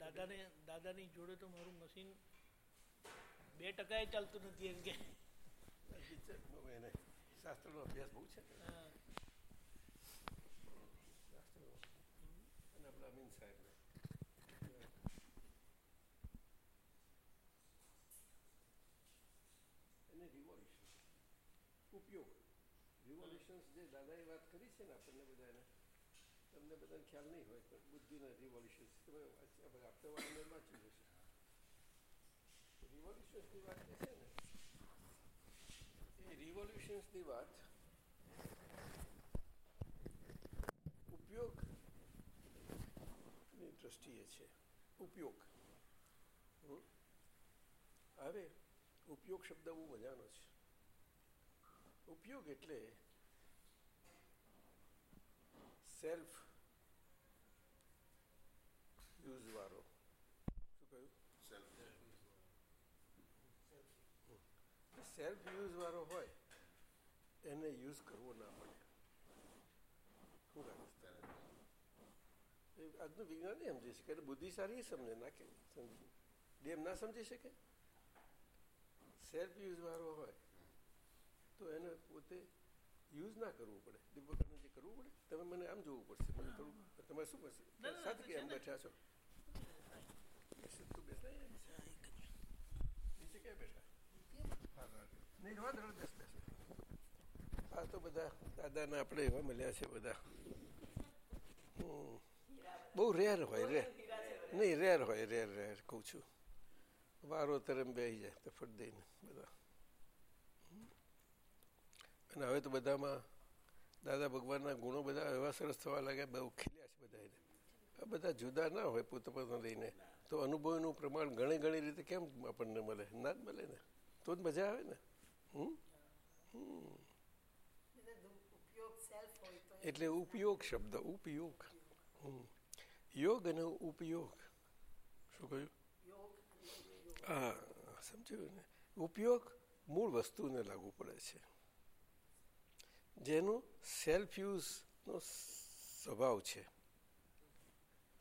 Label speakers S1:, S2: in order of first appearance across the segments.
S1: દાદાને દાદાની જોડે તો મારું મશીન બે ટકાએ ચાલતું નથી એમ કે.
S2: એને શાસ્ત્રનો અભ્યાસ બહુ છે. અને એને રિવોલ્યુશન ઉપયોગ. રિવોલ્યુશન્સ જે દાદાએ વાત કરી છે ને આપણને બધાને તમને બધાને ખ્યાલ નહીં હોય પણ બુદ્ધિના રિવોલ્યુશન્સ તમે આપતા વાળાને વાંચી જશે રિવોલ્યુશન્સની વાત જે છે ને, એ રિવોલ્યુશન્સની વાત ઉપયોગની દ્રષ્ટિએ છે. ઉપયોગ? હવે ઉપયોગ શબ્દ બહુ મજાનો છે. ઉપયોગ એટલે સેલ્ફ યુઝ વાળો શું કહ્યું સેલ્ફ યુઝ વાળો હોય એને યુઝ કરવો ના પડે. શું લાગે આજનું વિજ્ઞાન સમજી શકે એટલે બુદ્ધિશાળી સમજે નાખે સમજી. ડેમ ના સમજી શકે? સેલ્ફ યુઝ વાળો હોય તો એને પોતે યુઝ ના કરવું પડે. દીપકને જે કરવું પડે તમે મને આમ જોવું પડશે. મને કરવું તમારે શું પડશે
S1: ના,
S2: સાથે કે એમ બેઠા છો. બેસે તું બેસે. નીચે ક્યાં બેઠા હા, હા. નહીં રવા દો, બેસ બેસ આ તો બધા દાદાને આપણે એવા મળ્યા છે બધા. બહુ રેર હોય, રેર. નહીં, રેર હોય, રેર રેર, કહું છું. વારો તરમ બે જાય, તો ફટ દઈને બધા. અને હવે તો બધામાં દાદા ભગવાનના ગુણો બધા એવા સરસ થવા લાગ્યા, બહુ ખીલ્યા છે બધા એને. આ બધા જુદા ના હોય પોતે લઈને. તો અનુભવનું પ્રમાણ ઘણી ઘણી રીતે કેમ આપણને મળે? ના જ મળે ને? તો જ મજા આવે ને એટલે ઉપયોગ શબ્દ ઉપયોગ. યોગ અને ઉપયોગ શું કહ્યું હા સમજ્યું ને ઉપયોગ મૂળ વસ્તુને લાગુ પડે છે જેનો સેલ્ફ યુઝનો સ્વભાવ છે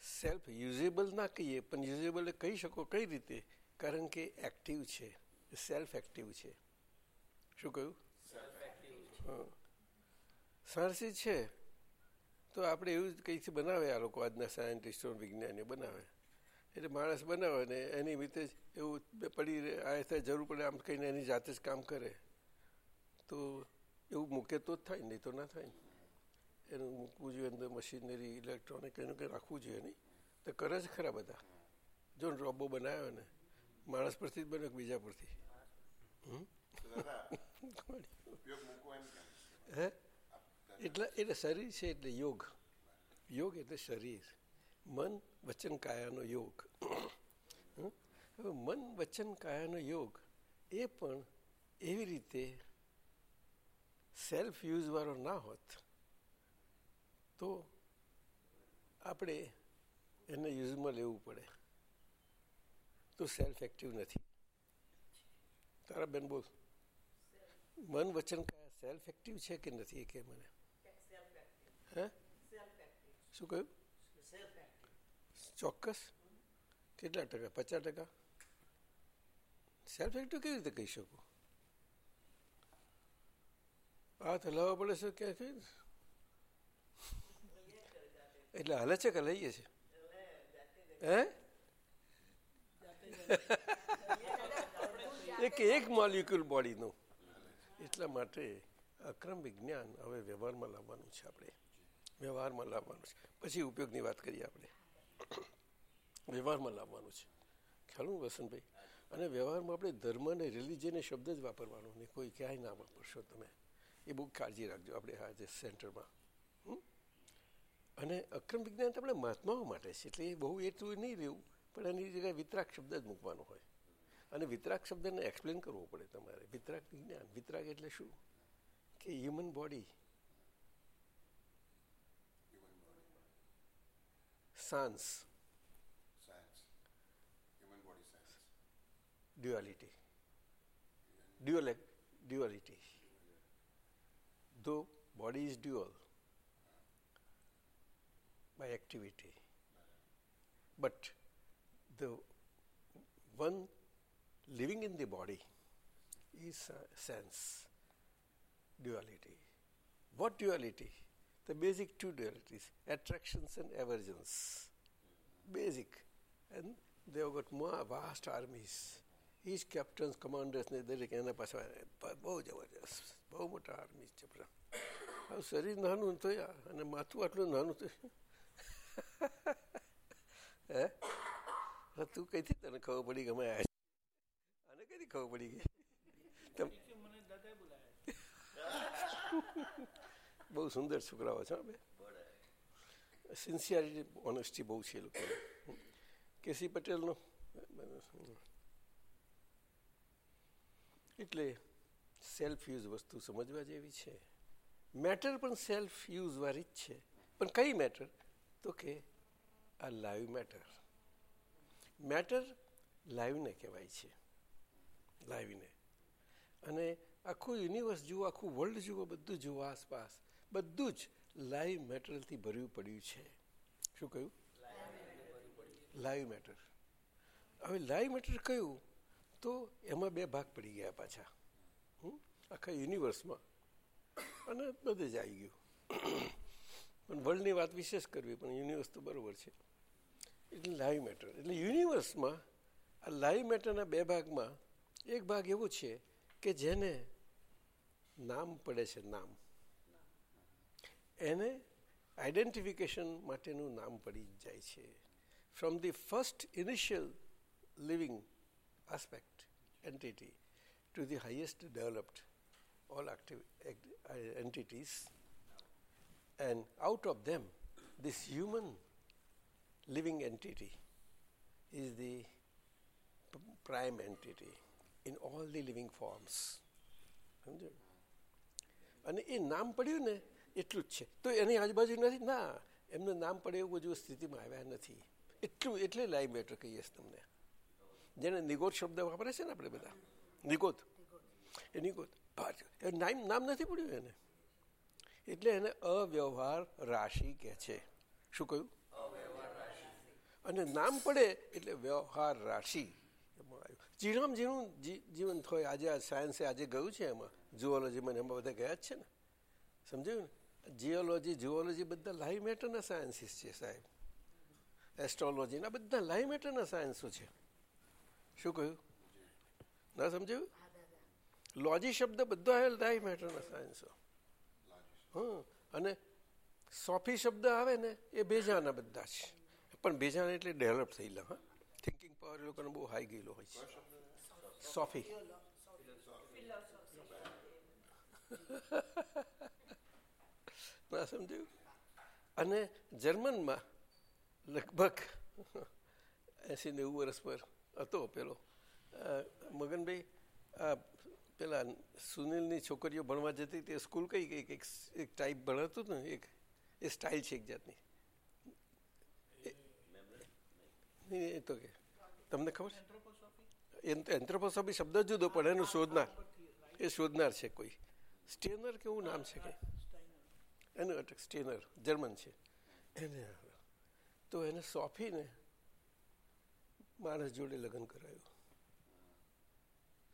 S2: સેલ્ફ યુઝેબલ ના કહીએ પણ યુઝેબલ કહી શકો કઈ રીતે કારણ કે એક્ટિવ છે સેલ્ફ એક્ટિવ છે. શું કહ્યું? હા. સાહસી છે. તો આપણે એવું જ કંઈથી બનાવે આ લોકો આજના સાયન્ટિસ્ટો વિજ્ઞાનીઓ બનાવે. એટલે માણસ બનાવે ને એની રીતે જ એવું પડી રહે આ થાય જરૂર પડે આમ કહીને એની જાતે જ કામ કરે. તો એવું મૂકે તો જ થાય નહીં તો ના થાય. એનું મૂકવું જોઈએ અંદર મશીનરી ઇલેક્ટ્રોનિક એનું કંઈ રાખવું જોઈએ નહીં. તો કરે જ ખરા બધા. જો રોબો બનાવ્યો ને માણસ પરથી જ બન્યો બીજા પરથી? હે? એટલે એટલે શરીર છે એટલે યોગ. યોગ એટલે શરીર. મન વચન કાયાનો યોગ. હવે મન વચન કાયાનો યોગ એ પણ એવી રીતે સેલ્ફ યુઝવાળો ના હોત તો આપણે એને યુઝમાં લેવું પડે. તો સેલ્ફ એક્ટિવ નથી તારા બેન બોલ મન વચન કાયા સેલ્ફ એક્ટિવ છે કે નથી એ કે મને
S3: સેલ્ફ એક્ટિવ
S2: હે
S3: સેલ્ફ એક્ટિવ
S2: શું કહ્યું?
S3: સેલ્ફ એક્ટિવ
S2: ચોક્કસ? કેટલા ટકા? પચાસ ટકા? સેલ્ફ એક્ટિવ કેવી રીતે કહી શકું? હાથ હલાવવા પડે છે ક્યાં કઈ એટલે હાલે છે કે લઈએ છે? હે? એક એક મોલિક્યુલ બોડીનું. એટલા માટે અક્રમ વિજ્ઞાન હવે વ્યવહારમાં લાવવાનું છે આપણે. વ્યવહારમાં લાવવાનું છે. પછી ઉપયોગની વાત કરીએ આપણે. વ્યવહારમાં લાવવાનું છે. ખ્યાલ વસંતભાઈ? અને વ્યવહારમાં આપણે ધર્મ અને રિલિજિયન શબ્દ જ વાપરવાનો નહીં. કોઈ ક્યાંય ના વાપરશો તમે. એ બહુ કાળજી રાખજો આપણે આ જે સેન્ટરમાં? અને અક્રમ વિજ્ઞાન તો આપણે મહાત્માઓ માટે છે. એટલે એ બહુ એટલું નહીં રહેવું પણ એની જગ્યાએ વિતરાક શબ્દ જ મૂકવાનો હોય. અને વિતરાક શબ્દને એક્સપ્લેન કરવો પડે તમારે. વિતરાક જ્ઞાન. વિતરાક એટલે શું? કે human body sans
S4: duality dual duality science
S2: body is dual by activity is the one living in the body is sense duality. What duality? The basic two dualities attractions and aversions. Basic. And they have got more vast armies. Each captain's commanders නෙදරක යන පස බෝ ජවරස් බොහොමට ආර්මිච්ච ප්‍ර. હે તું કઈથી તને ખબર પડી ગમે આને કઈથી ખબર પડી ગઈ બહુ સુંદર છોકરાઓ છે બે. સિન્સિયરિટી ઓનેસ્ટી બહુ છે લોકો. કેસી પટેલનો? એટલે સેલ્ફ યુઝ વસ્તુ સમજવા જેવી છે. મેટર પણ સેલ્ફ યુઝ વાળી જ છે. પણ કઈ મેટર તો કે આ લાઈવ મેટર મેટર લાઈવને કહેવાય છે. લાઈવને અને આખું યુનિવર્સ જુઓ, આખું વર્લ્ડ જુઓ, બધું જુઓ, આસપાસ, બધું જ લાઈવ મેટરથી ભર્યું પડ્યું છે. શું કહ્યું? લાઈવ મેટર હવે લાઈવ મેટર કયું તો એમાં બે ભાગ પડી ગયા પાછા? આખા યુનિવર્સમાં. અને બધે જ આવી ગયું. પણ વર્લ્ડની વાત વિશેષ કરવી, પણ યુનિવર્સ તો બરાબર છે. એટલે લાઈવ મેટર એટલે યુનિવર્સમાં આ લાઈવ મેટરના બે ભાગમાં એક ભાગ એવો છે કે જેને નામ પડે છે નામ એને આઈડેન્ટિફિકેશન માટેનું નામ પડી જાય છે from the first initial living aspect entity to the highest developed all active act- entities. And out of them, this human living entity is the prime entity in all the living forms. સમજો અને એ નામ પડ્યું ને એટલું જ છે. તો એની આજુબાજુ નથી? ના. એમનું નામ પડે એવું બધું સ્થિતિમાં આવ્યા નથી. એટલું, એટલે લાઈવ મેટર કહીએ તમને. જેને નિગોદ શબ્દ વાપરે છે ને આપણે બધા? નિગોદ. એ નિગોદ. એ નામ નામ નથી પડ્યું એને? એટલે એને અવ્યવહાર રાશિ કહે છે. શું કહ્યું? અને નામ પડે એટલે વ્યવહાર રાશિ એમાં આવ્યું. ઝીણામ ઝીણું જીવન હોય આજે આ સાયન્સે આજે ગયું છે એમાં. જુઓલોજીમાં એમાં બધા ગયા જ છે ને. સમજાયું ને? જીઓલોજી જુઓલોજી બધા લાઈવ મેટરના સાયન્સીસ છે સાહેબ. એસ્ટ્રોલોજીના બધા લાઈવ મેટરના સાયન્સો છે. શું કહ્યું? ના સમજાયું? લોજી શબ્દ બધો લાઈવ મેટરના સાયન્સો હં અને સોફી શબ્દ આવે ને એ બેજાના બધા છે પણ બેજાના એટલે ડેવલપ થયેલા હા. થિંકિંગ પાવર એ લોકોને બહુ હાઈ ગયેલો હોય છે. સોફી ના સમજ્યું? અને જર્મનમાં લગભગ એસી નેવું વર્ષ પર હતો પેલો. મગનભાઈ, આ પેલા સુનિલની છોકરીઓ ભણવા જતી તે સ્કૂલ કઈ કઈ, એક એક ટાઈપ ભણાતું હતું ને, એક, એ સ્ટાઇલ છે એક જાતની એ- એ તો કે. તમને ખબર છે? એન્થ્રોપોસોફી શબ્દ જુદો, પણ એનું શોધનાર, એ શોધનાર છે કોઈ. સ્ટેનર કેવું નામ છે કે? એનું અટક સ્ટેનર, જર્મન છે. એને તો એને સોફીને માણસ જોડે લગ્ન કરાયું.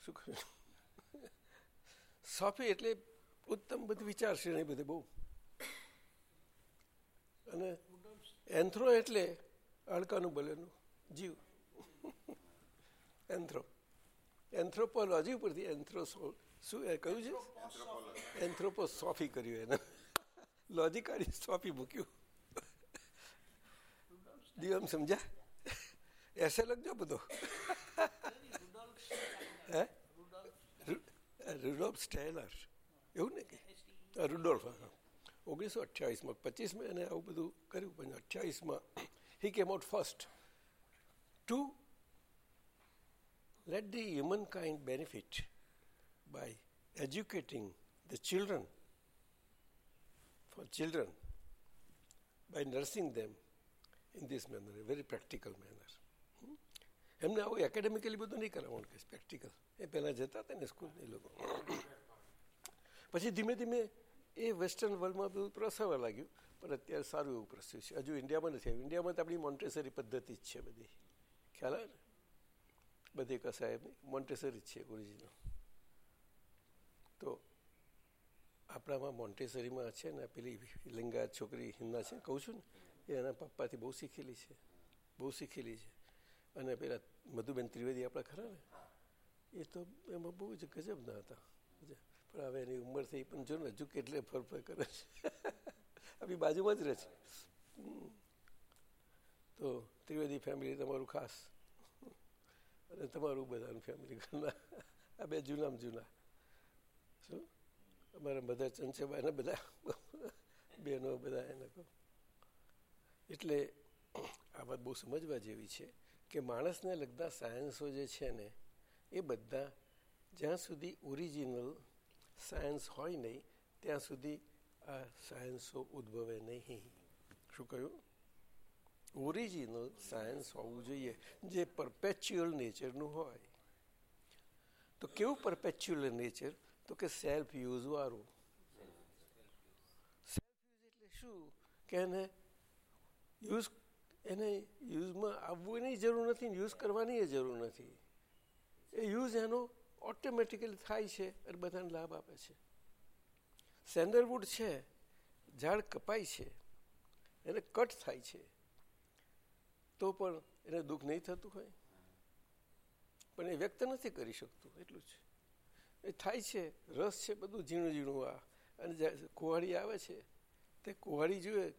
S2: શું કહ્યું? સોફી એટલે ઉત્તમ બધી વિચાર શ્રેણી બધી બહુ. અને એન્થ્રો એટલે અડકાનું ભલેનું જીવ. એન્થ્રો. એન્થ્રોપોલોજી ઉપરથી એન્થ્રો શું એ કહ્યું છે? એન્થ્રોપોસોફી કર્યું એને. લોજી કાઢી સોફી મૂક્યું. દિવમ સમજ્યા? એસે લખજો બધો. હે? Rudolf Steiner. એવું ને કે? રુડોલ્ફ ઓગણીસો અઠ્યાવીસમાં, પચીસમાં એને આવું બધું કર્યું. પણ અઠ્યાવીસમાં he came out first to let the humankind benefit by educating the children for children by nursing them in this manner, a very practical manner. એમને આવું એકેડેમિકલી બધું નહીં કરાવવાનું કે પ્રેક્ટિકલ એ પહેલાં જતા હતા ને સ્કૂલ એ લોકો. પછી ધીમે ધીમે એ વેસ્ટર્ન વર્લ્ડમાં બધું પ્રસરવા લાગ્યું પણ અત્યારે સારું એવું પ્રસ્યું છે. હજુ ઇન્ડિયામાં નથી આવ્યું. ઇન્ડિયામાં તો આપણી મોન્ટેસરી પદ્ધતિ જ છે બધી. ખ્યાલ આવે ને? બધી કસાયબની મોન્ટેસરી જ છે ગુરુજીનો. તો આપણામાં મોન્ટેસરીમાં છે ને, પેલી લિંગા છોકરી હિન્દા છે, કહું છું ને, એ એના પપ્પાથી બહુ શીખેલી છે. બહુ શીખેલી છે. અને પેલા મધુબેન ત્રિવેદી આપણા ખરા ને? એ તો એમાં બહુ જ ગજબના હતા. પણ હવે એની ઉંમર થઈ, પણ જો ને, હજુ કેટલે ફરફર કરે છે. આપણી બાજુમાં જ રહે છે. તો ત્રિવેદી ફેમિલી તમારું ખાસ. અને તમારું બધાનું ફેમિલી ઘરના આ બે જૂનામાં જૂના. શું? અમારા બધા ચંચબાને બધા બહેનો બધા એને કહો એટલે આ વાત બહુ સમજવા જેવી છે કે માણસને લગતા સાયન્સો જે છે ને, એ બધા જ્યાં સુધી ઓરિજિનલ સાયન્સ હોય નહીં, ત્યાં સુધી આ સાયન્સો ઉદ્ભવે નહીં. શું કહ્યું? ઓરિજિનલ સાયન્સ હોવું જોઈએ જે પરપેચ્યુઅલ નેચરનું હોય. તો કેવું પરપેચ્યુઅલ નેચર તો કે સેલ્ફ યુઝ વાળું. સેલ્ફ યુઝ એટલે શું? કે એને યુઝ એને યુઝમાં આવવાની જરૂર નથી યુઝ કરવાની જરૂર નથી. એ યુઝ એનો ઓટોમેટિકલી થાય છે અને બધાને લાભ આપે છે. સેન્ડલવુડ છે, ઝાડ કપાય છે, એને કટ થાય છે. તો પણ એને દુઃખ નહીં થતું હોય. પણ એ વ્યક્ત નથી કરી શકતું, એટલું જ. એ થાય છે, રસ છે, બધું ઝીણું ઝીણું આ. અને કુવાળી આવે છે, તે કુવાળી જોઈએ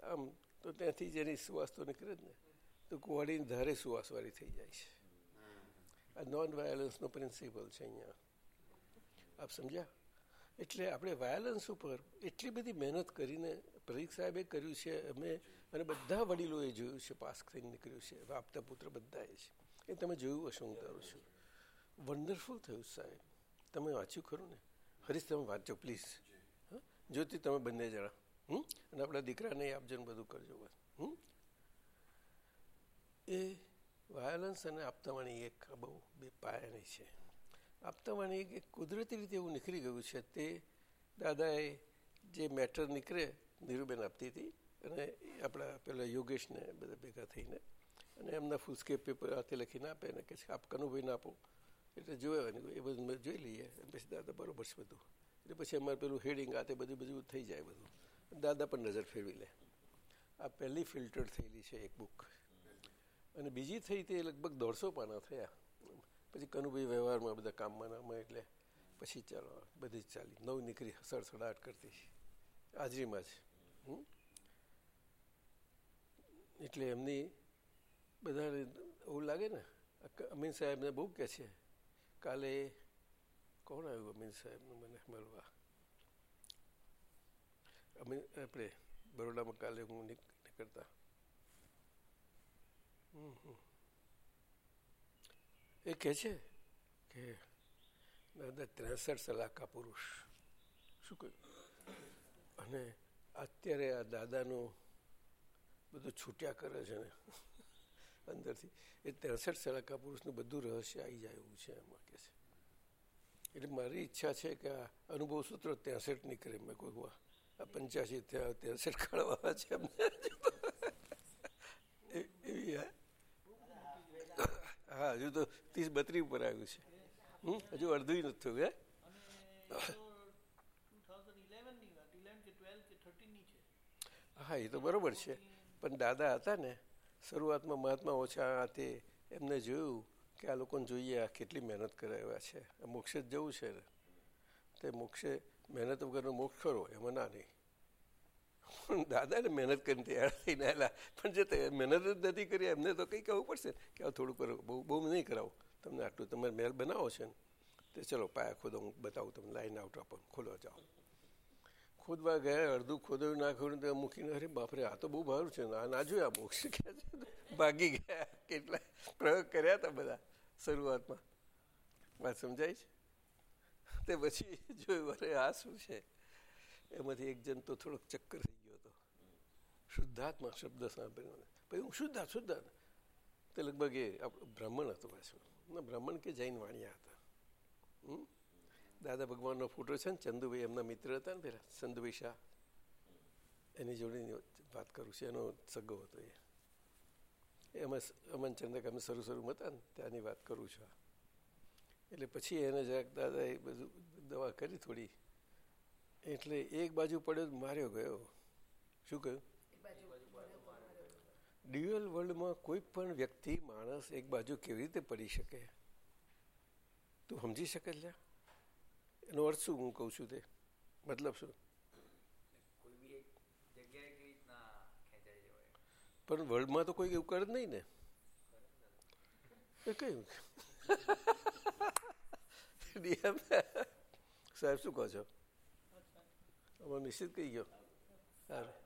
S2: આમ તો ત્યાંથી જેની સુવાસ તો નીકળે જ ને. તો કુવાળીની ધારે સુવાસવાળી થઈ જાય છે. આ નોન વાયોલન્સનો પ્રિન્સિપલ છે અહીંયા. આપ સમજ્યા? એટલે આપણે વાયોલન્સ ઉપર એટલી બધી મહેનત કરીને પ્રદીપ સાહેબે કર્યું છે, અમે અને બધા વડીલોએ જોયું છે, પાસ કરીને નીકળ્યું છે આપતા પુત્ર બધાએ છે. એ તમે જોયું હશે, હું તારું છું. વન્ડરફુલ થયું સાહેબ. તમે વાંચ્યું ખરું ને? હરીશ, તમે વાંચો પ્લીઝ હા? જ્યોતિ, તમે બંને જણા. હમ? અને આપણા દીકરાને આપજો ને બધું કરજો બસ. હમ? એ વાયોલન્સ અને આપતાવાણી એક બહુ બે પાયાની છે. આપતાવાણી એક કુદરતી રીતે એવું નીકળી ગયું છે. તે દાદાએ જે મેટર નીકળે નીરુબેન આપતી હતી અને આપણા પેલા યોગેશને બધા ભેગા થઈને અને એમના ફૂલસ્કેપ પેપર હાથે લખીને આપે ને કે આપ કનુભાઈને આપો. એટલે જોવાની એ બધું જોઈ લઈએ. પછી દાદા બરોબર છે બધું. એટલે પછી અમારે પેલું હેડિંગ આ તે બધું બધું થઈ જાય બધું. દાદા પણ નજર ફેરવી લે. આ પહેલી ફિલ્ટર થયેલી છે એક બુક અને બીજી થઈ તે લગભગ દોઢસો પાના થયા. પછી કનુભાઈ વ્યવહારમાં બધા કામમાં નામાં એટલે પછી ચાલો, બધી જ ચાલી. નવ નીકળી, સડસડાટ કરતી. હાજરીમાં જ. એટલે એમની બધાને એવું લાગે ને, અમીન સાહેબને બહુ કહે છે, કાલે કોણ આવ્યું અમીન સાહેબનું મને મળવા? અમીન, આપણે બરોડામાં કાલે હું નીકળતા. એ કહે છે કે, દાદા, ત્રેસઠ સલાકા પુરુષ. શું કહ્યું? અને અત્યારે આ દાદાનું બધું છૂટ્યા કરે છે ને. અંદરથી. એ ત્રેસઠ સળકા પુરુષનું બધું રહસ્ય આવી જાય એવું છે એમાં કે છે. એટલે મારી ઈચ્છા છે કે આ અનુભવ સૂત્રો ત્રેસઠ નીકળે. મેં કોઈ આ પંચ્યાસી ત્રેસઠ કાઢવા છે અમને એવી હા? હજુ તો ત્રીસ બત્રીસ ઉપર આવ્યું છે. હમ હજુ અડધું નથી થયું હે? હા એ તો બરોબર છે. પણ દાદા હતા ને, શરૂઆતમાં મહાત્મા ઓછા તે એમને જોયું કે આ લોકોને જોઈએ આ કેટલી મહેનત કરાવ્યા છે. મોક્ષે જ જવું છે તે મોક્ષે મહેનત વગરનો મોક્ષ ખરો, એમાં ના નહીં. પણ દાદાને મહેનત કરીને તૈયાર થઈને આવેલા. પણ જે મહેનત જ નથી કરી, એમને તો કંઈ કહેવું પડશે કે આ થોડું કરો, બહુ બહુ નહીં કરાવું. તમને આટલું તમારે મહેલ બનાવો છે ને. તે ચલો પાયા ખોદો, હું બતાવું તમને લાઈન આઉટ આપો ખોલો જાઓ. ખોદવા ગયા, અડધું ખોદવી નાખ્યું તો મૂકીને અરે બાપરે, આ તો બહુ ભારું છે, આ ના જોયા મોક્ષ કે ભાગી ગયા. કેટલા પ્રયોગ કર્યા હતા બધા શરૂઆતમાં. વાત સમજાય છે? તે પછી જોયું, અરે આ શું છે? એમાંથી એક જણ તો થોડોક ચક્કર થઈ ગયો હતો. શુદ્ધાત્મા શબ્દ સાંભળ્યો પછી હું શુદ્ધા શુદ્ધા. તે લગભગ એ બ્રાહ્મણ હતો પાછું. બ્રાહ્મણ કે જૈન વાણિયા હતા. હમ? દાદા ભગવાનનો ફોટો છે ને, ચંદુભાઈ એમના મિત્ર હતા ને પેલા, ચંદુભાઈ શાહ. એની જોડેની વાત કરું છું, એનો સગો હતો એ. એમાં અમન ચંદ્રક અમે શરૂ શરૂમાં હતા ને, ત્યાંની વાત કરું છું. એટલે પછી એને જરાક દાદા એ બધું દવા કરી થોડી. એટલે એક બાજુ પડ્યો માર્યો ગયો. શું કહ્યું? ડ્યુઅલ વર્લ્ડમાં કોઈ પણ વ્યક્તિ, માણસ એક બાજુ કેવી રીતે પડી શકે? તું સમજી શકે લ્યા? એનો અર્થ શું હું કહું છું તે? મતલબ શું? પણ વર્લ્ડમાં તો કોઈ એવું કરે જ નહીં ને. એ કયું સાહેબ શું કહો છો? અમારો નિશ્ચિત કહી ગયો. સારું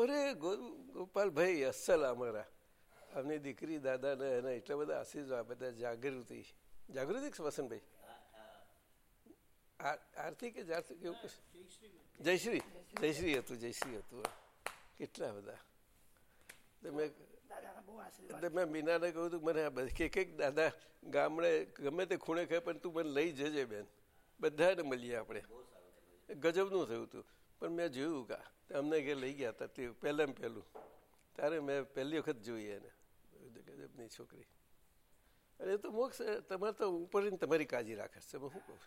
S2: અરે ગો- ગોપાલભાઈ અસલ અમારા. અમની દીકરી દાદાને એના એટલા બધા આશીર્વાદ બધા જાગૃતિ. જાગૃતિ વસંતભાઈ? આરતી કે જારતી કેવું કશું? જયશ્રી. જયશ્રી હતું જયશ્રી હતું કેટલા બધા. એટલે મેં મીનાને કહ્યું હતું મને આ બધી કે દાદા ગામડે ગમે તે ખૂણે ખાય પણ તું મને લઈ જજે બેન. બધાને મળીએ આપણે. ગજબનું થયું હતું. પણ મેં જોયું કા અમને કે લઈ ગયા હતા તે પહેલાં પહેલું. ત્યારે મેં પહેલી વખત જોઈ એને. ગજબની છોકરી. અને એ તો મોક્ષ તમારે તો ઉપર તમારી કાળજી રાખે છે. હું કહું?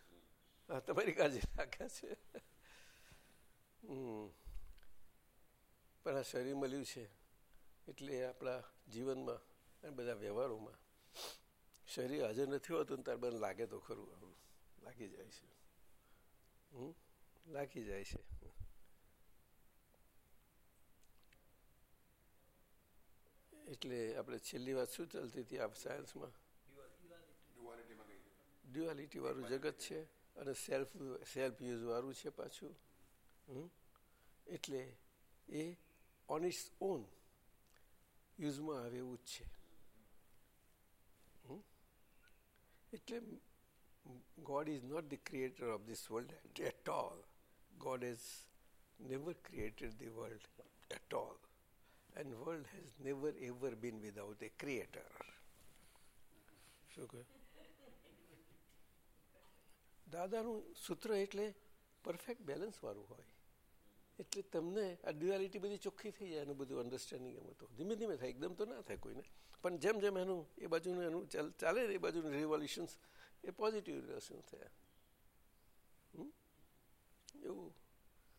S2: તમારી કાળજી રાખે છે. હમ. પણ આ શરીર મળ્યું છે એટલે આપણા જીવનમાં અને બધા વ્યવહારોમાં શરીર હાજર નથી હોતું ત્યારે મને લાગે તો ખરું આવું. લાગી જાય છે? લાગી જાય છે. એટલે આપણે છેલ્લી વાત શું ચાલતી હતી આ સાયન્સમાં ડ્યુઆલિટી વાળું જગત છે. અને સેલ્ફ સેલ્ફ યુઝ વાળું છે પાછું. હમ? એટલે એ ઓન ઇટ્સ ઓન યુઝમાં આવે એવું જ છે. હમ? એટલે God is not the creator of this world at all God has never created the world at all and world has never ever been without a creator શું કહે દાદાનું સૂત્ર એટલે પરફેક્ટ બેલેન્સવાળું હોય. એટલે તમને આ ડ્યુઆલિટી બધી ચોખ્ખી થઈ જાય એનું બધું અન્ડરસ્ટેન્ડિંગ એમ તો. ધીમે ધીમે થાય, એકદમ તો ના થાય કોઈને. પણ જેમ જેમ એનું, એ બાજુનું એનું ચાલે એ બાજુનું રિવોલ્યુશન્સ એ પોઝિટિવ રિવોલ્યુશન થયા? એવું.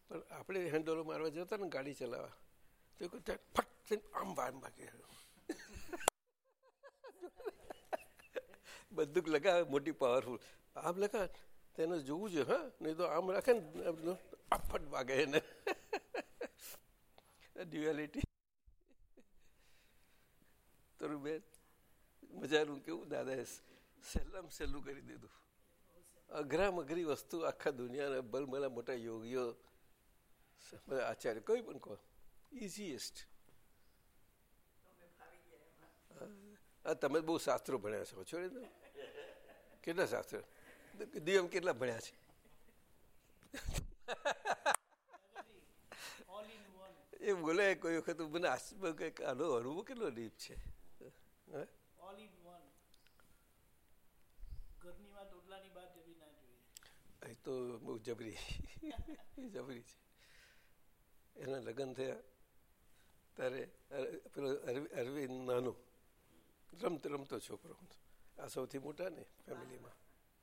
S2: પણ આપણે હેન્ડલો મારવા જતા ને ગાડી ચલાવવા, તો ફટ થઈને આમ વામ ભાગે બંદૂક લગાવે, મોટી પાવરફુલ આમ લગાવે. તેને જોવું જોઈએ હા? નહીં તો આમ રાખે ને આફટ વાગે એને. ડ્યુઆલિટી તરું બેન, મજાનું કેવું? દાદાએ સહેલામ સહેલું કરી દીધું. અઘરામ અઘરી વસ્તુ આખા દુનિયાના, બલમલા મોટા યોગીઓ આચાર્ય, કોઈ પણ કહો ઇઝીએસ્ટ તમે બહુ શાસ્ત્રો ભણ્યા છો, છોડી દો. કેટલા શાસ્ત્રો? દિવ્યમ કેટલા ભણ્યા છે? એ બોલે કોઈ વખત મને આશ્ચર્ય કંઈક આનો અનુભવ કેટલો ડીપ છે. એ તો બહુ જબરી. જબરી છે. એના લગ્ન થયા. ત્યારે પેલો અરવિ- અરવિંદ નાનો રમતો રમતો છોકરો આ સૌથી મોટા ને ફેમિલીમાં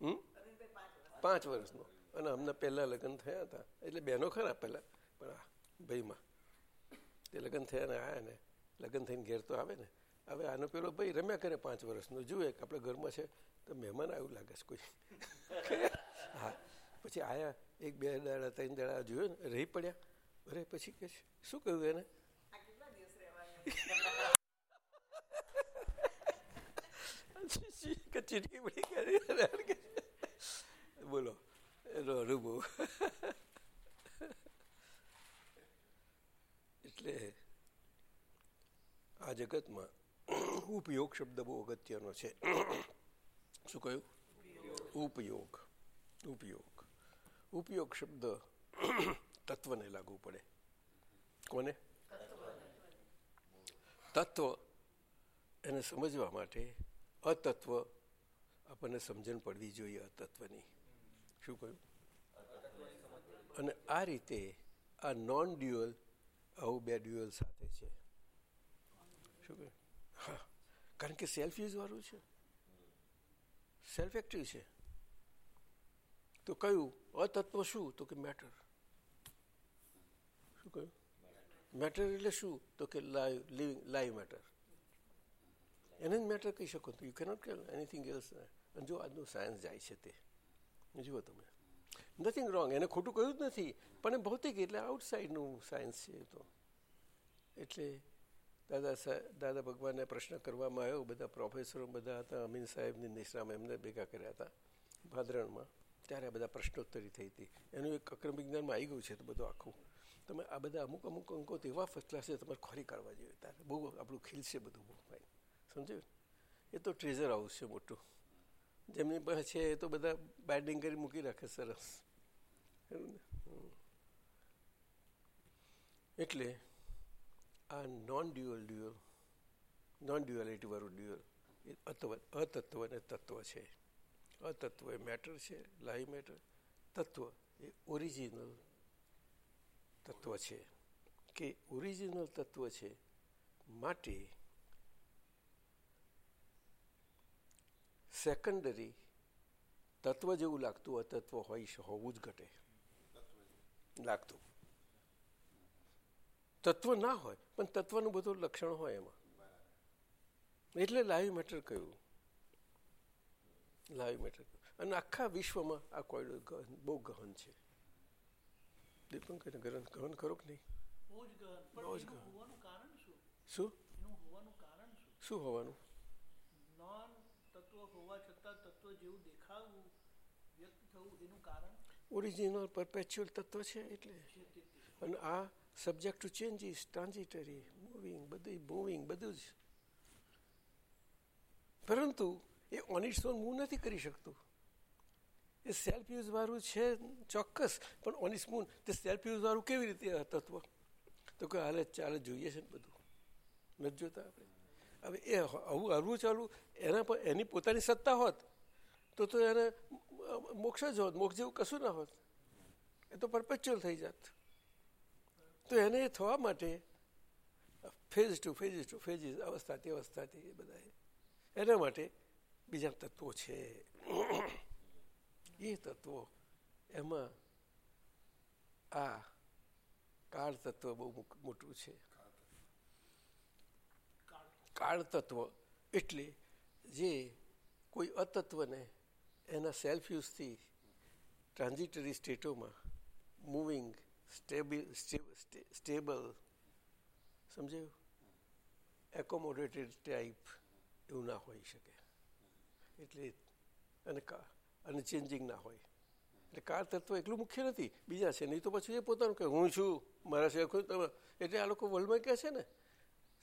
S2: હમ? પાંચ વર્ષનો. અને અમને પહેલાં લગ્ન થયા હતા. એટલે બહેનો ખરા પહેલાં. પણ આ ભાઈમાં. તે લગ્ન થયા ને આવ્યા ને. લગ્ન થઈને ઘેર તો આવે ને. હવે આનો પેલો ભાઈ રમ્યા કરે પાંચ વર્ષનો. જુએ કે આપણે ઘરમાં છે તો મહેમાન આવ્યું લાગે છે કોઈ. હા. પછી આયા એક બે દાડા ત્રણ દાડા જોયો ને રહી પડ્યા. અરે પછી કે શું કહ્યું એને? ચીટકી પડી કરી. બોલો. એનો અનુભવ એટલે આ જગતમાં ઉપયોગ શબ્દ બહુ અગત્યનો છે. શું કહ્યું? ઉપયોગ. ઉપયોગ. ઉપયોગ શબ્દ તત્વને લાગુ પડે. કોને? તત્વ. એને સમજવા માટે અતત્વ આપણને સમજણ પડવી જોઈએ અતત્વની. શું કહ્યું? અને આ રીતે આ નોન ડ્યુઅલ આવું બે ડ્યુઅલ સાથે છે. શું કહ્યું? હા. કારણ કે સેલ્ફ યુઝવાળું છે. સેલ્ફ એક્ટિવ છે. તો કયું અતત્વ શું? તો કે મેટર શું કહ્યું? મેટર એટલે શું? તો કે લાઈવ લિવિંગ લાઈવ મેટર એને જ મેટર કહી શકો તો યુ કેનોટ કે એનીથિંગ એલ્સ અને જો આજનું સાયન્સ જાય છે તે. જુઓ તમે નથિંગ રોંગ એને ખોટું કહ્યું જ નથી, પણ એ ભૌતિક એટલે આઉટસાઇડનું સાયન્સ છે એ તો. એટલે દાદા દાદા ભગવાનને પ્રશ્ન કરવામાં આવ્યો, બધા પ્રોફેસરો બધા હતા, અમીન સાહેબની નિશ્રામ એમને ભેગા કર્યા હતા, ભાદરણમાં. ત્યારે આ બધા પ્રશ્નોત્તરી થઈ હતી. એનું એક અક્રમ વિજ્ઞાનમાં આવી ગયું છે તો બધું આખું. તમે આ બધા અમુક અમુક અંકો તો એવા ફર્સ્ટ ક્લાસ છે, તમારે ખોરી કાઢવા જોઈએ ત્યારે. બહુ આપણું ખીલશે બધું, બહુ ફાઇન સમજ્યું? એ તો ટ્રેઝર હાઉસ છે મોટું. જેમની પાસે છે એ તો બધા બાઇન્ડિંગ કરી મૂકી રાખે સરસ. એટલે આ non dual dual non duality વાળું ડ્યુઅલ એ અતત્વ અતત્વ અને તત્વ છે. અતત્વ એ મેટર છે લાઈવ મેટર તત્વ એ ઓરિજિનલ તત્વ છે. કે ઓરિજિનલ તત્વ છે માટે સેકન્ડરી તત્વ જેવું લાગતું અતત્વ હોય હોવું જ ઘટે. લાગતું. તત્વ ના હોય પણ તત્વનું બધું લક્ષણ હોય એમાં. એટલે લાઈવ મેટર કહ્યું. લાઈવ મેટર અને આખા વિશ્વમાં આ કોયડો બહુ ગહન છે. દીપંકર ગહન ગહન ખરો કે નહીં?
S1: શું?
S2: શું
S1: હોવાનું કારણ શું
S2: શું હોવાનું
S1: નોન તત્વ હોવા છતાં
S2: ઓરિજિનલ પરપેચ્યુઅલ તત્વ છે એટલે. અને આ subject to changes transitory moving બધું મૂવિંગ બધું જ. પરંતુ એ ઓન ઇટ્સ ઓન મૂવ નથી કરી શકતું. એ સેલ્ફ યુઝ વાળું છે ચોક્કસ, પણ ઓન ઇટ્સ મૂન તે સેલ્ફ યુઝ વાળું કેવી રીતે તત્વ? તો કે હાલે ચાલે, જોઈએ છે ને બધું. નથી જોતા આપણે. હવે એ આવું હરવું ચાલુ, એના પર, એની પોતાની સત્તા હોત તો તો એને મોક્ષ જ હોત, મોક્ષ જેવું કશું ના હોત. એ તો પરપેચ્યુઅલ થઈ જાત. તો એને એ થવા માટે phase to phase to phases અવસ્થાથી અવસ્થાથી એ બધા એના માટે બીજા તત્વો છે. એ તત્વો એમાં આ કાળ તત્વ બહુ મોટું છે. કાળ તત્વ એટલે જે કોઈ અતત્વને એના સેલ્ફ યુઝથી ટ્રાન્ઝિટરી સ્ટેટોમાં મૂવિંગ સ્ટેબલ સ્ટેબલ સમજાયું? એકોમોડેટેડ ટાઈપ એવું ના હોઈ શકે. એટલે, અને અને ચેન્જિંગ ના હોય. એટલે કાર તત્વ એટલું મુખ્ય નથી. બીજા છે, નહીં તો પછી એ પોતાનું કે હું છું, મારા છે તમે એટલે આ લોકો વર્લ્ડમાં કહે છે ને,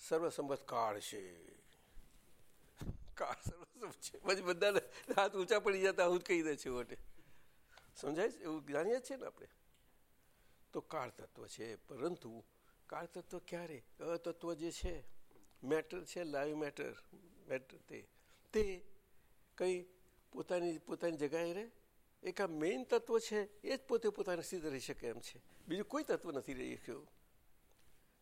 S2: સર્વસંમત કાળ છે. કાળ છે પછી બધાને હાથ ઊંચા પડી જતા હું જ કહી દે છે વટે સમજાય છે? એવું જાણીએ છીએ ને આપણે? તો કાળ તત્વ છે, પરંતુ કાળ તત્વ ક્યારે? અતત્વ જે છે, મેટર છે, લાઈવ મેટર મેટર તે. કંઈ પોતાની પોતાની જગાએ રહે? એક આ મેઇન તત્વ છે, એ જ પોતે પોતાને સિદ્ધ રહી શકે એમ છે. બીજું કોઈ તત્વ નથી રહી શક્યું.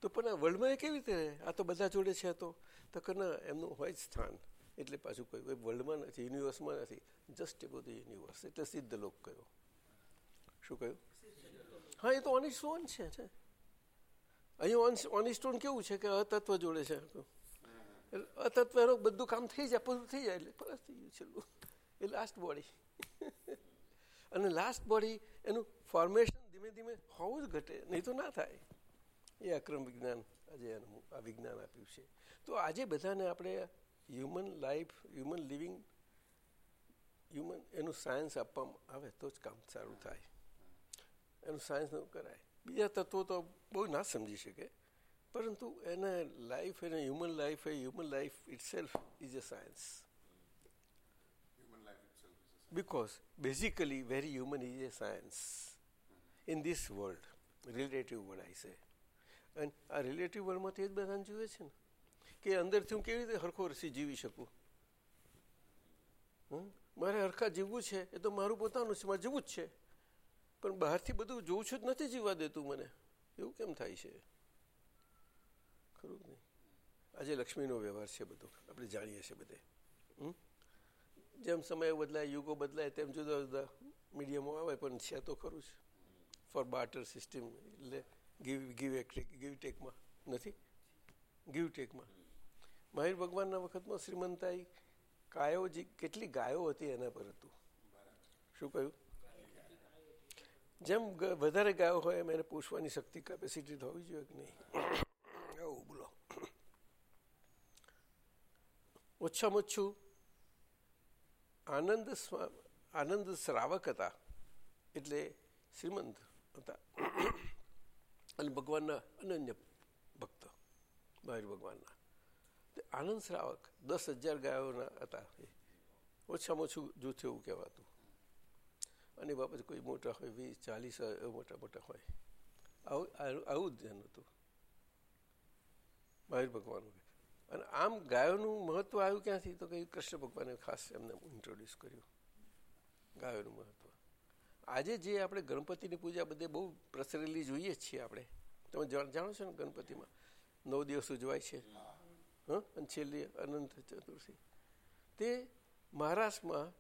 S2: તો પણ આ વર્લ્ડમાં એ કેવી રીતે રહે? આ તો બધા જોડે છે તો. તો કે એમનું હોય જ સ્થાન. એટલે પાછું કહ્યું વર્લ્ડમાં નથી યુનિવર્સમાં નથી. જસ્ટ એ બધું યુનિવર્સ એટલે સિદ્ધ લોક કયો? શું કહ્યું હા, એ તો ઓની સ્ટોન છે ને અહીંયા ઓન કેવું છે કે અતત્વ જોડે છે? અતત્વ એનું બધું કામ થઈ જાય, પૂરું થઈ જાય એટલે પરત થઈ ગયું છેલ્લું. એ લાસ્ટ બોડી અને લાસ્ટ બોડી એનું ફોર્મેશન ધીમે ધીમે હોવું જ ઘટે, નહીં તો ના થાય. એ અક્રમ વિજ્ઞાન, આજે એનું આ વિજ્ઞાન આપ્યું છે. તો આજે બધાને આપણે human life human living human એનું સાયન્સ આપવામાં આવે તો જ કામ સારું થાય. એનું સાયન્સ ન કરાય. બીજા તત્વો તો બહુ ના સમજી શકે પરંતુ એને લાઈફ એને human life A human life itself is a science
S4: because basically very human is
S2: because basically very human is a science in this world relative world I say. અને આ રિલેટિવ વર્લ્ડમાંથી એ જ બધાને જુએ છે ને. કે અંદરથી હું કેવી રીતે હરખો રસી જીવી શકું? મારે હરખા જીવવું છે, એ તો મારું પોતાનું છે, મારે જીવવું જ છે. પણ બહારથી બધું જોઉં છું જ નથી જીવવા દેતું મને. એવું કેમ થાય છે? ખરું નહીં? આજે લક્ષ્મીનો વ્યવહાર છે બધો. આપણે જાણીએ છીએ બધે? જેમ સમય બદલાય, યુગો બદલાય, તેમ જુદા જુદા મીડિયમો આવે, પણ છે તો ખરું જ. ફોર બાર્ટર સિસ્ટમ એટલે ગીવ ગીવ ગીવ ટેકમાં નથી? ગીવ ટેકમાં મહાવીર ભગવાનના વખતમાં શ્રીમંતાઈ કાયો જે કેટલી ગાયો હતી એના પર હતું. શું કહ્યું? જેમ વધારે ગાયો હોય એમ એને પૂછવાની શક્તિ કેપેસિટી હોવી જોઈએ કે નહીં? આવું બોલો. ઓછામાં ઓછું આનંદ આનંદ શ્રાવક હતા, એટલે શ્રીમંત હતા. અને ભગવાનના અનન્ય ભક્ત મહાવીર ભગવાનના. આનંદ શ્રાવક દસ હજાર ગાયોના હતા. એ ઓછામાં ઓછું જૂથ એવું કહેવાતું. અને બાબત કોઈ મોટા હોય, વીસ, ચાલીસ મોટા મોટા હોય. આવું, આવું- જ ધ્યાન હતું. મહાવીર ભગવાનનું અને આમ ગાયોનું મહત્વ આવ્યું ક્યાંથી? તો કહ્યું કૃષ્ણ ભગવાને ખાસ એમને ઇન્ટ્રોડ્યુસ કર્યું. ગાયોનું મહત્વ. આજે જે આપણે ગણપતિની પૂજા બધે બહુ પ્રસરેલી જોઈએ છીએ આપણે. તમે જાણો છો ને ગણપતિમાં? નવ દિવસ ઉજવાય છે. હં? અને છેલ્લી અનંત ચતુર્થી. તે મહારાષ્ટ્રમાં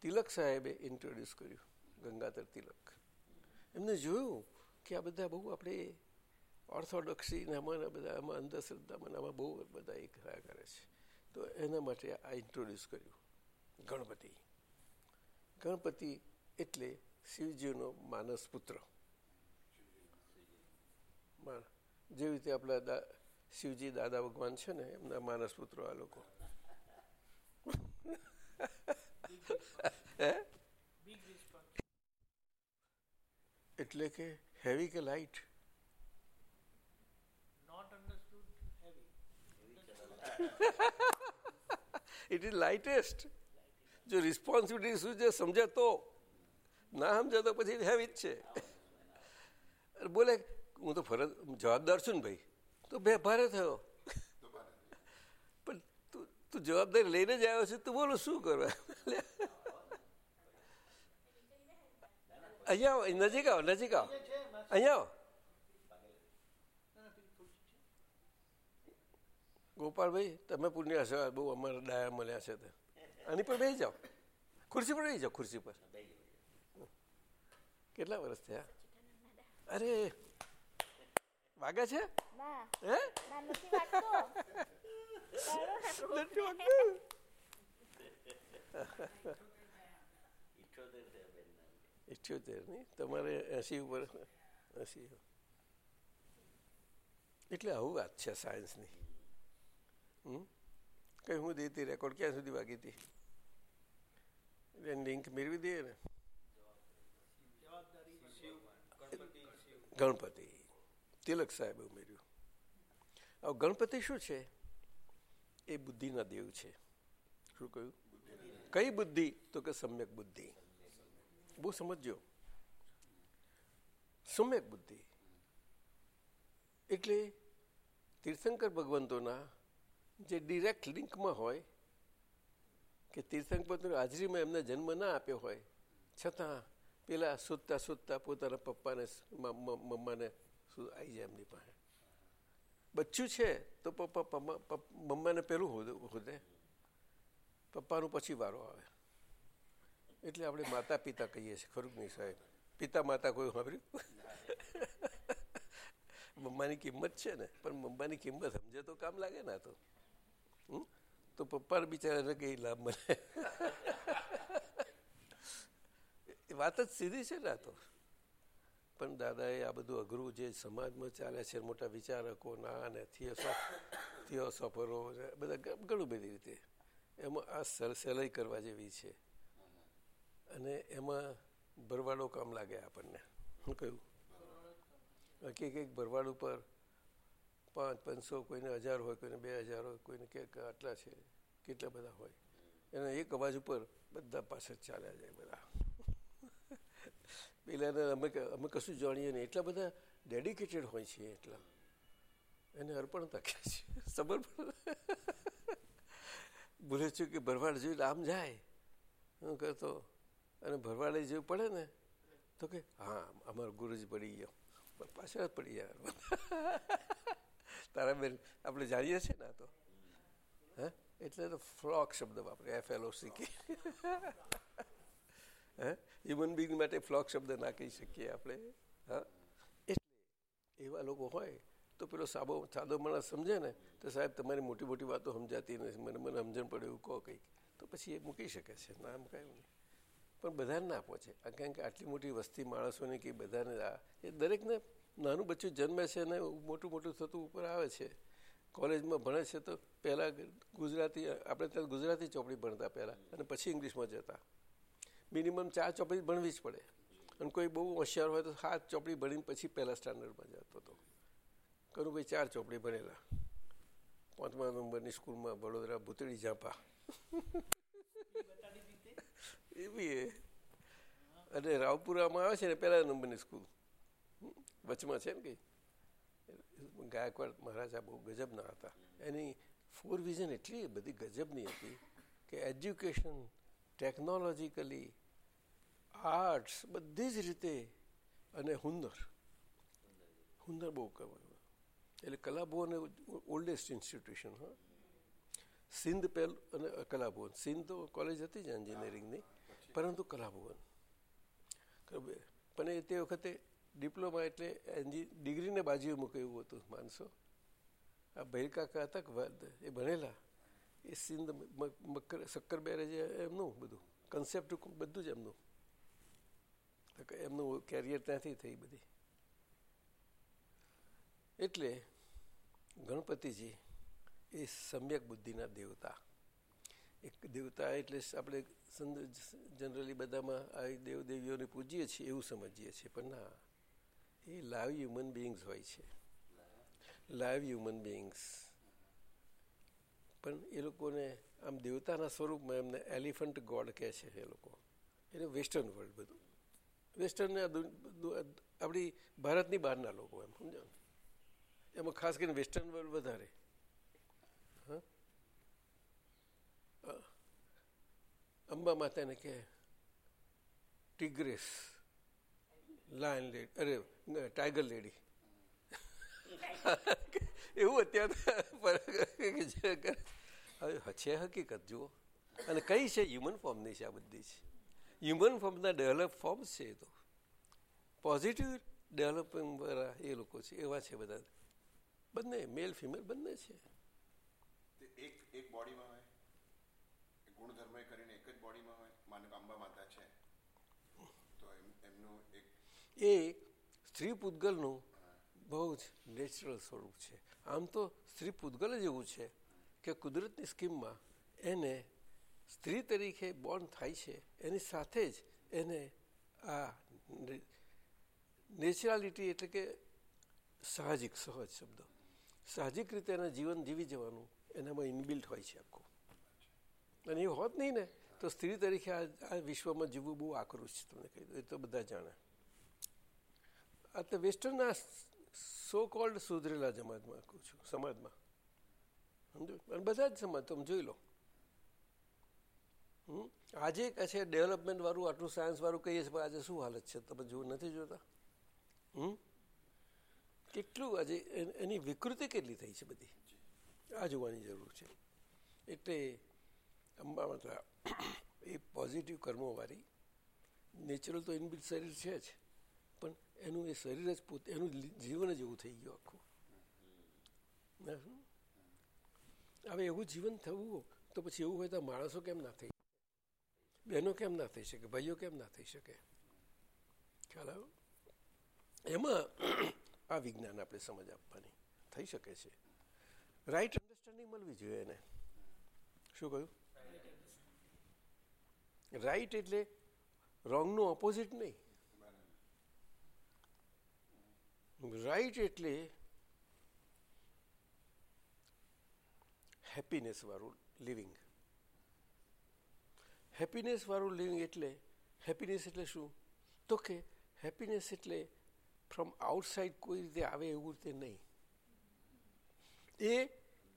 S2: તિલક સાહેબે ઇન્ટ્રોડ્યુસ કર્યું, ગંગાધર તિલક. એમને જોયું કે આ બધા બહુ આપણે ઓર્થોડોક્સી ને આમાં બધા, આમાં અંધશ્રદ્ધામાં આમાં બહુ બધા એ કરે છે. તો એના માટે આ ઇન્ટ્રોડ્યુસ કર્યું, ગણપતિ. ગણપતિ એટલે શિવજીનો માનસ પુત્ર. જેવી રીતે આપણા શિવજી દાદા ભગવાન છે ને એમના માનસ પુત્રો આ લોકો. એટલે કે હેવી કે લાઇટ ઇટ ઇઝ લાઇટેસ્ટ જો રિસ્પોન્સિબિલિટી શું છે સમજે તો. ના સમજે તો પછી હેવી જ છે. બોલે હું તો ફરજ જવાબદાર છું ને ભાઈ. તો બે ભારે થયો. પણ તું તું જવાબદારી લઈને જ આવ્યો છે, તું બોલો શું કરવા? અહીંયા આવો નજીક આવો નજીક આવો. અહીંયા આવો. ગોપાલભાઈ, તમે પુણ્ય છો બહુ અમારા ડાયા મળ્યા છે તે. આની પર બેસી જાઓ. ખુરશી પર બેસી જાઓ, ખુરશી પર. કેટલા વર્ષ થયા? અરે વાગ્યા છે? હે? ઇઠ્યોતેર તમારે એસી ઉપર એસી. એટલે આવું વાત છે સાયન્સની. હમ? કઈ હું દેતી રેકોર્ડ ક્યાં સુધી વાગી હતી? એટલે લિંક મેળવી દઈએ ને? ગણપતિ. તિલક સાહેબ ઉમેર્યું. હવે ગણપતિ શું છે? એ બુદ્ધિના દેવ છે. શું કહ્યું? કઈ બુદ્ધિ? તો કે સમ્યક બુદ્ધિ. બહુ સમજજો. સમ્યક બુદ્ધિ. એટલે તીર્થંકર ભગવંતોના જે ડિરેક્ટ લિંકમાં હોય, કે તીર્થંકર હાજરીમાં એમને જન્મ ના આપ્યો હોય, છતાં પેલા શોધતા શોધતા પોતાના પપ્પાને મમ્માને શું આવી જાય એમની પાસે? બચ્ચું છે, તો પપ્પા પમ્મા પપ- મમ્માને પહેલું હોદે હોદે. પપ્પાનું પછી વારો આવે. એટલે આપણે માતા પિતા કહીએ છીએ ખરું કે નહીં સાહેબ. પિતા માતા કોઈ સાંભળ્યું મમ્માની કિંમત છે ને, પણ મમ્માની કિંમત સમજે તો કામ લાગે ને આ તો. હમ? તો પપ્પાને બિચારાને કઈ લાભ મળે? એ વાત જ સીધી છે ને આ તો. પણ દાદાએ આ બધું અઘરું જે સમાજમાં ચાલે છે, મોટા વિચારકો ના ને થિયોસોફ થિયોસોફરો બધા ઘણું બધી રીતે. એમાં આ સહેલાઈ કરવા જેવી છે. અને એમાં ભરવાડો કામ લાગે આપણને. શું કહ્યું એક એક ભરવાડ ઉપર પાંચ, પાંચસો કોઈને હજાર હોય, કોઈને બે હજાર હોય, કોઈને ક્યાંક આટલા છે, કેટલા બધા હોય. એના એક અવાજ ઉપર બધા પાછળ ચાલ્યા જાય બધા. પેલાને અમે અમે કશું જાણીએ નહીં. એટલા બધા ડેડિકેટેડ હોય છે એટલા. એને અર્પણ તકે છે સમર્પણ બોલે છું કે ભરવાડ જોઈને આમ જાય. હું કહેતો, અને ભરવાડે જેવું પડે ને, તો કે, હા, અમારો ગુરુજી પડી ગયો. પાછળ જ પડી જાય તારા બેન, આપણે જાણીએ છીએ ને આ તો. હા? એટલે તો ફ્લોક શબ્દ વાપરે એફ એલ ઓ સી કે હે? હ્યુમન બિંગ માટે ફ્લોક શબ્દ ના કહી શકીએ આપણે, હા? એટલે એવા લોકો હોય, તો પેલો સાબો, સાદો માણસ સમજે ને, તો સાહેબ તમારી મોટી મોટી વાતો સમજાતી નથી, મને મને સમજણ પડે એવું કહો કંઈક. તો પછી એ મૂકી શકે છે, ના કાંઈ નહીં. પણ બધાને ના પહોંચે. કારણ કે આટલી મોટી વસ્તી માણસોની કે બધાને એ દરેકને નાનું બચ્ચું જન્મે છે ને મોટું મોટું થતું ઉપર આવે છે. કોલેજમાં ભણે છે તો પહેલાં ગુજરાતી, આપણે ત્યાં ગુજરાતી ચોપડી ભણતા પહેલાં અને પછી ઇંગ્લિશમાં જતા. મિનિમમ ચાર ચોપડી ભણવી જ પડે. અને કોઈ બહુ હોશિયાર હોય તો સાત ચોપડી ભણીને પછી પહેલાં સ્ટાન્ડર્ડમાં જતો હતો. કરુભાઈ ચાર ચોપડી ભણેલા. પાંચમા નંબરની સ્કૂલમાં વડોદરા ભૂતળી ઝાંપા.
S1: એવી
S2: એ. અને રાવપુરામાં આવે છે ને પહેલા નંબરની સ્કૂલ. વચમાં છે ને કંઈ? ગાયકવાડ મહારાજા બહુ ગજબના હતા. એની ફોર વિઝન એટલી બધી ગજબની હતી કે એજ્યુકેશન, ટેકનોલોજીકલી આર્ટ્સ, બધી જ રીતે અને હુનર. હુનર બહુ કહેવાય. એટલે કલાભુવન ઓલ્ડેસ્ટ ઇન્સ્ટિટ્યુશન હા. સિંધ પહેલ અને કલાભુવન સિંધ તો કોલેજ હતી જ એન્જિનિયરિંગની પરંતુ કલાભુવન પણ એ તે વખતે ડિપ્લોમા એટલે એન્જિ ડિગ્રીને બાજુએ મૂકાયું હતું માનસો આ ભૈરકાકા હતા એ ભણેલા. એ સિંધ મકર શક્કર બેરેજ એમનું બધું. કન્સેપ્ટ બધું જ એમનું. એમનું કેરિયર ત્યાંથી થઈ બધી. એટલે ગણપતિજી એ સમ્યક બુદ્ધિના દેવતા. એક દેવતા એટલે આપણે જનરલી બધામાં આ દેવદેવીઓને પૂજીએ છીએ એવું સમજીએ છીએ, પણ ના. એ લાઈવ હ્યુમન બિઈંગ્સ હોય છે. લાઈવ હ્યુમન બિઈંગ્સ પણ એ લોકોને આમ દેવતાના સ્વરૂપમાં એમને એલિફન્ટ ગોડ કહે છે એ લોકો. એને વેસ્ટર્ન વર્લ્ડ બધું. વેસ્ટર્ન આપણી ભારતની બહારના લોકો એમ, સમજો એમાં ખાસ કરીને વેસ્ટર્ન વર્લ્ડ વધારે. અંબા માતાને કે ટિગ્રેસ, લાયન લેડી, અરે ટાઈગર લેડી. એવું અત્યારે છે હકીકત, જુઓ. અને કઈ છે? હ્યુમન ફોર્મની છે આ બધી છે હ્યુમન ફોર્મના ડેવલપ ફોર્મ છે એ તો. પોઝિટિવ ડેવલપિંગ એ લોકો છે એવા છે બધા. બંને મેલ ફિમેલ બંને છે.
S4: એક એક બોડીમાં હોય ગુણધર્મ કરીને એક જ બોડીમાં હોય માનો કે અંબા માતા છે તો એમનું એક
S2: એ સ્ત્રી પૂતગલનું બહુ જ નેચરલ સ્વરૂપ છે. આમ તો સ્ત્રી પૂતગલ જ એવું છે કે કુદરતની સ્કીમમાં એને સ્ત્રી તરીકે બોર્ન થાય છે. એની સાથે જ એને આ નેચરાલિટી એટલે કે સાહજિક, સહજ શબ્દ. સાહજિક રીતે એના જીવન જીવી જવાનું એનામાં ઇનબિલ્ટ હોય છે આખું. અને એ હોત નહીં ને, તો સ્ત્રી તરીકે આ વિશ્વમાં જીવવું બહુ આકરું છે તમને કહી દઉં. એ તો બધા જાણે. આ તો વેસ્ટર્નના સો કોલ્ડ સુધરેલા જમાજમાં છું, સમાજમાં. સમજો? બધા જ સમાજ, તમે જોઈ લો. આજે કહે છે ડેવલપમેન્ટ વાળું, આટલું સાયન્સ વાળું કહીએ છીએ આજે શું હાલત છે? તમે જોવું નથી જોતા? હમ? કેટલું આજે એની વિકૃતિ કેટલી થઈ છે બધી? આ જોવાની જરૂર છે. એટલે અંબામાં એ પોઝિટિવ કર્મોવાળી નેચરલ તો ઇનબિલ્ટ શરીર છે જ, પણ એનું એ શરીર જ પોતે, એનું જીવન જ એવું થઈ ગયું આખું. હવે એવું જીવન થવું તો પછી એવું હોય તો માણસો કેમ ના થઈ બહેનો કેમ ના થઈ શકે? ભાઈઓ કેમ ના થઈ શકે? ખ્યાલ આવ્યો? એમાં આ વિજ્ઞાન આપણે સમજ આપવાની. થઈ શકે છે. રાઈટ અન્ડરસ્ટેન્ડિંગ મળવી જોઈએ એને. શું કહ્યું? રાઈટ એટલે રોંગનું ઓપોઝિટ નહીં. રાઈટ એટલે હેપીનેસ વાળું લિવિંગ હેપીનેસ વાળું લિવિંગ એટલે હેપીનેસ એટલે શું? તો કે હેપીનેસ એટલે ફ્રોમ આઉટસાઇડ કોઈ રીતે આવે એવું રીતે નહીં. એ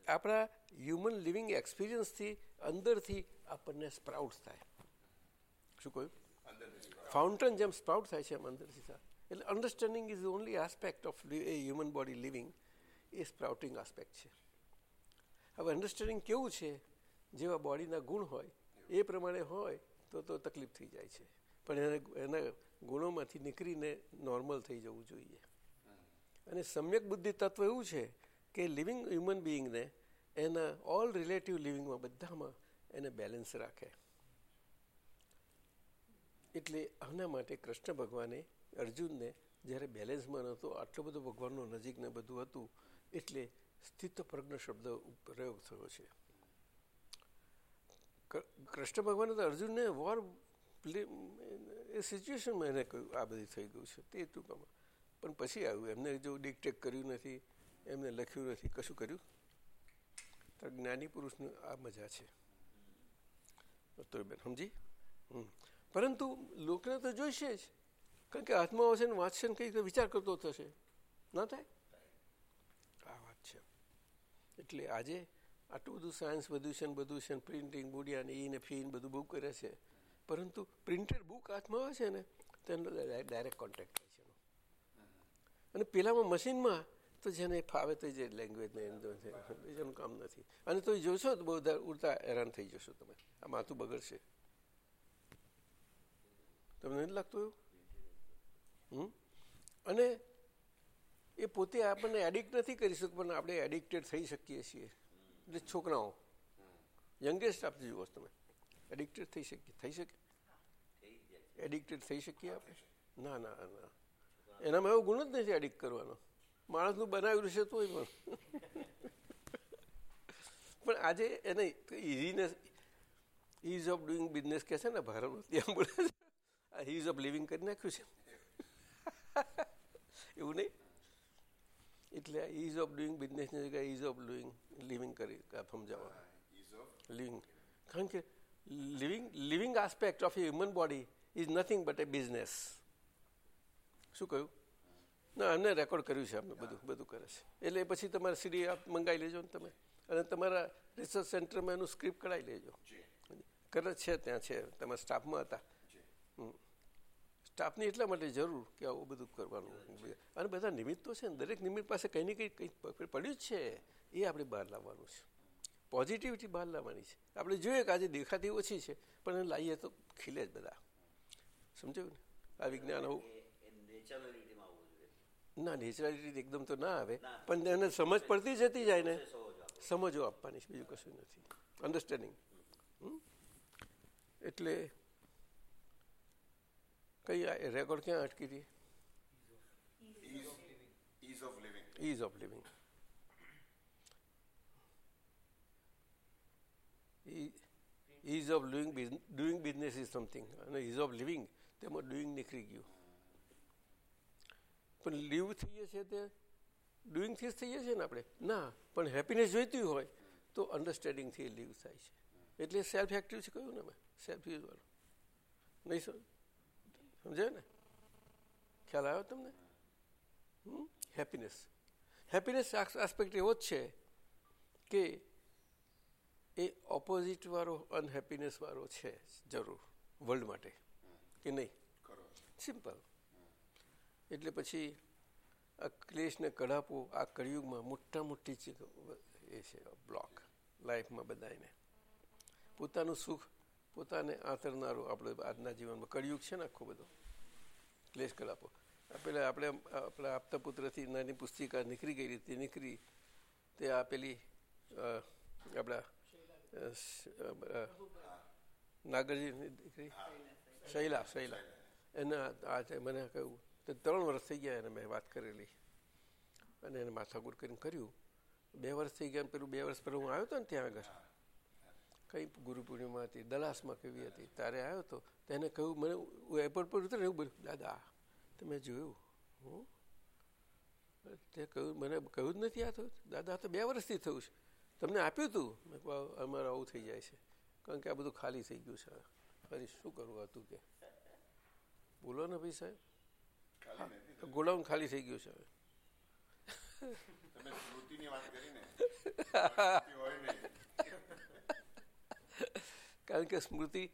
S2: આપણા હ્યુમન લિવિંગ એક્સપિરિયન્સથી અંદરથી આપણને સ્પ્રાઉટ થાય. શું કહ્યું? ફાઉન્ટન જેમ સ્પ્રાઉટ થાય છે એમ અંદરથી થાય. એટલે understanding is only aspect of a human body living A sprouting aspect છે. હવે અન્ડરસ્ટેન્ડિંગ કેવું છે? જેવા બોડીના ગુણ હોય એ પ્રમાણે હોય તો તો તકલીફ થઈ જાય છે. પણ એને એના ગુણોમાંથી નીકળીને નોર્મલ થઈ જવું જોઈએ. અને સમ્યક બુદ્ધિ તત્વ એવું છે કે લિવિંગ હ્યુમન બિઈંગને એના ઓલ રિલેટિવ લિવિંગમાં બધામાં એને બેલેન્સ રાખે. એટલે આના માટે કૃષ્ણ ભગવાને અર્જુનને જ્યારે બેલેન્સમાં નહોતો, આટલો બધો ભગવાનનો નજીકને બધું હતું, એટલે સ્થિત પ્રજ્ઞ શબ્દ પ્રયોગ થયો છે. કૃષ્ણ ભગવાને તો અર્જુનને વોર એ સિચ્યુએશનમાં એને કહ્યું, આ બધું થઈ ગયું છે, તે ટૂંકામાં પણ પછી આવ્યું, એમને જો ડિકટેક કર્યું નથી, એમને લખ્યું નથી, કશું કર્યું? તો જ્ઞાની પુરુષની આ મજા છે. તો બેન, સમજી? પરંતુ લોકોને તો જોઈશે જ. કારણ કે હાથમાં આવશે ને વાંચશે ને કંઈક વિચાર કરતો થશે. ના થાય? આ વાત છે. એટલે આજે આટલું બધું સાયન્સ બધું છે ને બધું છે પ્રિન્ટિંગ બુડિયા ને ઈ ને ફી ને બધું બુક કરે છે. પરંતુ પ્રિન્ટેડ બુક હાથમાં આવે છે ને તેનો ડાયરેક્ટ કોન્ટેક્ટ થાય છે અને પેલામાં મશીનમાં તો જેને ફાવે તો જે લેંગ્વેજને એનું કામ નથી. અને તો જોશો તો બહુ ઉડતા હેરાન થઈ જશો તમે. આ માથું બગડશે. તમને નથી લાગતું એવું? અને એ પોતે આપણને એડિક્ટ નથી કરી શકતું, પણ આપણે એડિક્ટેડ થઈ શકીએ છીએ. એટલે છોકરાઓ યંગેસ્ટ આપતી જુઓ તમે. એડિક્ટેડ થઈ શકીએ થઈ શકે? એડિક્ટેડ થઈ શકીએ આપણે? ના ના ના. એનામાં એવો ગુણ જ નથી એડિક્ટ કરવાનો. માણસનું બનાવેલું છે તોય પણ. પણ આજે એને easiness ease of doing business કહે છે ને ભારતમાં, ત્યાં બોલે છે ઇઝ ઓફ લિવિંગ કરી નાખ્યું છે. એવું નહીં? એટલે ઇઝ ઓફ ડુઈંગ બિઝનેસની જગ્યાએ ઇઝ ઓફ ડુઈંગ લિવિંગ કરી સમજાવવા લિવિંગ કારણ કે living living aspect of a human body is nothing but a business શું કહ્યું? ના એમને રેકોર્ડ કર્યું છે અમે બધું બધું કરે છે. એટલે પછી તમારે સીડી આપ મંગાવી લેજો ને તમે. અને તમારા રિસર્ચ સેન્ટરમાં એનું સ્ક્રિપ્ટ કઢાવી લેજો. કરે છે ત્યાં છે તમારા સ્ટાફમાં હતા. સ્ટાફની એટલા માટે જરૂર કે આવું બધું કરવાનું અને બધા નિમિત્તો છે ને દરેક નિમિત્ત પાસે કંઈ ને કંઈ કંઈ પડ્યું જ છે. એ આપણે બહાર લાવવાનું છે. પોઝિટિવિટી બહાર લાવવાની છે. આપણે જોઈએ કે આજે દેખાતી ઓછી છે પણ એને લાવીએ તો ખીલે જ બધા. સમજાયું ને? આ વિજ્ઞાન આવું ના નેચરાલિટી એકદમ તો ના આવે. પણ એને સમજ પડતી જતી જાય ને સમજો આપવાની છે બીજું કશું નથી. અન્ડરસ્ટેન્ડિંગ એટલે કઈ રેકોર્ડ ક્યાં અટકી હતી? Ease of living ease of doing doing business is something અને ઇઝ ઓફ લિવિંગ તેમાં ડુઈંગ નીકળી ગયું. પણ લીવ થઈએ છીએ તે? ડુઈંગથી જ થઈએ છીએ ને આપણે? ના પણ હેપીનેસ જોઈતી હોય તો અન્ડરસ્ટેન્ડિંગથી લીવ થાય છે. એટલે સેલ્ફ એક્ટિવ છે કહ્યું ને મેં સેલ્ફ યુઝવાળું નહીં સર? સમજાય ને? ખ્યાલ આવ્યો તમને? હેપીનેસ હેપીનેસ આસ્પેક્ટ એવો જ છે કે એ ઓપોઝિટવાળો અનહેપીનેસવાળો છે જરૂર વર્લ્ડ માટે. કે નહીં? સિમ્પલ એટલે પછી આ ક્લેશને કઢાપો આ કળિયુગમાં મોટા મોટી એ છે બ્લોક લાઈફમાં બધાને પોતાનું સુખ પોતાને આંતરનારું આપણે આજના જીવનમાં કળિયુગ છે ને આખો બધો. ક્લેશ કલાપો પેલા આપણે આપણા આપતા પુત્રથી નાની પુસ્તિકા નીકળી ગઈ રીતે નીકળી તે આ પેલી આપણા નાગરજીની દીકરી? શૈલા શૈલા. એના આજે મને કહ્યું, તે ત્રણ વર્ષ થઈ ગયા એને મેં વાત કરેલી. અને એને માથાકૂટ કરીને કર્યું. બે વર્ષ થઈ ગયા પેલું બે વર્ષ પહેલાં હું આવ્યો હતો ને ત્યાં આગળ. કઈ ગુરુ પૂર્ણિમા હતી દલાસમાં કેવી હતી? તારે આવ્યો હતો તેને કહ્યું મને એરપોર્ટ પર ઉતરે એવું બોલ્યું દાદા તો મેં જોયું. હું? તે કહ્યું મને કહ્યું જ નથી આ થયું દાદા તો બે વર્ષથી થયું છે. તમને આપ્યું હતું મેં અમારે આવું થઈ જાય છે. કારણ કે આ બધું ખાલી થઈ ગયું છે. ફરી શું કરવું હતું કે? બોલો ને ભાઈ સાહેબ. ગોડાઉન ખાલી થઈ ગયું છે હવે.
S4: તમે સ્મૃતિની વાત કરીને
S2: કારણ કે સ્મૃતિ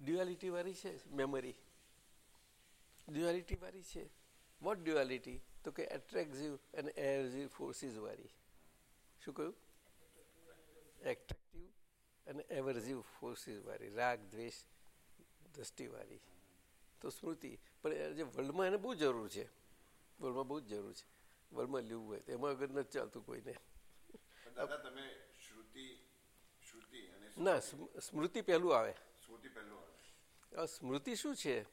S2: ડ્યુઆલિટીવાળી છે મેમરી ડ્યુઆલિટીવાળી છે. વોટ ડ્યુઆલિટી તો કે એટ્રેક્ટિવ અને એવર્ઝિવ ફોર્સિસ વાળી. શું કહ્યું? એટ્રેક્ટિવ અને એવર્ઝિવ ફોર્સિસ વાળી. રાગ, દ્વેષ દ્રષ્ટિવાળી તો સ્મૃતિ. પણ જે વર્લ્ડમાં એને બહુ જરૂર છે. વર્લ્ડમાં બહુ જ જરૂર છે. વર્લ્ડમાં લેવું હોય તો એમાં અગર નથી ચાલતું કોઈને.
S4: તમે શ્રુતિ
S2: ના સ્મ- સ્મૃતિ પહેલું આવે.
S4: સ્મૃતિ પહેલું
S2: આ સ્મૃતિ શું છે?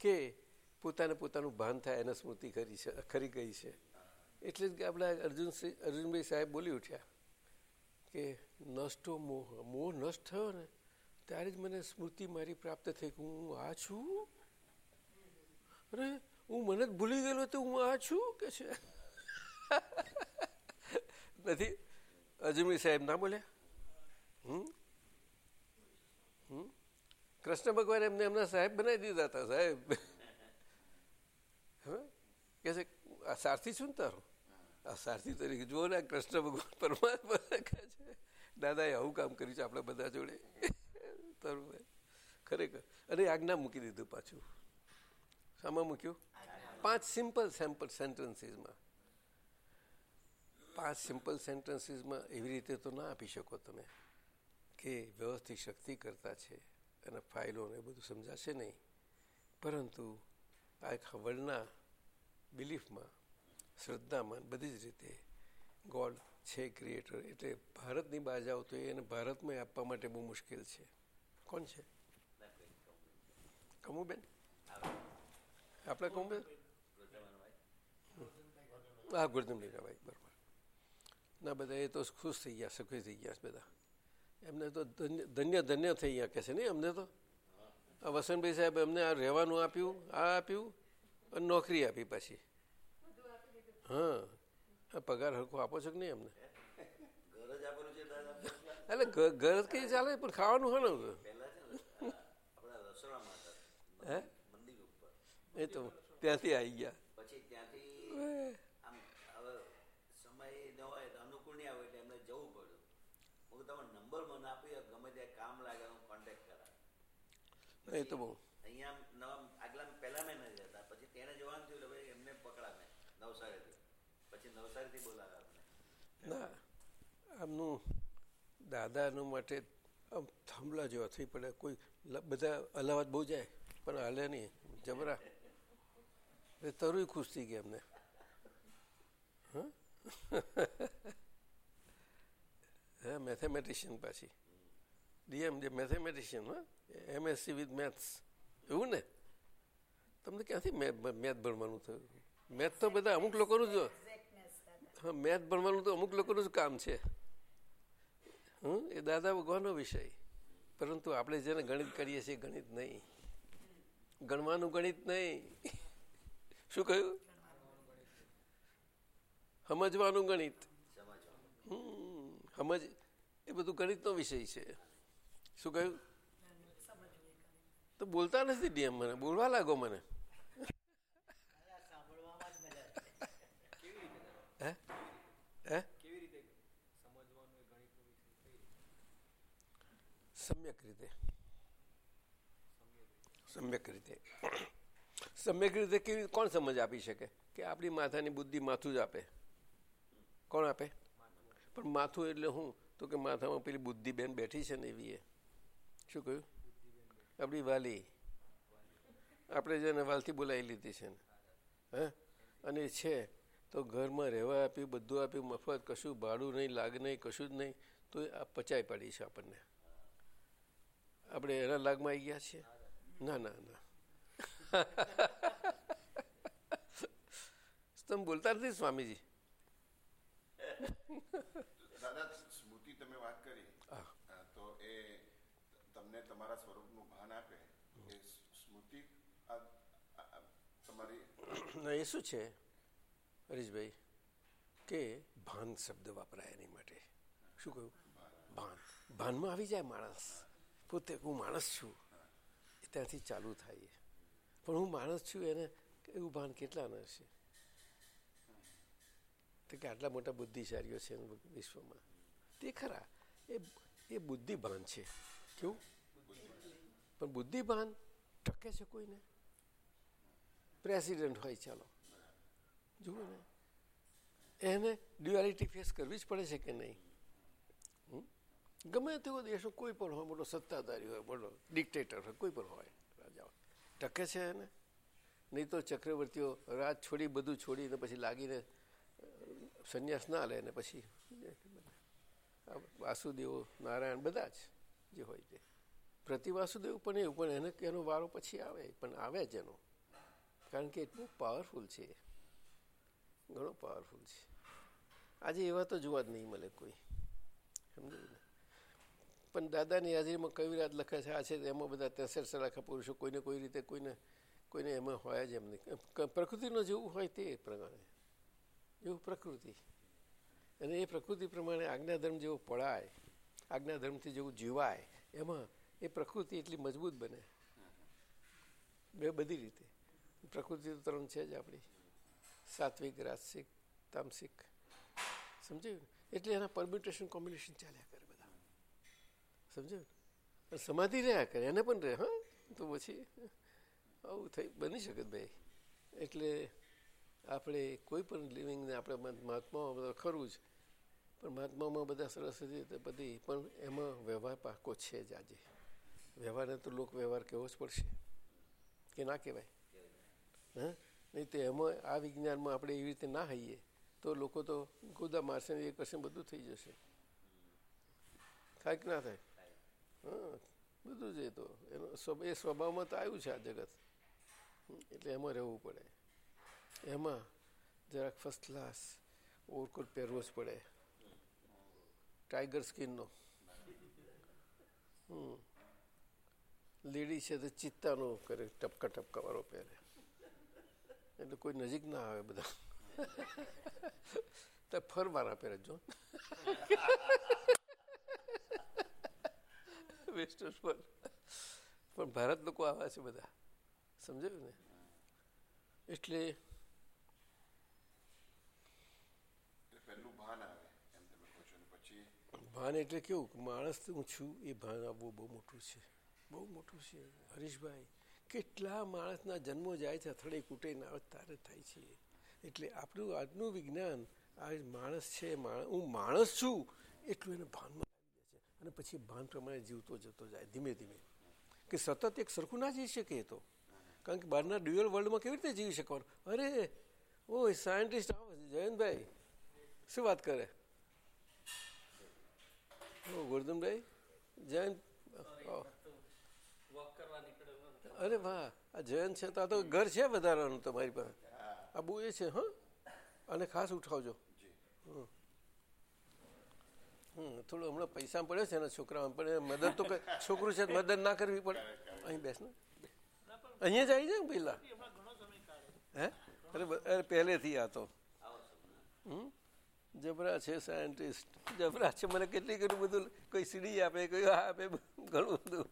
S2: કે પોતાને પોતાનું ભાન થાય એને સ્મૃતિ કરી છે ખરી ગઈ છે. એટલે જ કે આપણા અર્જુન અર્જુનભાઈ સાહેબ બોલી ઉઠ્યા કે નષ્ટો મોહ મોહ નષ્ટ થયો ને ત્યારે જ મને સ્મૃતિ મારી પ્રાપ્ત થઈ કે હું આ છું? અરે હું મને જ ભૂલી ગયેલો તો હું આ છું કે છે? નથી? અર્જુનભાઈ સાહેબ ના બોલ્યા? હમ? કૃષ્ણ ભગવાન એમને એમના સાહેબ બનાવી દીધા હતા, સાહેબ. હવે કે છે, આ સારથી છું ને તારો? આ સારથી તરીકે જુઓ ને કૃષ્ણ ભગવાન પરમાત્મા છે. દાદાએ આવું કામ કર્યું છે આપણે બધા જોડે. તારું ખરેખર. અને આજ્ઞા મૂકી દીધું પાછું. શામાં મૂક્યું? પાંચ સિમ્પલ સેમ્પલ સેન્ટન્સીસમાં પાંચ સિમ્પલ સેન્ટન્સીસમાં એવી રીતે તો ના આપી શકો તમે. કે વ્યવસ્થિત શક્તિ કરતા છે અને ફાઇલોને બધું સમજાશે નહીં. પરંતુ આ એક વર્લ્ડના બિલીફમાં શ્રદ્ધામાં બધી જ રીતે ગોડ છે ક્રિએટર એટલે ભારતની બહાર જાઓ તો એને ભારતમાં આપવા માટે બહુ મુશ્કેલ છે. કોણ છે? કમુબેન? આપણે કમુબેન? હા ગુરદમલીના ભાઈ બરાબર. ના, બધા એ તો ખુશ થઈ ગયા સખી થઈ ગયા બધા. એમને તો ધન્ય ધન્ય થઈ ગયા કે છે નહીં અમને તો? આ વસંતભાઈ સાહેબ એમને આ રહેવાનું આપ્યું, આ આપ્યું, અને નોકરી આપી પાછી. હા, આ પગાર હરખો આપો છો કે નહીં એમને? એટલે ઘર કઈ ચાલે, પણ ખાવાનું હોય ને હે? એ તો ત્યાંથી આવી ગયા
S5: પછી ત્યાંથી આમ હવે સમય ન હોય તો અનુકૂળ નહીં આવે એટલે એમને જવું પડ્યું હું કીધું, તમે નંબર મને આપી ગમે ત્યાં કામ લાગે હું કોન્ટેક્ટ કરા
S2: એ તો બહુ.
S5: અહીંયા નવા આગલા પહેલા મહિના જતા પછી તેને જવાનું થયું એટલે એમને પકડાવે નવસારીથી. પછી નવસારીથી બોલાવે
S2: ના આમનું દાદાનું માટે આમ થાંભલા જેવા થઈ પડે. કોઈ બધા અલાહાબાદ બહુ જાય પણ હાલે નહીં જબરા. એ તરુય ખુશ થઈ ગયા એમને હં? હા મેથેમેટિશિયન પાછી. ડીએમ જે મેથેમેટિશિયન હા એમએસસી વિથ મેથ્સ એવું ને? તમને ક્યાંથી મેથ ભણવાનું થયું? મેથ તો બધા અમુક લોકોનું જો હા, મેથ ભણવાનું તો અમુક લોકોનું જ કામ છે. હમ, એ દાદા ભગવાનનો વિષય. પરંતુ આપણે જેને ગણિત કરીએ છીએ, ગણિત નહીં. ગણવાનું ગણિત નહીં. શું કહ્યું? સમજવાનું ગણિત. હમ, સમજ, એ બધું ગણિતનો વિષય છે. શું કહ્યું? તો બોલતા નથી ડીએમ મને બોલવા લાગો મને? સમ્યક રીતે. સમ્યક રીતે. સમ્યક રીતે કેવી કોણ સમજ આપી શકે? કે આપણી માથાની બુદ્ધિ માથું જ આપે. કોણ આપે? પણ માથું એટલે હું? તો કે માથામાં પેલી બુદ્ધિ બેન બેઠી છે ને એવી એ. શું કહ્યું? આપણી વાલી. આપણે જેને વાલથી બોલાવી લીધી છે ને. હે? અને છે તો ઘરમાં રહેવા આપ્યું બધું આપ્યું મફત કશું ભાડું નહીં લાગ નહીં કશું જ નહીં તો આ પચાઈ પાડી છે આપણને. આપણે એના લાગમાં આવી ગયા છીએ? ના ના ના. તમે બોલતા નથી સ્વામીજી?
S4: દાદા સ્મૃતિ તમે વાત કરી.
S2: હા.
S4: અ, તમને તમારા સ્વરૂપનું ભાન આપે એ સ્મૃતિ તમારી
S2: એ શું છે હરીશભાઈ કે ભાન શબ્દ વાપરાય એની માટે? શું કહ્યું? ભાન. ભાનમાં આવી જાય માણસ. પોતે હું માણસ છું. એ ત્યાંથી ચાલુ થાય પણ હું માણસ છું એને એવું ભાન કેટલાના હશે? તો કે આટલા મોટા બુદ્ધિશાળીઓ છે વિશ્વમાં. તે ખરા. એ એ બુદ્ધિભાન છે. કેવું? પણ બુદ્ધિમાન ટકે છે કોઈને? પ્રેસિડેન્ટ હોય, ચાલો. જુઓ ને. એને ડ્યુઆલિટી ફેસ કરવી જ પડે છે કે નહીં? ગમે તેવો દેશનો કોઈ પણ હોય, મોટો સત્તાધારી હોય, મોટો ડિક્ટેટર હોય, કોઈ પણ હોય રાજા હોય ટકે છે એને? નહીં તો ચક્રવર્તીઓ રાજ છોડી, બધું છોડીને પછી લાગીને સંન્યાસ ના લે ને પછી. વાસુદેવ નારાયણ બધા જ જે હોય તે. પ્રતિ વાસુદેવ પણ એવું, પણ એને એનો વારો પછી આવે, પણ આવે જ એનો. કારણ કે એટલું પાવરફુલ છે. ઘણો પાવરફુલ છે. આજે એવા તો જોવા જ નહીં મળે કોઈ. સમજ્યું પણ દાદાની હાજરીમાં કઈ રાત લખે છે? આ છે એમાં બધા ત્રેસઠ સલાખા પુરુષો કોઈને કોઈ રીતે કોઈને કોઈને એમાં હોય જ એમ નહીં. પ્રકૃતિનો જેવું હોય તે પ્રમાણે. જેવું પ્રકૃતિ. અને એ પ્રકૃતિ પ્રમાણે આજ્ઞાધર્મ જેવો પડાય, આજ્ઞાધર્મથી જેવું જીવાય, એમાં એ પ્રકૃતિ એટલી મજબૂત બને. બે બધી રીતે. પ્રકૃતિ તો ત્રણ છે જ આપણી. સાત્વિક, રાજસિક, તામસિક. સમજાયું? એટલે એના પરમ્યુટેશન કોમ્બિનેશન ચાલ્યા કરે બધા. સમજાયું? સમાધિ રહ્યા કરે. એને પણ રહે, હા? તો પછી આવું થઈ, બની શકે ભાઈ. એટલે આપણે કોઈ પણ લિવિંગને આપણે મહાત્મામાં બધા ખરું જ. પણ મહાત્મામાં બધા સરસ રીતે બધી પણ એમાં વ્યવહાર પાકો છે જ આજે. વ્યવહારને તો લોક વ્યવહાર કહેવો જ પડશે. કે ના કહેવાય. હા? નહીં તો એમાં આ વિજ્ઞાનમાં આપણે એવી રીતે ના હઈએ, તો લોકો તો ગોદા મારશે એ કરશે બધું થઈ જશે. થાય કે ના થાય? હા? બધું જ એ તો. એનો એ સ્વભાવમાં તો આવ્યું છે આ જગત. એટલે એમાં રહેવું પડે. એમાં જરાક ફર્સ્ટ ક્લાસ ઓવરકોટ પહેરવો જ પડે. ટાઈગર સ્કિનનો હમ. લેડી છે તો ચિત્તાનો કરે ટપકા ટપકા વાળો પહેરે. એટલે કોઈ નજીક ના આવે બધા. તો ફરવાના પહેરે જો. વેસ્ટર્સ પર પણ ભારત લોકો આવા છે બધા. સમજાયું ને? એટલે
S4: ભાન
S2: એટલે કેવું માણસ હું છું એ ભાન આવવું બહુ મોટું છે. બહુ મોટું છે. હરીશભાઈ, કેટલા માણસના જન્મો જાય છે, અથડે કૂટે ના તારે થાય છે. એટલે આપણું આજનું વિજ્ઞાન, આ માણસ છે હું માણસ છું, એટલું એને ભાનમાં આવી જાય છે. અને પછી ભાન પ્રમાણે જીવતો જતો જાય, ધીમે ધીમે. કે સતત એક સરખું ના જીવી શકે તો. કારણ કે બહારના ડ્યુઅલ વર્લ્ડમાં કેવી રીતે જીવી શકવાનું? અરે, ઓ સાયન્ટિસ્ટ જયંતભાઈ. શું વાત કરે? ઓ, ગોરધનભાઈ, જયંત ઓ,
S1: વોક કરવા નીકળ્યો
S2: અરે વાહ, આ જયંત છે તો આ તો ઘર છે વધારાનું તમારી પાસે? આ બહુ એ છે, હા? અને ખાસ ઉઠાવજો. હમ. હમ, થોડું હમણાં પૈસા પડ્યો છે એના છોકરામાં પણ મદદ તો છોકરું છે મદદ ના કરવી પડે. અહીં બેસ ને અહીંયા જ આવી જાય પહેલા?
S1: ઘણો
S2: હે? અરે અરે પહેલેથી આ તો. હમ? જબરા છે સાયન્ટિસ્ટ. જબરા છે, મને કેટલી કેટલું બધું કોઈ સીડી આપે, કોઈ આ આપે ઘણું બધું.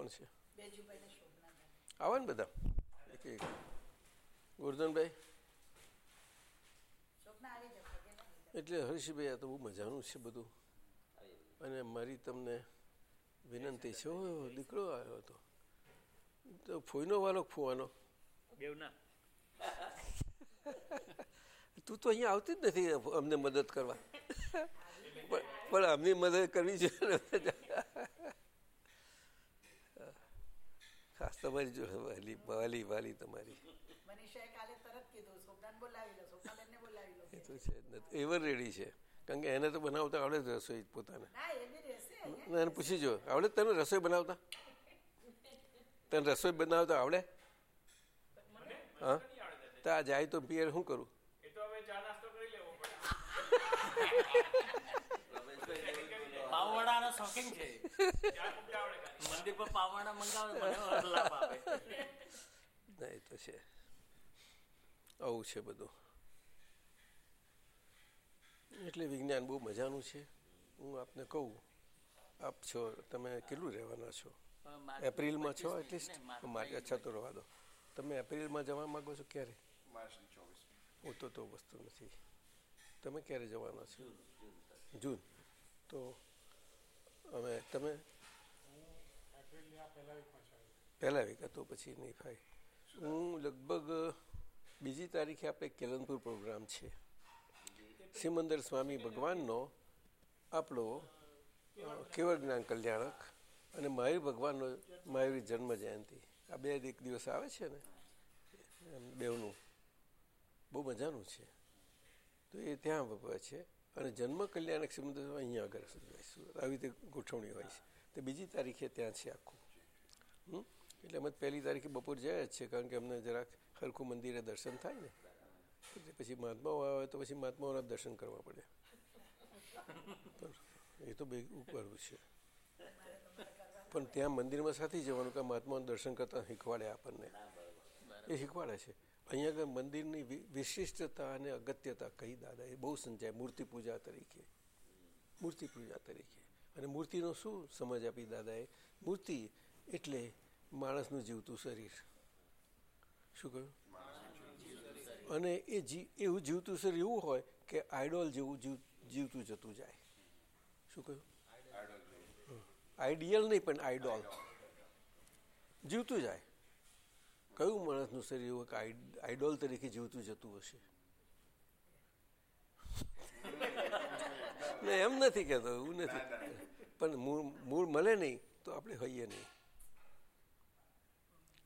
S2: કોણ છે?
S3: બેજુભાઈ ને શોભના
S2: આવો ને બધા. એક એક. ગોરધનભાઈ? એટલે હરીશભાઈ આ તો બહુ મજાનું છે બધું. અને મારી તમને વિનંતી છે. ઓ દીકરો આવ્યો હતો. તો ફોઈનો વાલો ફોવાનો? તું તો અહીંયા આવતી જ નથી અમને મદદ કરવા. પણ- અમને મદદ કરવી જોઈએ. ખાસ તમારી જો વાલી વાલી વાલી તમારી. એ તો છે એવર રેડી છે. કારણ કે એને તો બનાવતા આવડે જ રસોઈ પોતાને. એને પૂછી જો આવડે જ તને રસોઈ બનાવતા? તને રસોઈ બનાવતા આવડે? હા? તો આ જાય તો પિયર શું કરું
S6: એ તો હવે ચા નાસ્તો કરી લેવો પડે
S1: પાવવાડાનો શોખીન છે. મંદિર પર પાવવાડા મંગાવે લાભ આપે.
S2: ના તો છે. આવું છે બધું. એટલે વિજ્ઞાન બહુ મજાનું છે. હું આપને કહું આપ છો તમે કેટલું રહેવાના છો? એપ્રિલમાં છો એટલીસ્ટ? મારે અચ્છા તો રહેવા દો. તમે એપ્રિલમાં જવા માગો છો ક્યારે? હું તો તો વસ્તુ નથી. તમે ક્યારે જવાના છો? જૂન. તો હવે તમે? પહેલા વીક હતો, પછી નહીં થાય. હું લગભગ બીજી તારીખે આપણે કેલનપુર પ્રોગ્રામ છે. સિમંદર સ્વામી ભગવાનનો આપણો કેવળ જ્ઞાન કલ્યાણક અને મહાવીર ભગવાનનો મહાવીર જન્મ જયંતિ. આ બે એક દિવસ આવે છે ને? બેવનું બહુ મજાનું છે. તો એ ત્યાં ભગવા છે. અને જન્મ કલ્યાણક સંબંધ અહીંયા આગળ સજવાઈશું આવી રીતે ગોઠવણી હોય છે. તો બીજી તારીખે ત્યાં છે આખું. એટલે અમે પહેલી તારીખે બપોર જાય જ છે, કારણ કે અમને જરાક હરખું મંદિરે દર્શન થાય ને. પછી મહાત્માઓ આવે તો પછી મહાત્માઓના દર્શન કરવા પડે. એ તો બે ઉપાડવું છે. પણ ત્યાં મંદિરમાં સાથે જવાનું કે મહાત્માઓના દર્શન કરતા શીખવાડે આપણને. એ શીખવાડે છે. અહીંયા આગળ મંદિરની વિશિષ્ટતા અને અગત્યતા કહી દાદા એ બહુ સમજાય મૂર્તિ પૂજા તરીકે. મૂર્તિ પૂજા તરીકે. અને મૂર્તિનો શું સમજ આપી દાદાએ? મૂર્તિ એટલે માણસનું જીવતું શરીર. શું કહ્યું? અને એ જી એવું જીવતું શરીર એવું હોય કે આઈડોલ જેવું જીવ જીવતું જતું જાય. શું કહ્યું? આઈડિયલ નહીં પણ આઈડોલ. જીવતું જાય. કયું માણસનું શરીર એવું આઈડોલ તરીકે જીવતું જતું હશે? ને એમ નથી કહેતો એવું નથી. પણ મૂળ મૂળ મળે નહીં તો આપણે હોઈએ નહીં.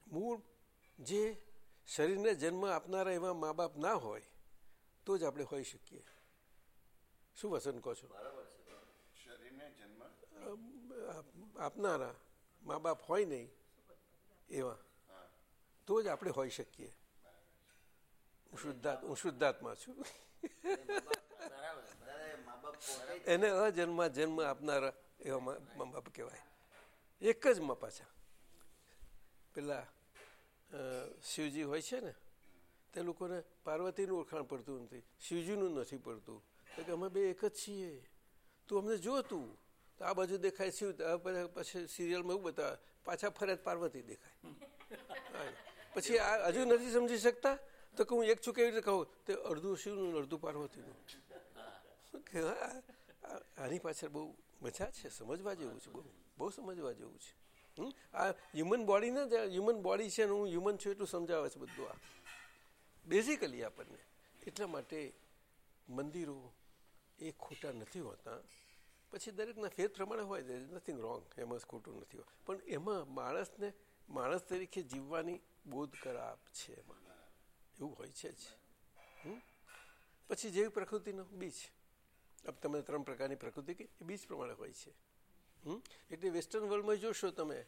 S2: મૂળ જે શરીરને જન્મ આપનારા એવા મા બાપ ના હોય તો જ આપણે હોઈ શકીએ. શું વસન કહો છો? આપનારા મા બાપ હોય નહીં એવા. તો જ આપણે હોઈ શકીએ. હું શુદ્ધાત હું શુદ્ધાત્મા છું. એને અજન્મા, જન્મ આપનારા એવા મા બાપ કહેવાય. એક જ મા પાછા. પેલા શિવજી હોય છે ને, તે લોકોને પાર્વતીનું ઓળખાણ પડતું નથી, શિવજીનું નથી પડતું. તો કે અમે બે એક જ છીએ. તું અમને જો તું. તો આ બાજુ દેખાય શિવ પછી- સિરિયલમાં એવું બતાવે પાછા ફરજ પાર્વતી દેખાય. પછી આ હજુ નથી સમજી શકતા? તો કે હું એક છું કેવી રીતે કહું? તે અડધું શિવનું અડધું પાર્વતીનું કે આ- આની પાછળ બહુ મજા છે, સમજવા જેવું છે, બહુ બહુ સમજવા જેવું છે? આ હ્યુમન બોડી ને હ્યુમન બોડી છે હું હ્યુમન છું એટલું સમજાવે છે બધું આ. બેઝિકલી આપણને એટલા માટે મંદિરો એ ખોટા નથી હોતા. પછી દરેકના ફેર પ્રમાણે હોય નથિંગ રોંગ એમાં ખોટું નથી હોય. પણ એમાં માણસને, માણસ તરીકે જીવવાની બોધ કરાપ છે એમાં. એવું હોય છે જ? પછી જેવી પ્રકૃતિનો બીજ. તમે ત્રણ પ્રકારની પ્રકૃતિ કે એ બીજ પ્રમાણે હોય છે? એટલે વેસ્ટર્ન વર્લ્ડમાં જોશો તમે,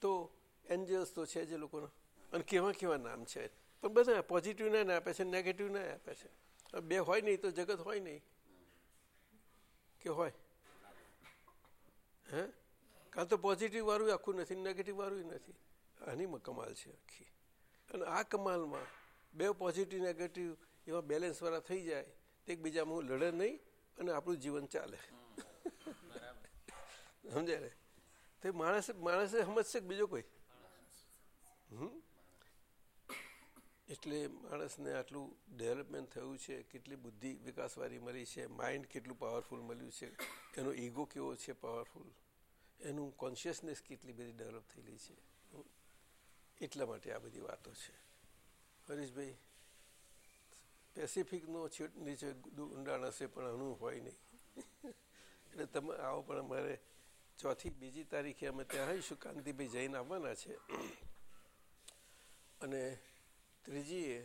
S2: તો એન્જલ્સ તો છે જે લોકોના. અને કેવા કેવા નામ છે. પણ બધા પોઝિટિવ ના આપે છે નેગેટિવ ના આપે છે. બે હોય નહીં તો જગત હોય નહીં. કે હોય? હે? કાં તો પોઝિટિવ વાળું આખું નથી નેગેટિવ વાળું નથી. આની કમાલ છે આખી. અને આ કમાલમાં બે પોઝિટિવ નેગેટિવ એવા બેલેન્સવાળા થઈ જાય તો એકબીજામાં લડે નહીં અને આપણું જીવન ચાલે. સમજાય ને? તો માણસ, માણસે સમજશે બીજો કોઈ? એટલે માણસને આટલું ડેવલપમેન્ટ થયું છે, કેટલી બુદ્ધિ વિકાસવાળી મળી છે માઇન્ડ કેટલું પાવરફુલ મળ્યું છે, એનો ઈગો કેવો છે પાવરફુલ એનું કોન્શિયસનેસ કેટલી બધી ડેવલપ થયેલી છે? એટલા માટે આ બધી વાતો છે. હરીશભાઈ પેસિફિકનો છેટ નીચે ઊંડાણ હશે પણ અણુ હોય નહીં. એટલે તમે આવો પણ અમારે ચોથી, બીજી તારીખે અમે ત્યાં આવીશું. કાંતિભાઈ જઈને આવવાના છે. અને ત્રીજીએ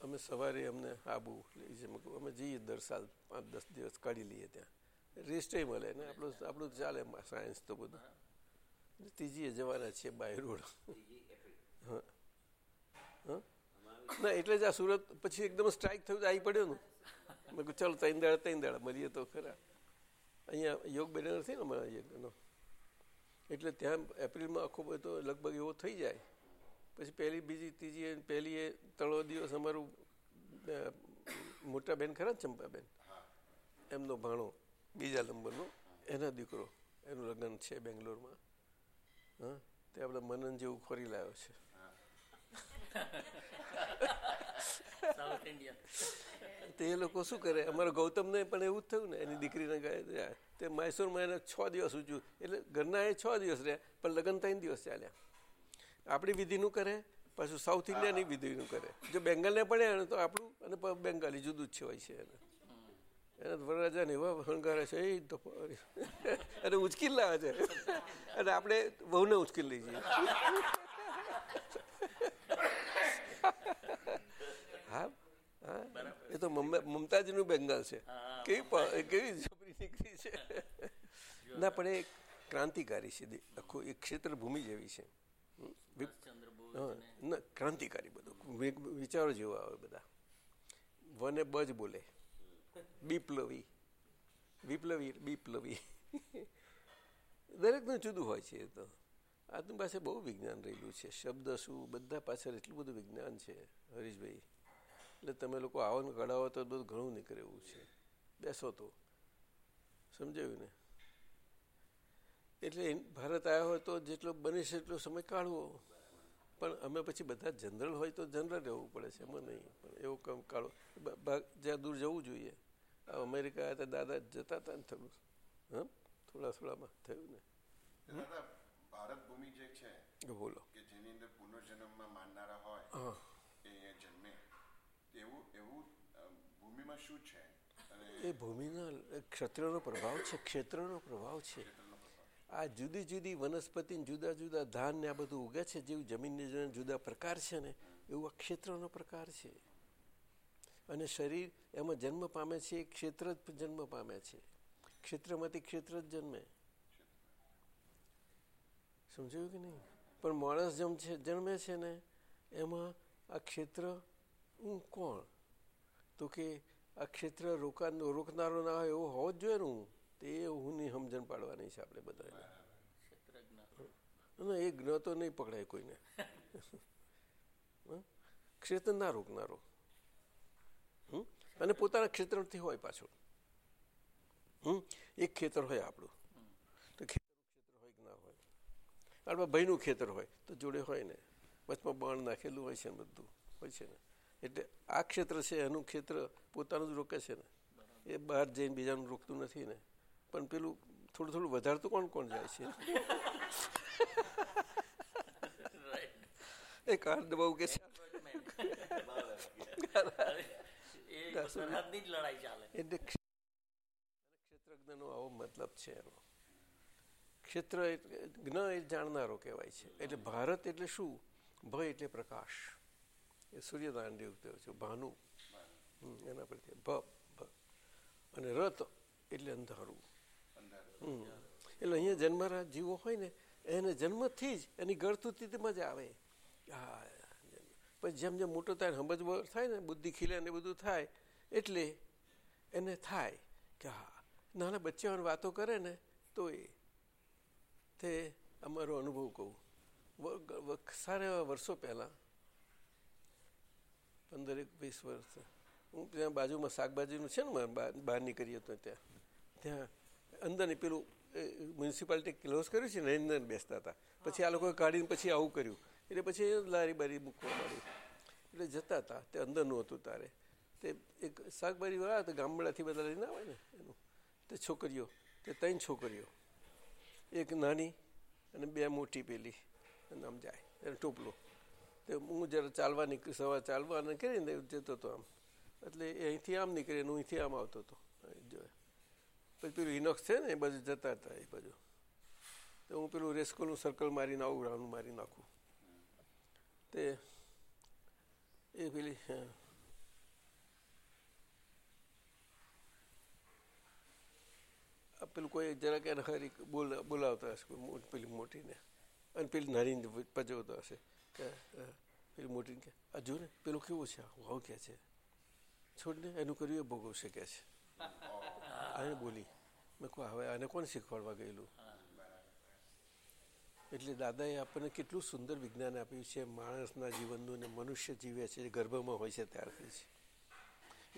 S2: અમે સવારે અમને આબુ લઈ જઈએ. અમે જઈએ દર સાલ પાંચ દસ દિવસ કાઢી લઈએ ત્યાં. રેસ્ટે મળે ને આપણું આપણું ચાલે સાયન્સ તો બધું. ત્રીજીએ જવાના છીએ બાય રોડ. ના એટલે જ આ સુરત પછી એકદમ સ્ટ્રાઇક થયું આવી પડ્યો ને. મેં કહું ચાલો ત્રણ દાડા ત્રણ દાડા, મળીએ તો ખરા. અહીંયા યોગ બેનર નથી ને અમારા યજ્ઞનો એટલે ત્યાં એપ્રિલમાં આખો બધો લગભગ એવો થઈ જાય. પછી પહેલી, બીજી, ત્રીજી પહેલી એ ત્રણ દિવસ અમારું મોટા બેન ખરા ચંપાબેન? એમનો ભાણો, બીજા નંબરનો, એના દીકરો. એનું લગ્ન છે બેંગ્લોરમાં. હા? તે આપણે મનન જેવું ખોરી લાવ્યો છે. તો લોકો શું કરે? અમારા ગૌતમને પણ એવું જ થયું ને, એની દીકરીને ગયા તે મૈસૂરમાં એને છ દિવસ ઉજ્યું એટલે ઘરના એ છ દિવસ રહ્યા, પણ લગ્ન ત્રણ દિવસ ચાલ્યા. આપણી વિધિનું કરે, પાછું સાઉથ ઇન્ડિયાની વિધિનું કરે. જો બેંગલને પડે તો આપણું અને બેંગાલી જુદું જ છે હોય છે એને. એના વરરાજાને એવા શણગારે છે, એ અને ઉચકીલ લાવે છે. અને આપણે વહુને ઉચકીલ લઈ જઈએ. હા? એ તો મમ- મમતાજનું બેંગાલ છે. કેવી કેવી છોકરી નીકળી છે? ના પણ એ ક્રાંતિકારી છે. આખું એક ક્ષેત્ર ભૂમિ જેવી છે.
S6: ના
S2: ક્રાંતિકારી બધું. વિચારો જેવા આવે બધા. વને બજ બોલે. બીપ્લવી. વિપ્લવી બીપ્લવી. દરેકનું જુદું હોય છે એ તો. આપણી પાસે બહુ વિજ્ઞાન રહેલું છે. શબ્દ શું બધા પાછળ એટલું બધું વિજ્ઞાન છે, હરીશભાઈ. એટલે તમે લોકો આવો ને કઢાવો તો બધું ઘણું નીકળે એવું છે. બેસો તો. સમજાયું ને? એટલે ભારત આવ્યા હોય તો જેટલો બને છે એટલો સમય કાઢવો. પણ અમે પછી બધા જનરલ હોય તો જનરલ રહેવું પડે છે, એમાં નહીં. પણ એવું કામ કાઢો. જ્યાં દૂર જવું જોઈએ. અમેરિકા હતા, દાદા જતા હતા ને થયું હા? થોડા થોડામાં થયું ને.
S4: ભારત ભૂમિ જે છે
S2: બોલો
S4: કે જેની અંદર પુનર્જન્મમાં માનનારા હોય એ જન્મે એવું એવું ભૂમિમાં શું છે
S2: એ ભૂમિના ક્ષેત્રનો પ્રભાવ છે ક્ષેત્રનો પ્રભાવ છે આ જુદી જુદી વનસ્પતિ જુદા જુદા ધાન ને આ બધું ઉગે છે જેવું જમીનની જુદા પ્રકાર છે ને એવું આ ક્ષેત્રનો પ્રકાર છે. અને શરીર એમાં જન્મ પામે છે ક્ષેત્ર જ જન્મ પામે છે. ક્ષેત્રમાંથી ક્ષેત્ર જ જન્મે. સમજાયું કે નહીં? પણ માણસ જેમ છે, જન્મે છે ને, એમાં આ ક્ષેત્ર હું કોણ? તો કે આ ક્ષેત્ર રોકા રોકનારો ના હોય એવો હોવો જ જોઈએ ને હું? તે હુંની સમજણ પાડવાની છે આપણે ના એ જ્ઞ તો નહીં પકડાય કોઈને. હં? ક્ષેત્ર ના રોકનારો. હં? અને પોતાના ક્ષેત્રથી હોય પાછું. હમ એક ખેતર હોય આપણું તો ખેતરનું ક્ષેત્ર હોય કે ના હોય આપણા ભાઈનું ખેતર હોય તો જોડે હોય ને. વચમાં બાણ નાખેલું હોય છે ને બધું હોય છે ને. એટલે આ ક્ષેત્ર છે એનું ક્ષેત્ર પોતાનું જ રોકે છે ને. એ બહાર જઈને બીજાનું રોકતું નથી ને. પણ પેલું થોડું થોડું વધારતું કોણ કોણ જાય છે? એ કાર દબાવું કે છે? એટલે ક્ષેત્રજ્ઞનો આવો મતલબ છે એનો. ક્ષેત્ર જ્ઞ એ જાણનારો કહેવાય છે. એટલે ભારત એટલે શું? ભય એટલે પ્રકાશ. એ સૂર્યનારાયણ દેવ કહે છે, ભાનુ. એના પરથી ભ અને રથ એટલે અંધારું. એટલે અહીંયા જન્મરા જીવો હોય ને, એને જન્મથી જ એની ગળતુતિમાં જ આવે. હા, પછી જેમ જેમ મોટો થાય સમજ થાય ને, બુદ્ધિ ખીલે ને બધું થાય, એટલે એને થાય કે હા, નાના બચ્ચાઓને વાતો કરે ને, તો એ તે અમારો અનુભવ કહું. સારા એવા વર્ષો પહેલાં, પંદરેક વીસ વર્ષ, હું ત્યાં બાજુમાં શાકભાજીનું છે ને બહાર નીકળીએ તો ત્યાં. ત્યાં અંદરની પેલું મ્યુનિસિપાલિટી ક્લોઝ કર્યું છે ને અંદર બેસતા હતા. પછી આ લોકોએ કાઢીને પછી આવું કર્યું. એટલે પછી લારી બારી મૂકવા માંડી. એટલે જતા હતા, તે અંદરનું હતું તારે. તે એક શાકભાજીવાળા તો ગામડાથી બધા લઈને આવે ને એનું. તે છોકરીઓ, તે ત્રણ છોકરીઓ. એક નાની અને બે મોટી પેલી અને આમ જાય એને ટોપલો. તે હું જરા ચાલવા નીકળી, સવાર ચાલવા અને કરીને જતો હતો આમ. એટલે અહીંથી આમ નીકળે હું અહીંથી આમ આવતો હતો જો પછી પેલું ઇનોક્સ છે ને, એ બાજુ જતા હતા એ બાજુ. તો હું પેલું રેસ્કોનું સર્કલ મારીને આવું, રાઉન્ડ મારી નાખું. તે, એ પેલી હા. આ પેલું કોઈ જરાક એને હરી બોલ બોલાવતા હશે પેલી મોટીને. અને પેલી નારીને પજવતા હશે. પેલી મોટીને કે આ જો ને પેલું કેવું છે? વાવ કે છે? છોડને એનું કર્યું એ ભોગવશે કે છે. આને બોલી મેં કહું હવે આને કોણ શીખવાડવા ગયેલું? એટલે દાદાએ આપણને કેટલું સુંદર વિજ્ઞાન આપ્યું છે માણસના જીવનનું ને મનુષ્ય જીવે છે જે ગર્ભમાં હોય છે ત્યારથી જ.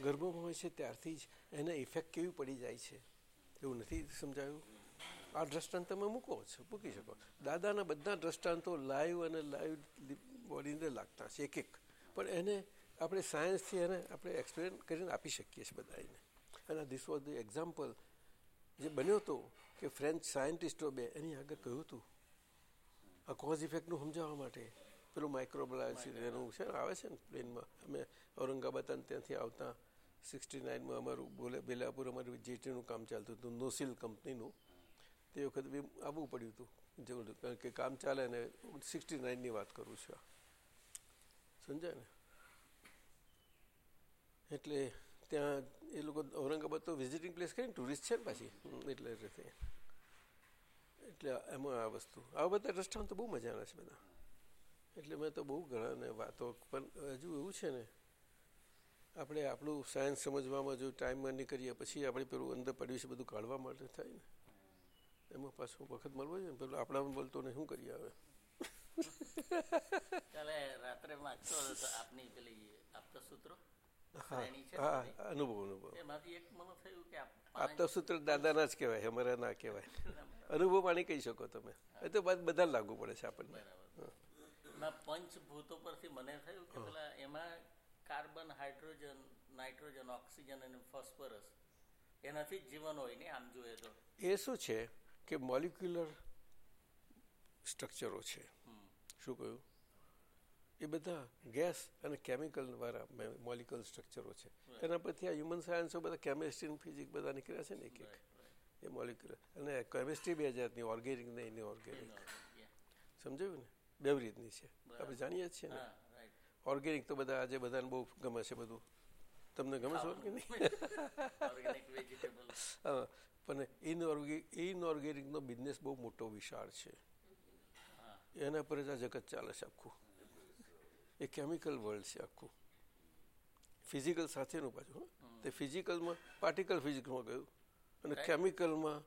S2: ગર્ભમાં હોય છે ત્યારથી જ એને ઇફેક્ટ કેવી પડી જાય છે? એવું નથી સમજાયું? આ દ્રષ્ટાંત તમે મૂકો છો મૂકી શકો. દાદાના બધા દ્રષ્ટાંતો લાઈવ અને લાઈવ બોડીને લાગતા છે એક એક. પણ એને આપણે સાયન્સથી એને આપણે એક્સપ્લેન કરીને આપી શકીએ છીએ બધાને અને ધીસ વોઝ ધ એક્ઝામ્પલ જે બન્યો હતો કે ફ્રેન્ચ સાયન્ટિસ્ટો બે એની આગળ કહ્યું હતું આ કોઝ ઇફેક્ટનું સમજાવવા માટે. પેલું માઇક્રોબાયોલોજી એનું છે આવે છે ને પ્લેનમાં. અમે ઔરંગાબાદ અને ત્યાંથી આવતા સિક્સટી નાઇનમાં અમારું બોલે, બેલાપુર અમારું જેટીનું કામ ચાલતું હતું, નોસિલ કંપનીનું. તે વખતે બી આવવું પડ્યું હતું. જેવું કારણ કે કામ ચાલે ને સિક્સટી નાઇનની વાત કરું છું સમજાય ને? એટલે ત્યાં એ લોકો ઔરંગાબાદ તો વિઝિટિંગ પ્લેસ કરીને ટુરિસ્ટ છે ને પાછી. એટલે રીતે. એટલે એમાં આ વસ્તુ. આવા બધા દ્રષ્ટાંત તો બહુ મજાના છે બધા. એટલે મેં તો બહુ ઘણાને વાતો પણ હજુ એવું છે ને આપણે આપણું સાયન્સ સમજવામાં જો ટાઈમ નહીં કરીએ પછી આપણે પેલું અંદર પડ્યું છે બધું કાઢવા માટે થાય ને. એમાં પાછું વખત મળવો જોઈએ ને પેલું આપણામાં બોલતો ને શું કરીએ હવે?
S7: કાલે રાત્રે વાંચતો હતો તો આપની પેલી આપતા સૂત્રો
S2: હા
S7: શ્રેણી છે ને
S2: હા
S7: બધી.
S2: અનુભવ અનુભવ.
S7: એમાંથી એક મને થયું કે આપ-
S2: આપતા સૂત્ર દાદાના જ કહેવાય અમારા ના કહેવાય. અનુભવ પાણી કહી શકો તમે. એ તો બાદ બધા લાગુ પડે છે આપણને.
S7: બરાબર. એમાં પંચભૂતો પરથી મને થયું કે પેલા એમાં કાર્બન હાઇડ્રોજન નાઇટ્રોજન ઓક્સિજન અને ફોસ્ફરસ. એનાથી જ જીવન હોય ને આમ જોઈએ તો.
S2: એ શું છે કે મોલિક્યુલર સ્ટ્રક્ચરો છે? શું કહ્યું? એ બધા ગેસ અને કેમિકલ વાળા મોલિક્યુલ સ્ટ્રક્ચરો છે. એના પરથી આ હ્યુમન સાયન્સો બધા કેમેસ્ટ્રી ફિઝિક્સ બધા નીકળ્યા છે ને એક એક એ મોલિક્યુલર. અને કેમેસ્ટ્રી બે જાતની ઓર્ગેનિક ને ઇનઓર્ગેનિક સમજાયું ને? બે રીતની છે આપણે જાણીએ છીએ ને. ઓર્ગેનિક તો બધા આજે બધાને બહુ ગમે છે બધું. તમને ગમે છે ઓર્ગેનિક હા પણ ઇનઓર્ગેનિક ઇનઓર્ગેનિકનો બિઝનેસ બહુ મોટો વિશાળ છે. એના પર જ આ જગત ચાલે છે આખું. એ કેમિકલ વર્લ્ડ છે આખું. ફિઝિકલ સાથેનું પાછું હં. તે ફિઝિકલમાં પાર્ટિકલ ફિઝિકલમાં ગયું. અને કેમિકલમાં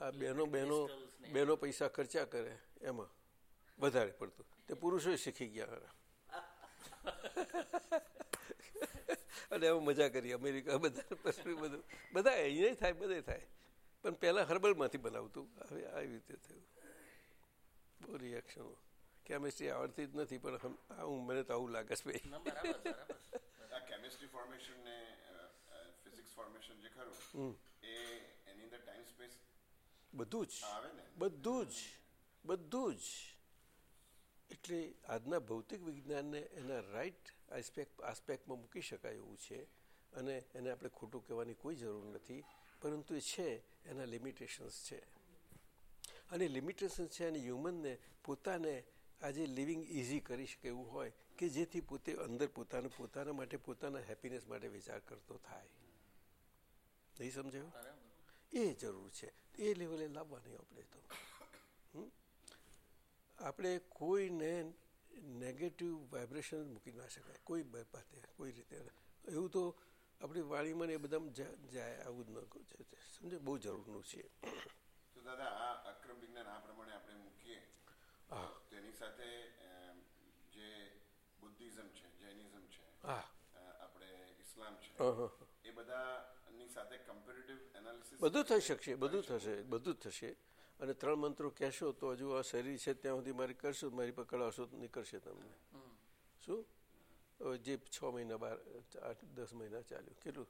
S2: આ બહેનો બહેનો બહેનો પૈસા ખર્ચા કરે એમાં. વધારે પડતું. તે પુરુષોએ શીખી ગયા. અને એમાં મજા કરી અમેરિકા બધા પછી બધું. બધા અહીંયા થાય બધે થાય. પણ પહેલાં હર્બલમાંથી બનાવતું. હવે આવી રીતે થયું. બહુ રિએક્શનો કેમિસ્ટ્રી આવડતી જ નથી પણ આવું મને તો આવું લાગે છે ભાઈ.
S7: ના બરાબર બરાબર.
S4: આ કેમિસ્ટ્રી ફોર્મેશન ને ફિઝિક્સ ફોર્મેશન જે ખરું એ એની અંદર ટાઈમ સ્પેસ
S2: બધું જ.
S4: આવે ને?
S2: બધું જ. બધું જ. એટલે આજના ભૌતિક વિજ્ઞાનને એના રાઈટ આસ્પેક્ટ આસ્પેક્ટમાં મૂકી શકાય એવું છે અને એને આપણે ખોટું કહેવાની કોઈ જરૂર નથી પરંતુ એ છે એના લિમિટેશન્સ છે. અને લિમિટેશન છે અને હ્યુમનને પોતાને આજે લિવિંગ ઇઝી કરી શકે એવું હોય કે જેથી પોતે અંદર પોતાને પોતાના માટે પોતાના હેપીનેસ માટે વિચાર કરતો થાય. નહીં સમજાયું? એ જરૂર છે. એ લેવલે લાવવાની આપણે તો. હમ? આપણે કોઈને નેગેટિવ વાઇબ્રેશન મૂકી ના શકાય. કોઈ બાબતે કોઈ રીતે. એવું તો આપણી વાણીમાં એ બધામાં જાય આવું જ ન સમજે? બહુ જરૂરનું છે.
S4: તો દાદા આ અક્રમ વિજ્ઞાન આ પ્રમાણે આપણે મૂકીએ.
S2: હા.
S4: તેની સાથે જે બુદ્ધિઝમ છે જૈનિઝમ છે
S2: હા.
S4: આપણે ઇસ્લામ છે. એ બધાની સાથે કમ્પેરેટિવ એનાલિસિસ
S2: બધું થઈ શકશે બધું થશે બધું જ થશે. અને ત્રણ મંત્રો કહેશો તો હજુ આ શરીર છે ત્યાં સુધી મારી કરશો મારી પર કળાવશો તો નીકળશે તમને. શું? જે છ મહિના બાર આઠ દસ મહિના ચાલ્યું. કેટલું?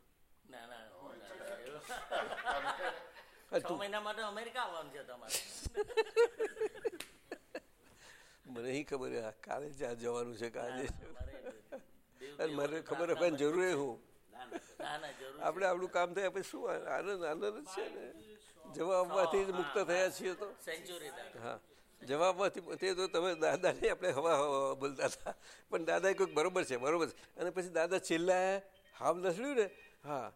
S2: મને અહીં ખબર કાલે જ્યાં જવાનું છે કાલે.
S7: મને
S2: ખબર હોય જરૂર હું. આપણે આપણું કામ થાય આપણે શું આનંદ આનંદ જ છે ને. જવાબમાંથી જ મુક્ત થયા છીએ તો.
S7: દાદા.
S2: હા. જવાબમાંથી તે તો તમે દાદાને આપણે હવા હવા બોલતા હતા. પણ દાદાએ કોઈક બરોબર છે બરોબર છે. અને પછી દાદા છેલ્લા હાવ લસડ્યું ને. હા.